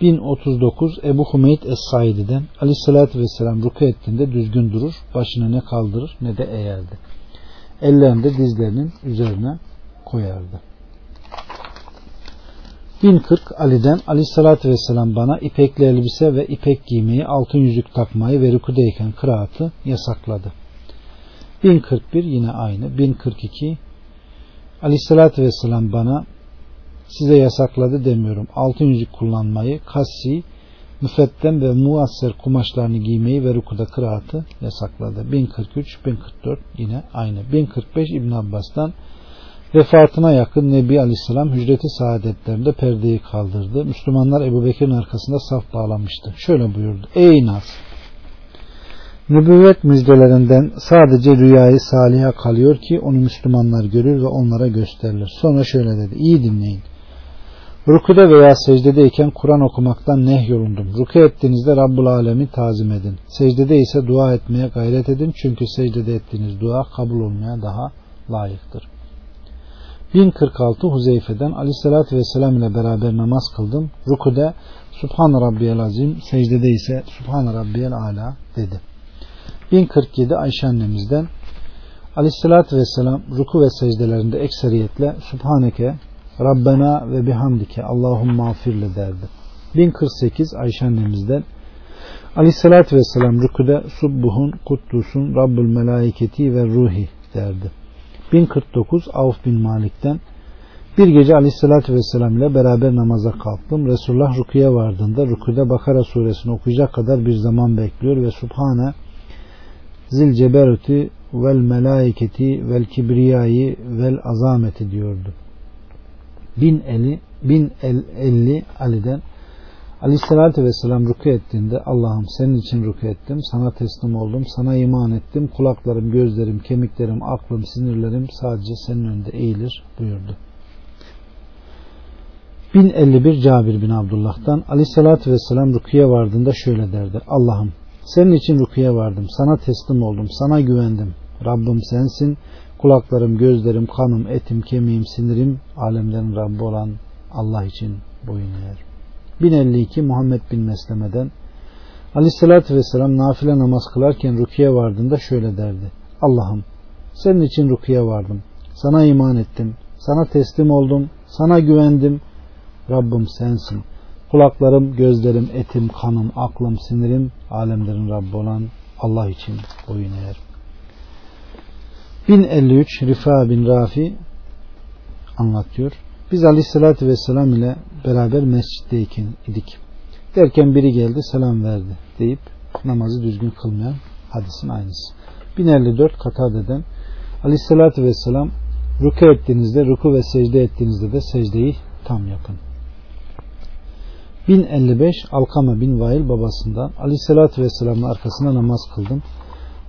1039 Ebu Humeyd Es-Saidi'den aleyhissalatü vesselam ruku ettiğinde düzgün durur, başını ne kaldırır ne de eğerdi. Ellerini de dizlerinin üzerine koyardı. 1040 Ali'den Ali sallallahu vesselam bana ipekli elbise ve ipek giymeyi, altın yüzük takmayı ve rükudeyken kıraatı yasakladı. 1041 yine aynı. 1042 Ali sallallahu vesselam bana size yasakladı demiyorum. Altın yüzük kullanmayı, kassi, müfettem ve muasser kumaşlarını giymeyi ve rükuda kıraatı yasakladı. 1043, 1044 yine aynı. 1045 İbn Abbas'tan Vefatına yakın Nebi Aleyhisselam hücreti saadetlerinde perdeyi kaldırdı. Müslümanlar Ebu Bekir'in arkasında saf bağlamıştı. Şöyle buyurdu. Ey Nas! Nübüvvet müjdelerinden sadece rüyayı saliha kalıyor ki onu Müslümanlar görür ve onlara gösterilir. Sonra şöyle dedi. İyi dinleyin. Rukuda veya secdedeyken Kur'an okumaktan nehyolundum. Ruku ettiğinizde Rabbul Alemi tazim edin. Secdede ise dua etmeye gayret edin. Çünkü secdede ettiğiniz dua kabul olmaya daha layıktır. 1046 Huzeyfe'den Aleyhisselatü Vesselam ile beraber namaz kıldım. Rukude Subhan Rabbiyel Azim, secdede ise Subhan Rabbiyel Ala dedi. 1047 Ayşe annemizden Aleyhisselatü Vesselam ruku ve secdelerinde ekseriyetle Subhaneke Rabbena ve bihamdike Allahumma afirle derdi. 1048 Ayşe annemizden Aleyhisselatü Vesselam rükude Subbuhun Kuddusun Rabbul Melaiketi ve Ruhi derdi. 1049 Avf bin Malik'ten bir gece aleyhissalatü vesselam ile beraber namaza kalktım. Resulullah rukuya vardığında rukuda Bakara suresini okuyacak kadar bir zaman bekliyor ve Subhane zil ceberuti vel melaiketi vel kibriyayı vel azameti diyordu. 1050 1050 Ali'den Aleyhisselatü Vesselam ruku ettiğinde Allah'ım senin için ruku ettim, sana teslim oldum, sana iman ettim, kulaklarım, gözlerim, kemiklerim, aklım, sinirlerim sadece senin önünde eğilir buyurdu. 1051 Cabir bin Abdullah'tan Aleyhisselatü Vesselam rukuya vardığında şöyle derdi. Allah'ım senin için rukuya vardım, sana teslim oldum, sana güvendim. Rabbim sensin, kulaklarım, gözlerim, kanım, etim, kemiğim, sinirim, alemlerin Rabbi olan Allah için boyun eğer. 1052 Muhammed bin Mesleme'den Aleyhisselatü Vesselam nafile namaz kılarken rukiye vardığında şöyle derdi. Allah'ım senin için rukiye vardım. Sana iman ettim. Sana teslim oldum. Sana güvendim. Rabbim sensin. Kulaklarım, gözlerim, etim, kanım, aklım, sinirim, alemlerin Rabbi olan Allah için boyun eğer. 1053 Rifa bin Rafi anlatıyor. Biz aleyhissalatü vesselam ile beraber mescitteyken idik. Derken biri geldi selam verdi deyip namazı düzgün kılmayan hadisin aynısı. 1054 Katade'den Aleyhisselatü Vesselam ruku ettiğinizde, ruku ve secde ettiğinizde de secdeyi tam yapın. 1055 Alkama bin Vail babasından Aleyhisselatü Vesselam'ın arkasında namaz kıldım.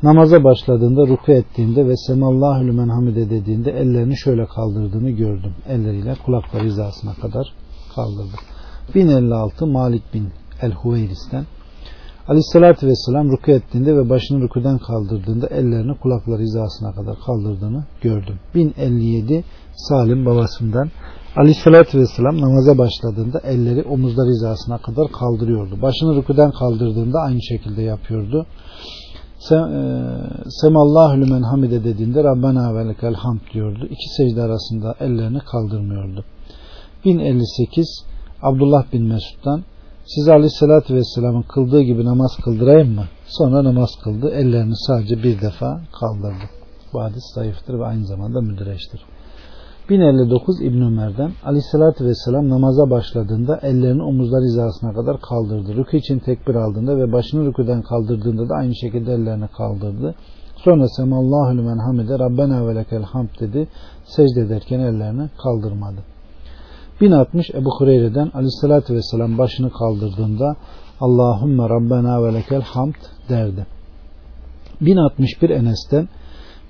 Namaza başladığında ruku ettiğinde ve Semallahü lümen hamide dediğinde ellerini şöyle kaldırdığını gördüm. Elleriyle kulakları hizasına kadar kaldırdı. 1056 Malik bin El-Huveyris'ten Aleyhissalatü Vesselam ruku ettiğinde ve başını rukudan kaldırdığında ellerini kulakları hizasına kadar kaldırdığını gördüm. 1057 Salim babasından Aleyhissalatü Vesselam namaza başladığında elleri omuzlar hizasına kadar kaldırıyordu. Başını rukudan kaldırdığında aynı şekilde yapıyordu. E, Semallahu lümen hamide dediğinde Rabbena ve lekel hamd diyordu. İki secde arasında ellerini kaldırmıyordu. 1058 Abdullah bin Mesud'dan size aleyhissalatü vesselamın kıldığı gibi namaz kıldırayım mı? Sonra namaz kıldı. Ellerini sadece bir defa kaldırdı. Bu hadis zayıftır ve aynı zamanda müdüreçtir. 1059 İbn Ömer'den Aleyhisselatü Vesselam namaza başladığında ellerini omuzlar hizasına kadar kaldırdı. Rükü için tekbir aldığında ve başını rüküden kaldırdığında da aynı şekilde ellerini kaldırdı. Sonra Semallahu lümen hamide Rabbena ve lekel hamd dedi. Secde ederken ellerini kaldırmadı. 1060 Ebu Hureyre'den Aleyhisselatü Vesselam başını kaldırdığında Allahümme Rabbena ve lekel hamd derdi. 1061 Enes'ten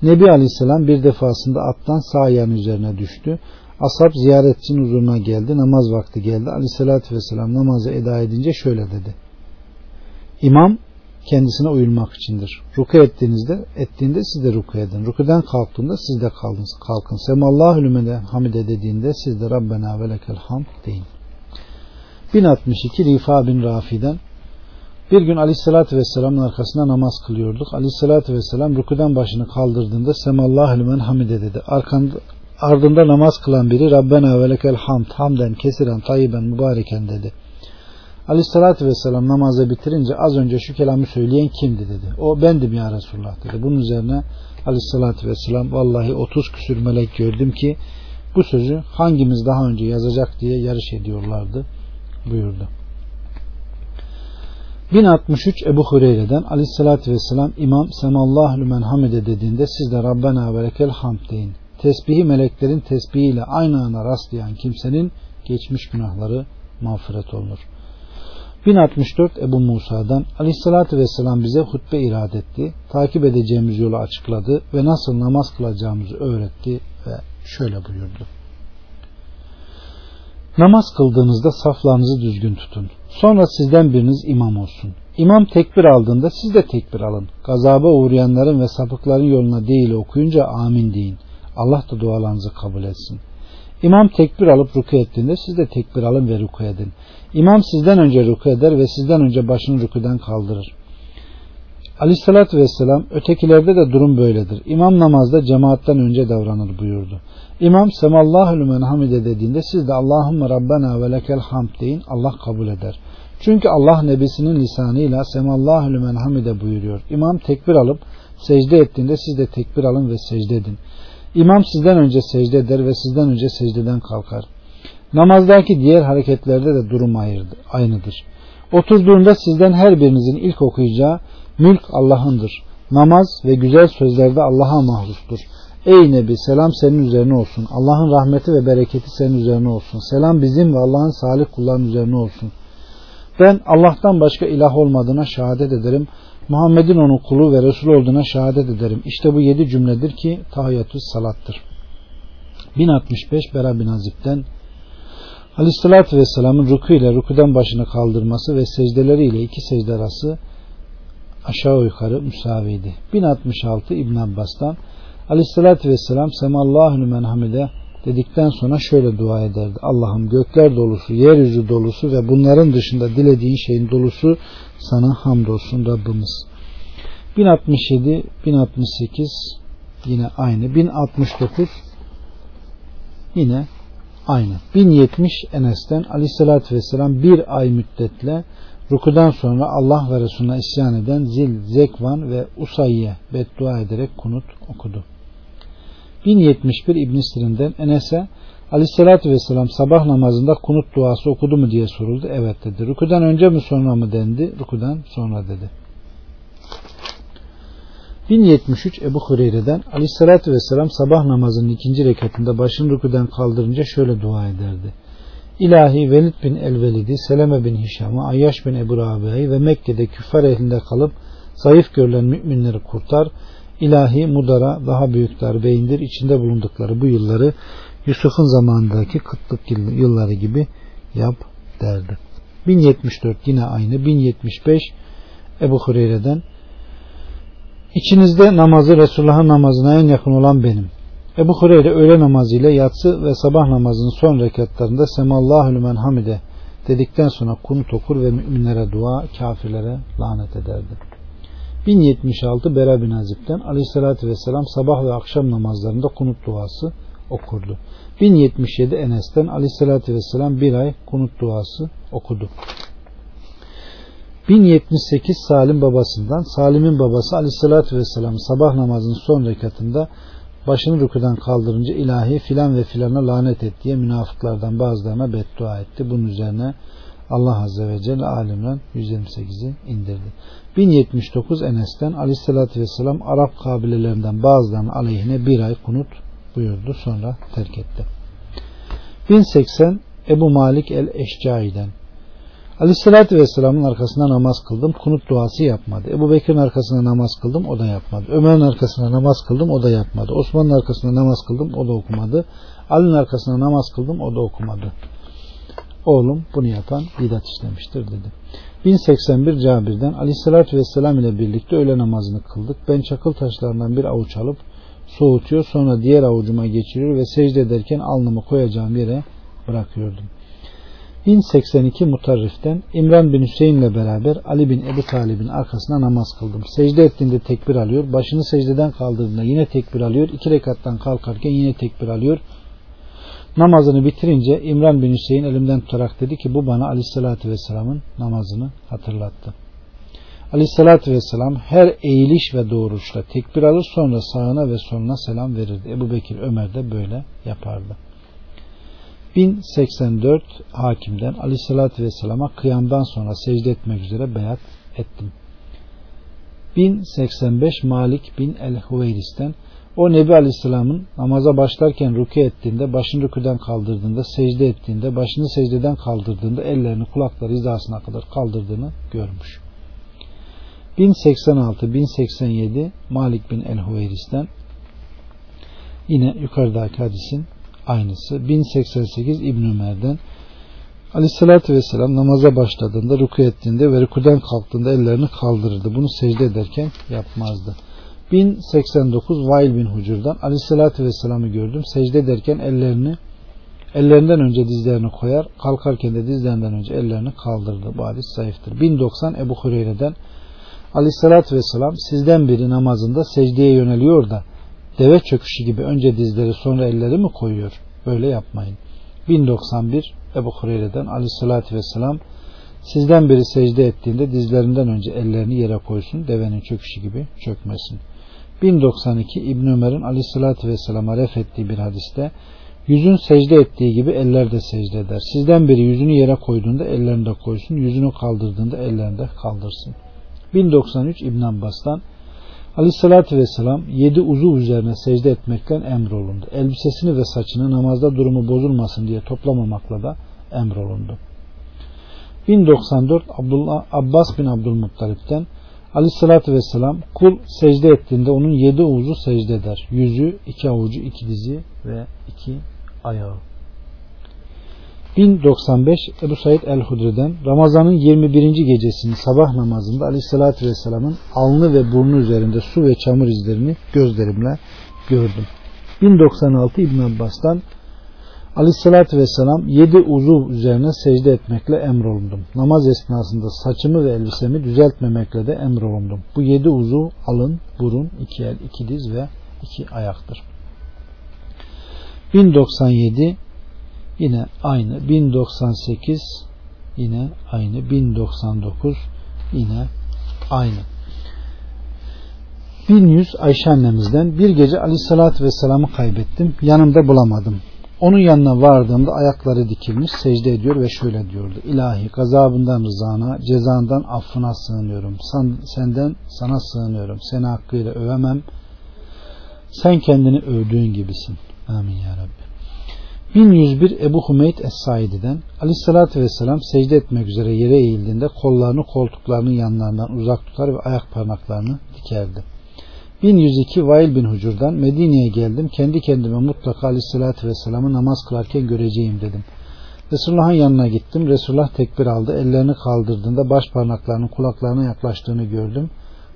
Nebi Aleyhisselam bir defasında attan sağ ayağın üzerine düştü. Ashab ziyaretçinin huzuruna geldi. Namaz vakti geldi. Aleyhisselatü Vesselam namazı eda edince şöyle dedi. İmam kendisine uyulmak içindir. Ruku ettiğinizde ettiğinde siz de ruku edin. Rukudan kalktığında siz de kalkın. kalkın. Semallahu lümene hamide dediğinde siz de Rabbena ve lekel hamd deyin. 1062 Rifa bin Rafi'den bir gün Aleyhisselatü Vesselam'ın arkasında namaz kılıyorduk. Aleyhisselatü Vesselam rükudan başını kaldırdığında Semallahu limen hamide dedi. Arkanda, ardında namaz kılan biri Rabbena ve lekel hamd hamden kesiren tayyiben mübareken dedi. Aleyhisselatü Vesselam namazı bitirince az önce şu kelamı söyleyen kimdi dedi. O bendim ya Resulullah dedi. Bunun üzerine Aleyhisselatü Vesselam vallahi 30 küsür melek gördüm ki bu sözü hangimiz daha önce yazacak diye yarış ediyorlardı buyurdu. 1063 Ebu Hureyre'den aleyhissalatü vesselam İmam Semallahu lümen hamide dediğinde siz de Rabbena ve lekel hamd deyin. Tesbihi meleklerin tesbihiyle aynı ana rastlayan kimsenin geçmiş günahları mağfiret olunur. 1064 Ebu Musa'dan Aleyhisselatü Vesselam bize hutbe irad etti. Takip edeceğimiz yolu açıkladı ve nasıl namaz kılacağımızı öğretti ve şöyle buyurdu. Namaz kıldığınızda saflarınızı düzgün tutun. Sonra sizden biriniz imam olsun. İmam tekbir aldığında siz de tekbir alın. Gazaba uğrayanların ve sapıkların yoluna değil okuyunca amin deyin. Allah da dualarınızı kabul etsin. İmam tekbir alıp ruku ettiğinde siz de tekbir alın ve ruku edin. İmam sizden önce ruku eder ve sizden önce başını rukudan kaldırır. Aleyhissalatü vesselam ötekilerde de durum böyledir. İmam namazda cemaatten önce davranır buyurdu. İmam semallahu lümen hamide dediğinde siz de Allahümme Rabbena ve lekel hamd deyin Allah kabul eder. Çünkü Allah nebisinin lisanıyla semallahu lümen hamide buyuruyor. İmam tekbir alıp secde ettiğinde siz de tekbir alın ve secde edin. İmam sizden önce secde eder ve sizden önce secdeden kalkar. Namazdaki diğer hareketlerde de durum aynıdır. Oturduğunda sizden her birinizin ilk okuyacağı mülk Allah'ındır. Namaz ve güzel sözlerde Allah'a mahsustur. Ey Nebi selam senin üzerine olsun. Allah'ın rahmeti ve bereketi senin üzerine olsun. Selam bizim ve Allah'ın salih kulların üzerine olsun. Ben Allah'tan başka ilah olmadığına şehadet ederim. Muhammed'in onun kulu ve Resul olduğuna şehadet ederim. İşte bu yedi cümledir ki tahiyyatü salattır. 1065 Bera bin Azib'den Aleyhissalatü Vesselam'ın ruku ile rukudan başını kaldırması ve secdeleriyle iki secde arası aşağı yukarı müsaviydi. 1066 İbn Abbas'tan Aleyhissalatü Vesselam Semallahu lümen hamide dedikten sonra şöyle dua ederdi. Allah'ım gökler dolusu, yeryüzü dolusu ve bunların dışında dilediğin şeyin dolusu sana hamdolsun Rabbimiz. 1067, 1068 yine aynı. 1069 yine aynı. 1070 Enes'ten Aleyhisselatü Vesselam bir ay müddetle rukudan sonra Allah ve Resulüne isyan eden Zil, Zekvan ve Usayye beddua ederek kunut okudu. 1071 İbn Sirin'den Enes'e Aleyhisselatü Vesselam sabah namazında kunut duası okudu mu diye soruldu. Evet dedi. Rükudan önce mi sonra mı dendi? Rükudan sonra dedi. 1073 Ebu Hureyre'den Aleyhisselatü Vesselam sabah namazının ikinci rekatında başını rüküden kaldırınca şöyle dua ederdi. İlahi Velid bin Elvelid'i, Seleme bin Hişam'ı, Ayyaş bin Ebu Rabia'yı ve Mekke'de küffar ehlinde kalıp zayıf görülen müminleri kurtar. İlahi Mudar'a daha büyük darbe indir. İçinde bulundukları bu yılları Yusuf'un zamanındaki kıtlık yılları gibi yap derdi. 1074 yine aynı. 1075 Ebu Hureyre'den İçinizde namazı Resulullah'ın namazına en yakın olan benim. Ebu Hureyre öğle namazı ile yatsı ve sabah namazının son rekatlarında Semallahu lümen hamide dedikten sonra kunut okur ve müminlere dua, kafirlere lanet ederdi. 1076 Bera bin Azib'den Aleyhisselatü Vesselam sabah ve akşam namazlarında kunut duası okurdu. 1077 Enes'ten Aleyhisselatü Vesselam bir ay kunut duası okudu. 1078 Salim babasından Salim'in babası Aleyhisselatü Vesselam sabah namazının son rekatında başını rükudan kaldırınca ilahi filan ve filana lanet et diye münafıklardan bazılarına beddua etti. Bunun üzerine Allah Azze ve Celle alimden 128'i indirdi. 1079 Enes'ten Aleyhisselatü Vesselam Arap kabilelerinden bazılarının aleyhine bir ay kunut buyurdu. Sonra terk etti. 1080 Ebu Malik el-Eşcai'den Aleyhisselatü Vesselam'ın arkasında namaz kıldım. Kunut duası yapmadı. Ebu Bekir'in arkasında namaz kıldım. O da yapmadı. Ömer'in arkasında namaz kıldım. O da yapmadı. Osman'ın arkasında namaz kıldım. O da okumadı. Ali'nin arkasında namaz kıldım. O da okumadı. Oğlum bunu yapan bidat işlemiştir dedi. 1081 Cabir'den Aleyhisselatü Vesselam ile birlikte öğle namazını kıldık. Ben çakıl taşlarından bir avuç alıp soğutuyor. Sonra diğer avucuma geçiriyor ve secde ederken alnımı koyacağım yere bırakıyordum. 1082 Mutarrif'ten İmran bin Hüseyin ile beraber Ali bin Ebu Talib'in arkasına namaz kıldım. Secde ettiğinde tekbir alıyor. Başını secdeden kaldırdığında yine tekbir alıyor. İki rekattan kalkarken yine tekbir alıyor. Namazını bitirince İmran bin Hüseyin elimden tutarak dedi ki bu bana Aleyhisselatü Vesselam'ın namazını hatırlattı. Aleyhisselatü Vesselam her eğiliş ve doğruşla tekbir alır sonra sağına ve soluna selam verirdi. Ebu Bekir Ömer de böyle yapardı. 1084 hakimden aleyhissalatü vesselama kıyamdan sonra secde etmek üzere beyat ettim. 1085 Malik bin el-Huveyris'ten o Nebi Aleyhisselam'ın namaza başlarken rükü ettiğinde, başını rüküden kaldırdığında, secde ettiğinde, başını secdeden kaldırdığında ellerini kulakları hizasına kadar kaldırdığını görmüş. 1086-1087 Malik bin el-Huveyris'ten yine yukarıdaki hadisin aynısı. 1088 İbn Ömer'den Aleyhissalatü Vesselam namaza başladığında, ruku ettiğinde ve rükudan kalktığında ellerini kaldırırdı. Bunu secde ederken yapmazdı. 1089 Vail bin Hucur'dan Aleyhissalatü Vesselam'ı gördüm. Secde ederken ellerini ellerinden önce dizlerini koyar, kalkarken de dizlerinden önce ellerini kaldırdı. Bu hadis zayıftır. 1090 Ebu Hureyre'den Aleyhissalatü Vesselam sizden biri namazında secdeye yöneliyor da deve çöküşü gibi önce dizleri sonra elleri mi koyuyor? Böyle yapmayın. 1091 Ebu Hureyre'den aleyhissalatü vesselam sizden biri secde ettiğinde dizlerinden önce ellerini yere koysun devenin çöküşü gibi çökmesin. 1092 İbn Ömer'in aleyhissalatü vesselama ref ettiği bir hadiste yüzün secde ettiği gibi eller de secde eder. Sizden biri yüzünü yere koyduğunda ellerini de koysun. Yüzünü kaldırdığında ellerini de kaldırsın. 1093 İbn Abbas'tan Aleyhissalatü Vesselam yedi uzuv üzerine secde etmekten emrolundu. Elbisesini ve saçını namazda durumu bozulmasın diye toplamamakla da emrolundu. 1094 Abdullah, Abbas bin Abdülmuttalip'ten Aleyhissalatü Vesselam kul secde ettiğinde onun yedi uzu secde eder. Yüzü, iki avucu, iki dizi ve iki ayağı. 1095 Ebu Said el-Hudri'den Ramazan'ın 21. gecesinin sabah namazında Aleyhisselatü Vesselam'ın alnı ve burnu üzerinde su ve çamur izlerini gözlerimle gördüm. 1096 İbn Abbas'tan Aleyhisselatü Vesselam yedi uzuv üzerine secde etmekle emrolundum. Namaz esnasında saçımı ve elbisemi düzeltmemekle de emrolundum. Bu yedi uzuv alın, burun, iki el, iki diz ve iki ayaktır. 1097 Yine aynı 1098 yine aynı 1099 yine aynı. 1100 Ayşe annemizden bir gece aleyhissalatü vesselam'ı kaybettim. Yanımda bulamadım. Onun yanına vardığımda ayakları dikilmiş secde ediyor ve şöyle diyordu. İlahi gazabından rızana, cezandan affına sığınıyorum. Sen, senden sana sığınıyorum. Seni hakkıyla övemem. Sen kendini övdüğün gibisin. Amin ya Rabbi. 1101 Ebu Hümeyt Es-Saidi'den Aleyhisselatü Vesselam secde etmek üzere yere eğildiğinde kollarını koltuklarının yanlarından uzak tutar ve ayak parmaklarını dikerdi. 1102 Vail bin Hucur'dan Medine'ye geldim. Kendi kendime mutlaka Aleyhisselatü Vesselam'ı namaz kılarken göreceğim dedim. Resulullah'ın yanına gittim. Resulullah tekbir aldı. Ellerini kaldırdığında baş parmaklarının kulaklarına yaklaştığını gördüm.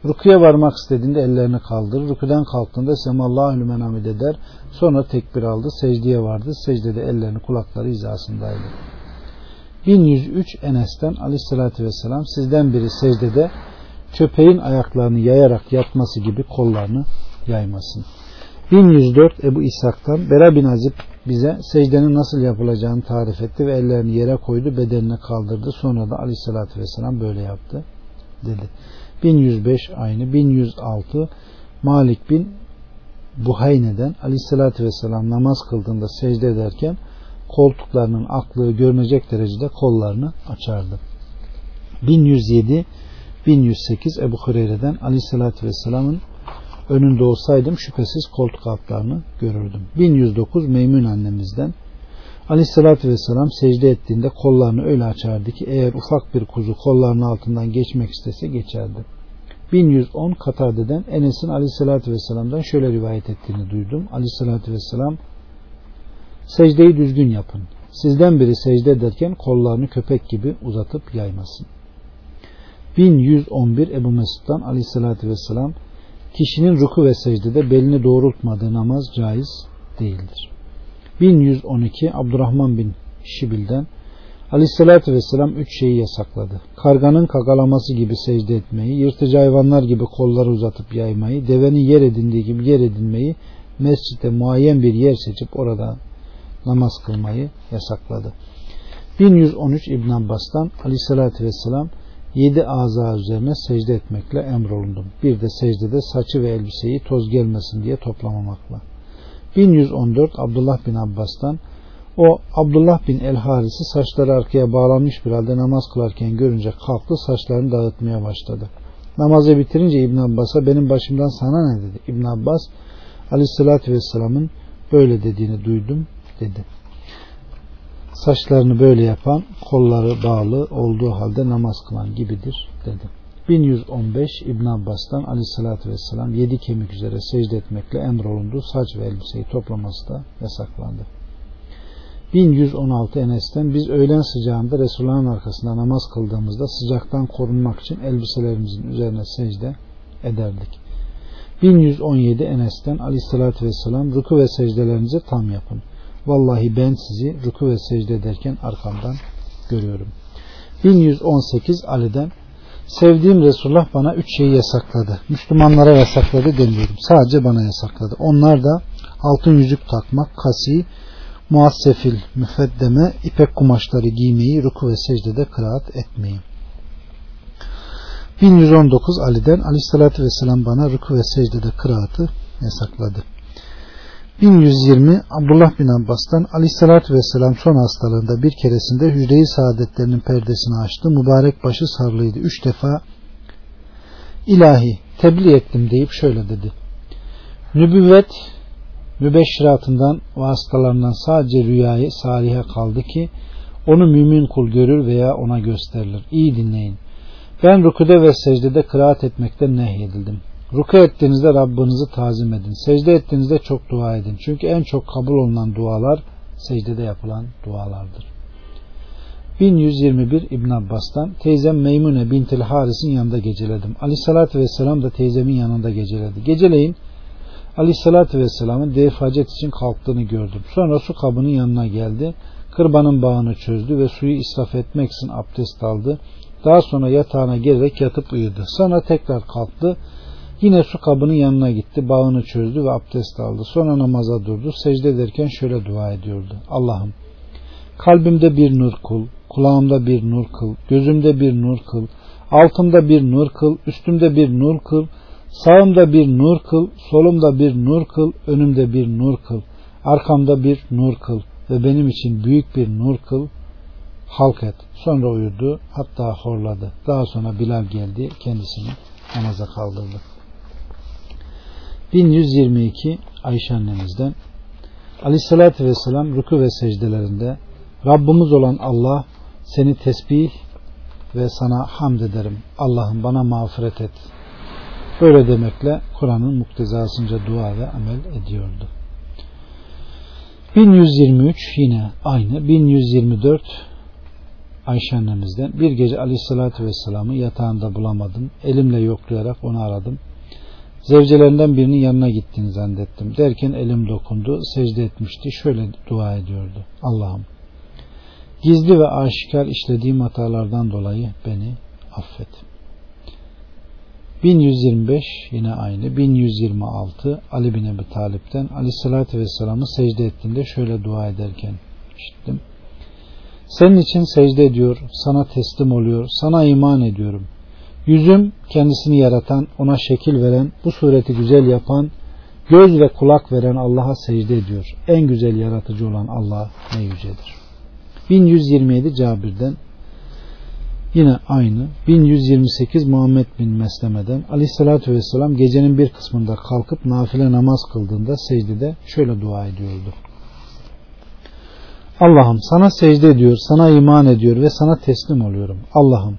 Rukuya varmak istediğinde ellerini kaldırır. Rüküden kalktığında Semallahu lümen hamid eder. Sonra tekbir aldı. Secdeye vardı. Secdede ellerini kulakları hizasındaydı. 1103 Enes'ten aleyhissalatü vesselam sizden biri secdede köpeğin ayaklarını yayarak yatması gibi kollarını yaymasın. 1104 Ebu İshak'tan Bera bin Azib bize secdenin nasıl yapılacağını tarif etti ve ellerini yere koydu, bedenine kaldırdı. Sonra da aleyhissalatü vesselam böyle yaptı dedi. 1105 aynı. 1106 Malik bin Buhayne'den aleyhissalatü vesselam namaz kıldığında secde ederken koltuklarının aklığı görünecek derecede kollarını açardı. 1107 1108 Ebu Hureyre'den aleyhissalatü vesselamın önünde olsaydım şüphesiz koltuk altlarını görürdüm. 1109 Meymun annemizden Aleyhissalatü vesselam secde ettiğinde kollarını öyle açardı ki eğer ufak bir kuzu kollarının altından geçmek istese geçerdi. 1110 Katade'den Enes'in Aleyhissalatü vesselam'dan şöyle rivayet ettiğini duydum. Aleyhissalatü vesselam secdeyi düzgün yapın. Sizden biri secde ederken kollarını köpek gibi uzatıp yaymasın. 1111 Ebu Mesud'dan Aleyhissalatü vesselam kişinin ruku ve secdede belini doğrultmadığı namaz caiz değildir. 1112 Abdurrahman bin Şibil'den Aleyhisselatü Vesselam üç şeyi yasakladı. Karganın kagalaması gibi secde etmeyi, yırtıcı hayvanlar gibi kolları uzatıp yaymayı, devenin yer edindiği gibi yer edinmeyi, mescitte muayyen bir yer seçip orada namaz kılmayı yasakladı. 1113 İbn Abbas'tan Aleyhisselatü Vesselam yedi aza üzerine secde etmekle emrolundum. Bir de secdede saçı ve elbiseyi toz gelmesin diye toplamamakla. 1114 Abdullah bin Abbas'tan o Abdullah bin El Haris'i saçları arkaya bağlanmış bir halde namaz kılarken görünce kalktı saçlarını dağıtmaya başladı. Namazı bitirince İbn Abbas'a benim başımdan sana ne dedi? İbn Abbas Aleyhisselatü Vesselam'ın böyle dediğini duydum dedi. Saçlarını böyle yapan kolları bağlı olduğu halde namaz kılan gibidir dedi. 1115 İbn Abbas'tan aleyhissalatü vesselam yedi kemik üzere secde etmekle emrolundu. Saç ve elbiseyi toplaması da yasaklandı. 1116 Enes'ten biz öğlen sıcağında Resulullah'ın arkasında namaz kıldığımızda sıcaktan korunmak için elbiselerimizin üzerine secde ederdik. 1117 Enes'ten aleyhissalatü vesselam ruku ve secdelerinizi tam yapın. Vallahi ben sizi ruku ve secde ederken arkamdan görüyorum. 1118 Ali'den Sevdiğim Resulullah bana üç şeyi yasakladı. Müslümanlara yasakladı demiyorum. Sadece bana yasakladı. Onlar da altın yüzük takmak, kasi, muassefil, müfeddeme, ipek kumaşları giymeyi, ruku ve secdede kıraat etmeyi. 1119 Ali'den Aleyhisselatü Vesselam bana ruku ve secdede kıraatı yasakladı. 1120 Abdullah bin Abbas'tan Aleyhisselatü Vesselam son hastalığında bir keresinde hücre-i saadetlerinin perdesini açtı. Mübarek başı sarlıydı. Üç defa ilahi tebliğ ettim deyip şöyle dedi. Nübüvvet mübeşşiratından vasıtalarından sadece rüyayı salihe kaldı ki onu mümin kul görür veya ona gösterilir. İyi dinleyin. Ben rükude ve secdede kıraat etmekten nehyedildim. Ruku ettiğinizde Rabbinizi tazim edin. Secde ettiğinizde çok dua edin. Çünkü en çok kabul olunan dualar secdede yapılan dualardır. 1121 İbn Abbas'tan teyzem Meymune bintil Haris'in yanında geceledim. Ali sallallahu vesselam da teyzemin yanında geceledi. Geceleyin Ali sallallahu vesselamın dev hacet için kalktığını gördüm. Sonra su kabının yanına geldi. Kırbanın bağını çözdü ve suyu israf etmek için abdest aldı. Daha sonra yatağına gelerek yatıp uyudu. Sonra tekrar kalktı Yine su kabının yanına gitti, bağını çözdü ve abdest aldı. Sonra namaza durdu. Secde ederken şöyle dua ediyordu. Allah'ım kalbimde bir nur kıl, kulağımda bir nur kıl, gözümde bir nur kıl, altımda bir nur kıl, üstümde bir nur kıl, sağımda bir nur kıl, solumda bir nur kıl, önümde bir nur kıl, arkamda bir nur kıl, ve benim için büyük bir nur kıl halk et. Sonra uyudu hatta horladı. Daha sonra Bilal geldi kendisini namaza kaldırdı. 1122 Ayşe annemizden Aleyhissalatü Vesselam ruku ve secdelerinde Rabbimiz olan Allah seni tesbih ve sana hamd ederim. Allah'ım bana mağfiret et. Böyle demekle Kur'an'ın muktezasınca dua ve amel ediyordu. 1123 yine aynı. 1124 Ayşe annemizden bir gece aleyhissalatü vesselam'ı yatağında bulamadım. Elimle yoklayarak onu aradım. Zevcelerinden birinin yanına gittiğini zannettim. Derken elim dokundu. Secde etmişti. Şöyle dua ediyordu. Allah'ım gizli ve aşikar işlediğim hatalardan dolayı beni affet. 1125 yine aynı. 1126 Ali bin Ebi Talip'ten Aleyhisselatü Vesselam'ı secde ettiğinde şöyle dua ederken işittim. Senin için secde ediyor, sana teslim oluyor, sana iman ediyorum. Yüzüm kendisini yaratan, ona şekil veren, bu sureti güzel yapan, göz ve kulak veren Allah'a secde ediyor. En güzel yaratıcı olan Allah ne yücedir. 1127 Cabir'den yine aynı 1128 Muhammed bin Mesleme'den Aleyhisselatü Vesselam gecenin bir kısmında kalkıp nafile namaz kıldığında secdede şöyle dua ediyordu. Allah'ım sana secde ediyor, sana iman ediyor ve sana teslim oluyorum. Allah'ım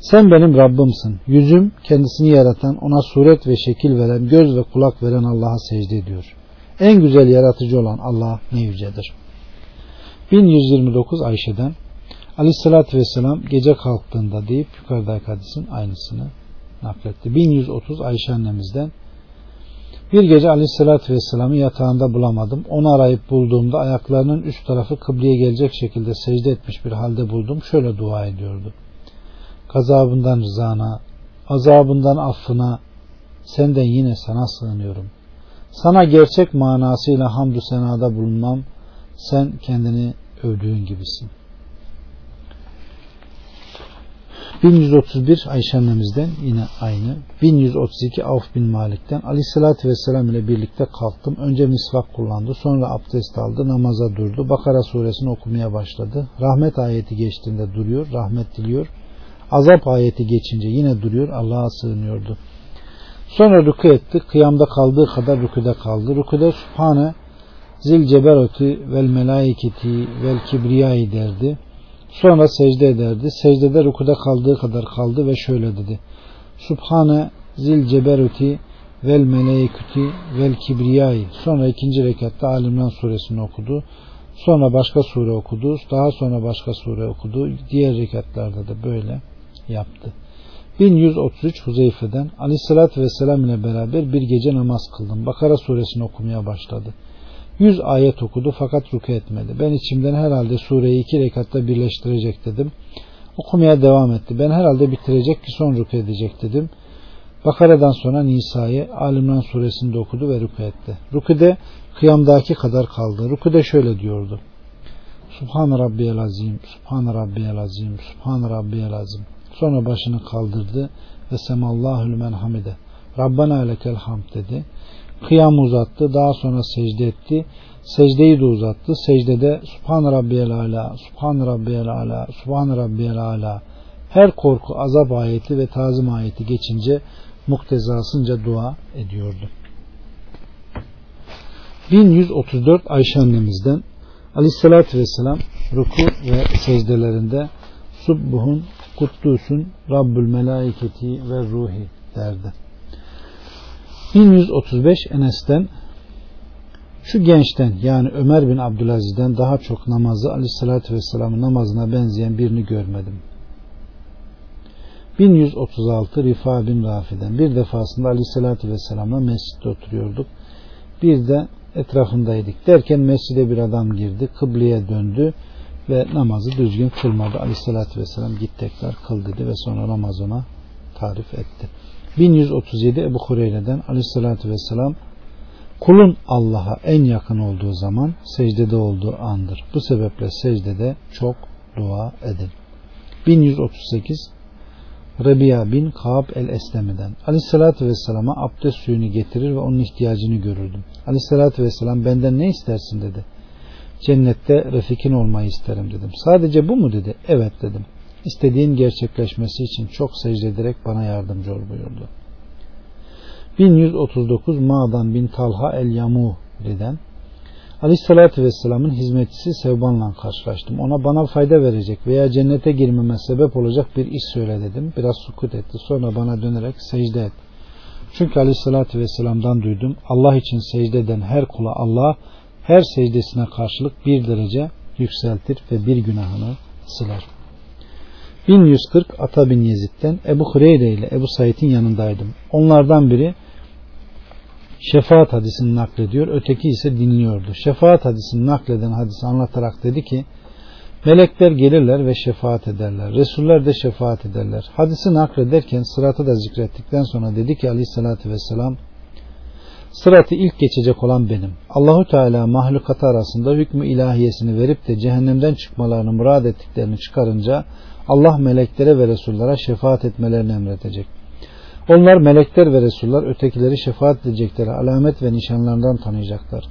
sen benim Rabbimsin. Yüzüm kendisini yaratan, ona suret ve şekil veren, göz ve kulak veren Allah'a secde ediyor. En güzel yaratıcı olan Allah ne yücedir. 1129 Ayşe'den Aleyhissalatü Vesselam gece kalktığında deyip yukarıdaki hadisin aynısını nakletti. 1130 Ayşe annemizden bir gece Aleyhisselatü Vesselam'ı yatağında bulamadım. Onu arayıp bulduğumda ayaklarının üst tarafı kıbleye gelecek şekilde secde etmiş bir halde buldum. Şöyle dua ediyordu. Gazabından rızana, azabından affına, senden yine sana sığınıyorum. Sana gerçek manasıyla hamdü senada bulunmam, sen kendini övdüğün gibisin. 1131 Ayşe annemizden yine aynı. 1132 Avf bin Malik'ten Aleyhisselatü Vesselam ile birlikte kalktım. Önce misvak kullandı. Sonra abdest aldı. Namaza durdu. Bakara suresini okumaya başladı. Rahmet ayeti geçtiğinde duruyor. Rahmet diliyor. Azap ayeti geçince yine duruyor. Allah'a sığınıyordu. Sonra ruku etti. Kıyamda kaldığı kadar rükuda kaldı. Rükuda Subhane zil ceberoti vel melaiketi vel kibriyai derdi. Sonra secde ederdi. Secdede rukuda kaldığı kadar kaldı ve şöyle dedi. Subhane zil ceberuti vel meleikuti vel kibriyai. Sonra ikinci rekatta Alimran suresini okudu. Sonra başka sure okudu. Daha sonra başka sure okudu. Diğer rekatlarda da böyle yaptı. 1133 Huzeyfe'den Aleyhisselatü Vesselam ile beraber bir gece namaz kıldım. Bakara suresini okumaya başladı. Yüz ayet okudu fakat ruku etmedi. Ben içimden herhalde sureyi iki rekatta birleştirecek dedim. Okumaya devam etti. Ben herhalde bitirecek ki son ruku edecek dedim. Bakara'dan sonra Nisa'yı Alimran suresinde okudu ve ruku etti. Rukude kıyamdaki kadar kaldı. Rukude şöyle diyordu. Subhan Rabbiyel Azim, Subhan Rabbiyel Azim, Subhan Rabbiyel Azim. Sonra başını kaldırdı ve Semallahül Menhamide. Rabbana lekel hamd dedi. Kıyam uzattı. Daha sonra secde etti. Secdeyi de uzattı. Secdede Subhan Rabbiyel Ala, Subhan Rabbiyel Ala, Subhan Rabbiyel Ala her korku, azap ayeti ve tazim ayeti geçince muktezasınca dua ediyordu. 1134 Ayşe annemizden Aleyhisselatü Vesselam ruku ve secdelerinde Subbuhun, Kutlusun, Rabbül Melaiketi ve Ruhi derdi. 1135 Enes'ten şu gençten yani Ömer bin Abdülaziz'den daha çok namazı aleyhissalatü vesselamın namazına benzeyen birini görmedim. 1136 Rifa bin Rafi'den bir defasında aleyhissalatü vesselamla mescitte oturuyorduk. Bir de etrafındaydık. Derken mescide bir adam girdi. Kıbleye döndü ve namazı düzgün kılmadı. Aleyhissalatü vesselam git tekrar kıl dedi ve sonra namazına tarif etti. 1137 Ebu Hureyre'den aleyhissalatü vesselam kulun Allah'a en yakın olduğu zaman secdede olduğu andır. Bu sebeple secdede çok dua edin. 1138 Rabia bin Kaab el-Eslemi'den Aleyhisselatü Vesselam'a abdest suyunu getirir ve onun ihtiyacını görürdüm. Aleyhisselatü Vesselam benden ne istersin dedi. Cennette refikin olmayı isterim dedim. Sadece bu mu dedi. Evet dedim. İstediğin gerçekleşmesi için çok secde ederek bana yardımcı ol buyurdu. 1139 Ma'dan bin Talha el-Yamuri'den Aleyhisselatü Vesselam'ın hizmetçisi Sevban'la karşılaştım. Ona bana fayda verecek veya cennete girmeme sebep olacak bir iş söyle dedim. Biraz sukut etti. Sonra bana dönerek secde et. Çünkü Aleyhisselatü Vesselam'dan duydum. Allah için secde eden her kula Allah her secdesine karşılık bir derece yükseltir ve bir günahını siler. 1140 Ata bin Yezid'den Ebu Hureyre ile Ebu Said'in yanındaydım. Onlardan biri şefaat hadisini naklediyor. Öteki ise dinliyordu. Şefaat hadisini nakleden hadisi anlatarak dedi ki Melekler gelirler ve şefaat ederler. Resuller de şefaat ederler. Hadisi naklederken sıratı da zikrettikten sonra dedi ki aleyhissalatü vesselam Sıratı ilk geçecek olan benim. Allahu Teala mahlukatı arasında hükmü ilahiyesini verip de cehennemden çıkmalarını murad ettiklerini çıkarınca Allah meleklere ve Resullara şefaat etmelerini emredecek. Onlar melekler ve Resullar ötekileri şefaat edecekleri alamet ve nişanlarından tanıyacaklar.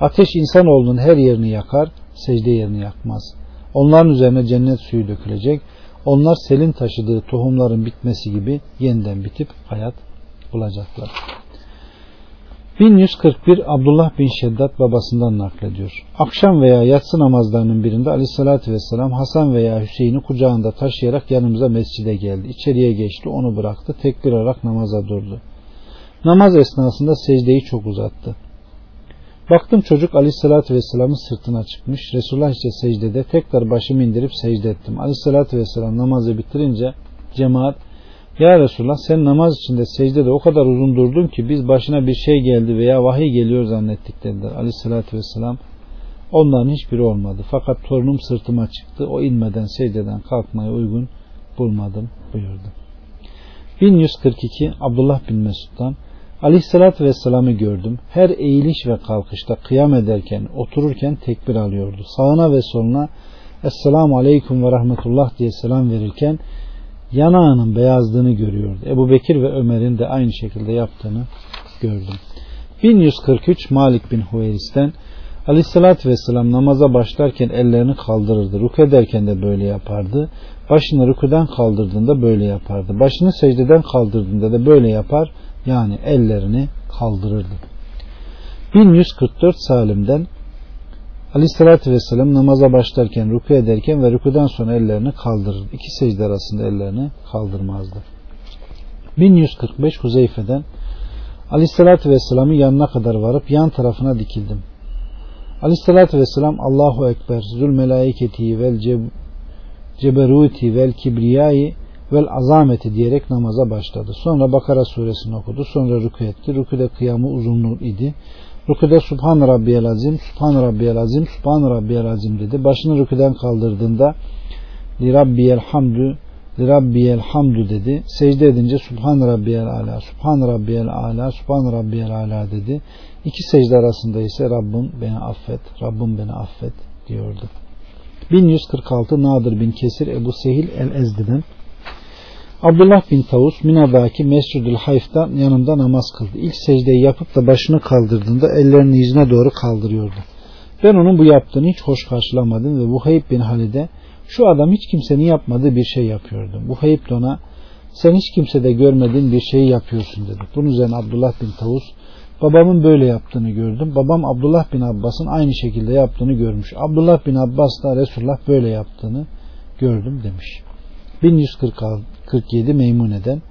Ateş insanoğlunun her yerini yakar, secde yerini yakmaz. Onların üzerine cennet suyu dökülecek. Onlar selin taşıdığı tohumların bitmesi gibi yeniden bitip hayat bulacaklar. 1141 Abdullah bin Şeddat babasından naklediyor. Akşam veya yatsı namazlarının birinde aleyhissalatü vesselam Hasan veya Hüseyin'i kucağında taşıyarak yanımıza mescide geldi. İçeriye geçti onu bıraktı tekbir alarak namaza durdu. Namaz esnasında secdeyi çok uzattı. Baktım çocuk aleyhissalatü vesselamın sırtına çıkmış. Resulullah ise secdede tekrar başımı indirip secde ettim. Aleyhissalatü vesselam namazı bitirince cemaat ya Resulullah sen namaz içinde secdede o kadar uzun durdun ki biz başına bir şey geldi veya vahiy geliyor zannettik dediler. Aleyhissalatü vesselam onların hiçbiri olmadı. Fakat torunum sırtıma çıktı. O inmeden secdeden kalkmaya uygun bulmadım buyurdu. 1142 Abdullah bin Mesud'dan Aleyhissalatü Vesselam'ı gördüm. Her eğiliş ve kalkışta kıyam ederken, otururken tekbir alıyordu. Sağına ve soluna Esselamu Aleyküm ve Rahmetullah diye selam verirken yanağının beyazlığını görüyordu. Ebu Bekir ve Ömer'in de aynı şekilde yaptığını gördüm. 1143 Malik bin Huveyris'ten Aleyhissalatü Vesselam namaza başlarken ellerini kaldırırdı. Ruk ederken de böyle yapardı. Başını rükudan kaldırdığında böyle yapardı. Başını secdeden kaldırdığında da böyle yapar. Yani ellerini kaldırırdı. 1144 Salim'den Aleyhissalatü Vesselam namaza başlarken, ruku ederken ve rukudan sonra ellerini kaldırır. İki secde arasında ellerini kaldırmazdı. 1145 Huzeyfe'den Aleyhissalatü Vesselam'ın yanına kadar varıp yan tarafına dikildim. Aleyhissalatü Vesselam Allahu Ekber zül melaiketi vel ceberuti vel kibriyai vel azameti diyerek namaza başladı. Sonra Bakara suresini okudu. Sonra rükû etti. Rükûde kıyamı uzunluğu idi. Rüküde Subhan Rabbiyel Azim, Subhan Rabbiyel Azim, Subhan Rabbiyel Azim dedi. Başını rüküden kaldırdığında Li Rabbiyel Hamdü, Li Rabbiyel Hamdü dedi. Secde edince Subhan Rabbiyel Ala, Subhan Rabbiyel Ala, Subhan Rabbiyel Ala dedi. İki secde arasında ise Rabbim beni affet, Rabbim beni affet diyordu. 1146 Nadir bin Kesir Ebu Sehil el-Ezdi'den Abdullah bin Tavus Mina'daki Mescid-ül Hayf'ta yanında namaz kıldı. İlk secdeyi yapıp da başını kaldırdığında ellerini yüzüne doğru kaldırıyordu. Ben onun bu yaptığını hiç hoş karşılamadım ve Vuhayb bin Halid'e şu adam hiç kimsenin yapmadığı bir şey yapıyordu. Vuhayb de ona sen hiç kimsede görmediğin bir şeyi yapıyorsun dedi. Bunun üzerine Abdullah bin Tavus babamın böyle yaptığını gördüm. Babam Abdullah bin Abbas'ın aynı şekilde yaptığını görmüş. Abdullah bin Abbas da Resulullah böyle yaptığını gördüm demiş. 1147 Meymune'den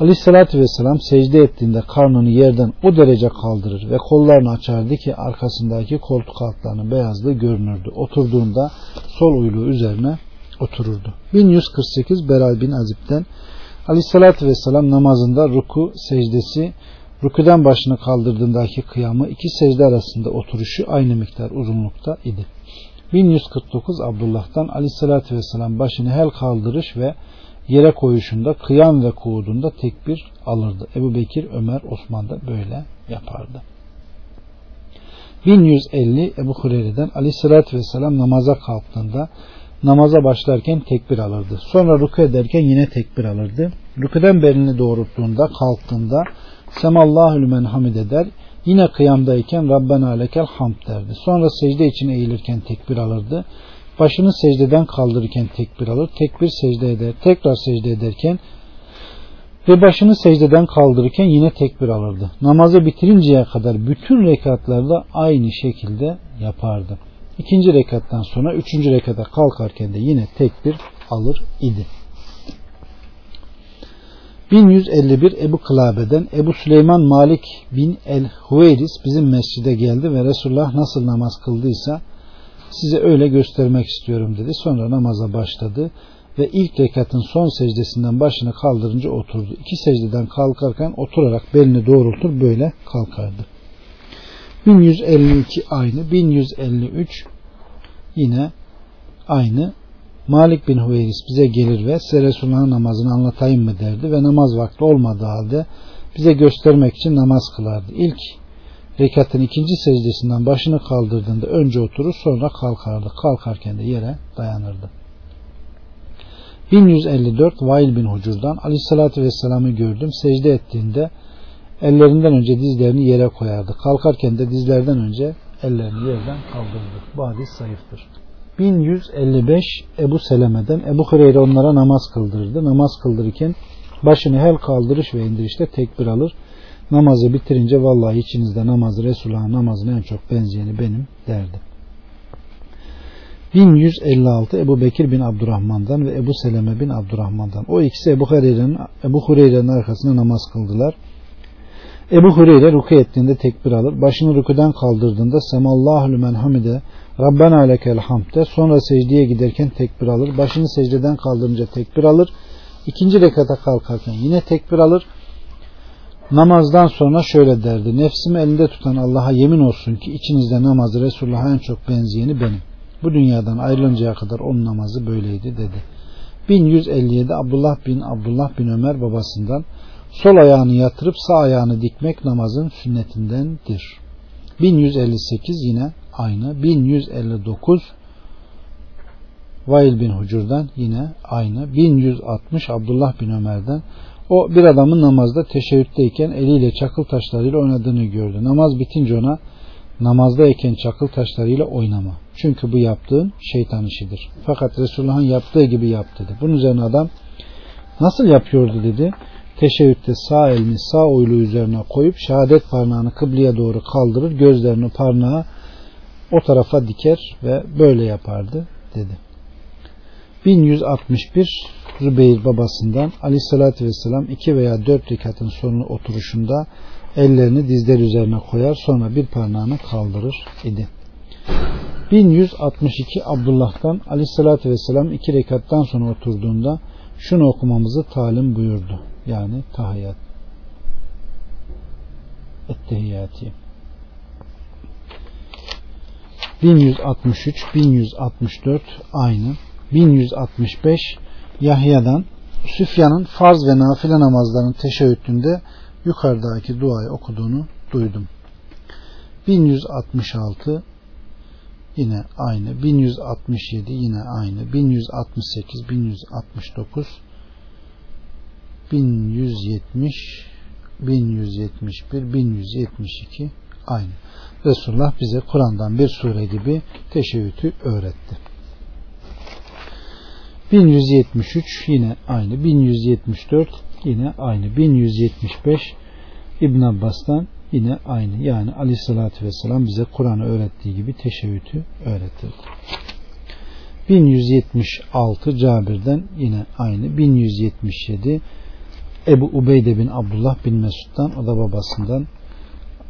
Aleyhissalatü Vesselam secde ettiğinde karnını yerden o derece kaldırır ve kollarını açardı ki arkasındaki koltuk altlarının beyazlığı görünürdü. Oturduğunda sol uyluğu üzerine otururdu. 1148 Beral bin Azib'den Aleyhissalatü Vesselam namazında ruku secdesi rukudan başını kaldırdığındaki kıyamı iki secde arasında oturuşu aynı miktar uzunlukta idi. 1149 Abdullah'tan aleyhissalatü vesselam başını hel kaldırış ve yere koyuşunda kıyam ve kuğudunda tekbir alırdı. Ebu Bekir, Ömer, Osman da böyle yapardı. 1150 Ebu Hureyre'den aleyhissalatü vesselam namaza kalktığında namaza başlarken tekbir alırdı. Sonra ruku ederken yine tekbir alırdı. Rüküden belini doğrulttuğunda kalktığında Semallahu lümen hamid eder. Yine kıyamdayken Rabbena lekel hamd derdi. Sonra secde için eğilirken tekbir alırdı. Başını secdeden kaldırırken tekbir alır. Tekbir secde eder. Tekrar secde ederken ve başını secdeden kaldırırken yine tekbir alırdı. Namazı bitirinceye kadar bütün rekatlarda aynı şekilde yapardı. İkinci rekattan sonra üçüncü rekata kalkarken de yine tekbir alır idi. 1151 Ebu Kılabe'den Ebu Süleyman Malik bin El Huveyris bizim mescide geldi ve Resulullah nasıl namaz kıldıysa size öyle göstermek istiyorum dedi. Sonra namaza başladı ve ilk rekatın son secdesinden başını kaldırınca oturdu. İki secdeden kalkarken oturarak belini doğrultur böyle kalkardı. 1152 aynı. 1153 yine aynı. Malik bin Hüveyris bize gelir ve size Resulullah'ın namazını anlatayım mı derdi ve namaz vakti olmadığı halde bize göstermek için namaz kılardı. İlk rekatın ikinci secdesinden başını kaldırdığında önce oturur sonra kalkardı. Kalkarken de yere dayanırdı. 1154 Vail bin Hucur'dan Aleyhisselatü Vesselam'ı gördüm. Secde ettiğinde ellerinden önce dizlerini yere koyardı. Kalkarken de dizlerden önce ellerini yerden kaldırdı. Bu hadis zayıftır. 1155 Ebu Seleme'den Ebu Hureyre onlara namaz kıldırırdı. Namaz kıldırırken başını hel kaldırış ve indirişte tekbir alır. Namazı bitirince vallahi içinizde namazı Resulullah'ın namazına en çok benzeyeni benim derdi. 1156 Ebu Bekir bin Abdurrahman'dan ve Ebu Seleme bin Abdurrahman'dan. O ikisi Ebu Hureyre'nin Ebu Hureyre'nin arkasına namaz kıldılar. Ebu Hureyre ruku ettiğinde tekbir alır. Başını rukudan kaldırdığında Semallahu lümen hamide Rabbena lekel hamde. Sonra secdeye giderken tekbir alır. Başını secdeden kaldırınca tekbir alır. İkinci rekata kalkarken yine tekbir alır. Namazdan sonra şöyle derdi. Nefsimi elinde tutan Allah'a yemin olsun ki içinizde namazı Resulullah'a en çok benzeyeni benim. Bu dünyadan ayrılıncaya kadar onun namazı böyleydi dedi. 1157 Abdullah bin Abdullah bin Ömer babasından sol ayağını yatırıp sağ ayağını dikmek namazın sünnetindendir. 1158 yine aynı. 1159 Vail bin Hucur'dan yine aynı. 1160 Abdullah bin Ömer'den o bir adamın namazda teşebbütteyken eliyle çakıl taşlarıyla oynadığını gördü. Namaz bitince ona namazdayken çakıl taşlarıyla oynama. Çünkü bu yaptığın şeytan işidir. Fakat Resulullah'ın yaptığı gibi yap dedi. Bunun üzerine adam nasıl yapıyordu dedi. Teşebbütte sağ elini sağ oylu üzerine koyup şehadet parmağını kıbleye doğru kaldırır. Gözlerini parmağı o tarafa diker ve böyle yapardı dedi. 1161 Zübeyir babasından Aleyhisselatü Vesselam iki veya dört rekatın sonunu oturuşunda ellerini dizler üzerine koyar sonra bir parmağını kaldırır idi. 1162 Abdullah'tan Aleyhisselatü Vesselam iki rekattan sonra oturduğunda şunu okumamızı talim buyurdu. Yani tahiyyat. Ettehiyyati. 1163, 1164 aynı. 1165 Yahya'dan Süfyan'ın farz ve nafile namazlarının teşebbütünde yukarıdaki duayı okuduğunu duydum. 1166 yine aynı. 1167 yine aynı. 1168, 1169 1170 1171 1172 aynı. Resulullah bize Kur'an'dan bir sure gibi teşebbütü öğretti. 1173 yine aynı. 1174 yine aynı. 1175 İbn Abbas'tan yine aynı. Yani Ali sallallahu aleyhi ve sellem bize Kur'an'ı öğrettiği gibi teşebbütü öğretirdi. 1176 Cabir'den yine aynı. 1177 Ebu Ubeyde bin Abdullah bin Mesud'dan o da babasından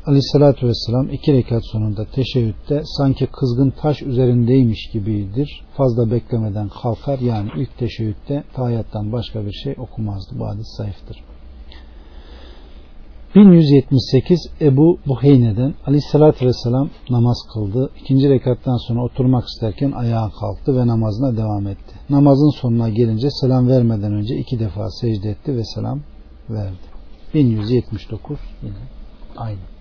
Aleyhissalatü Vesselam iki rekat sonunda teşebbütte sanki kızgın taş üzerindeymiş gibidir. Fazla beklemeden kalkar. Yani ilk teşebbütte tayyattan başka bir şey okumazdı. Bu hadis zayıftır. 1178 Ebu Buheyne'den Aleyhissalatü Vesselam namaz kıldı. İkinci rekattan sonra oturmak isterken ayağa kalktı ve namazına devam etti. Namazın sonuna gelince selam vermeden önce iki defa secde etti ve selam verdi. 1179 yine aynı.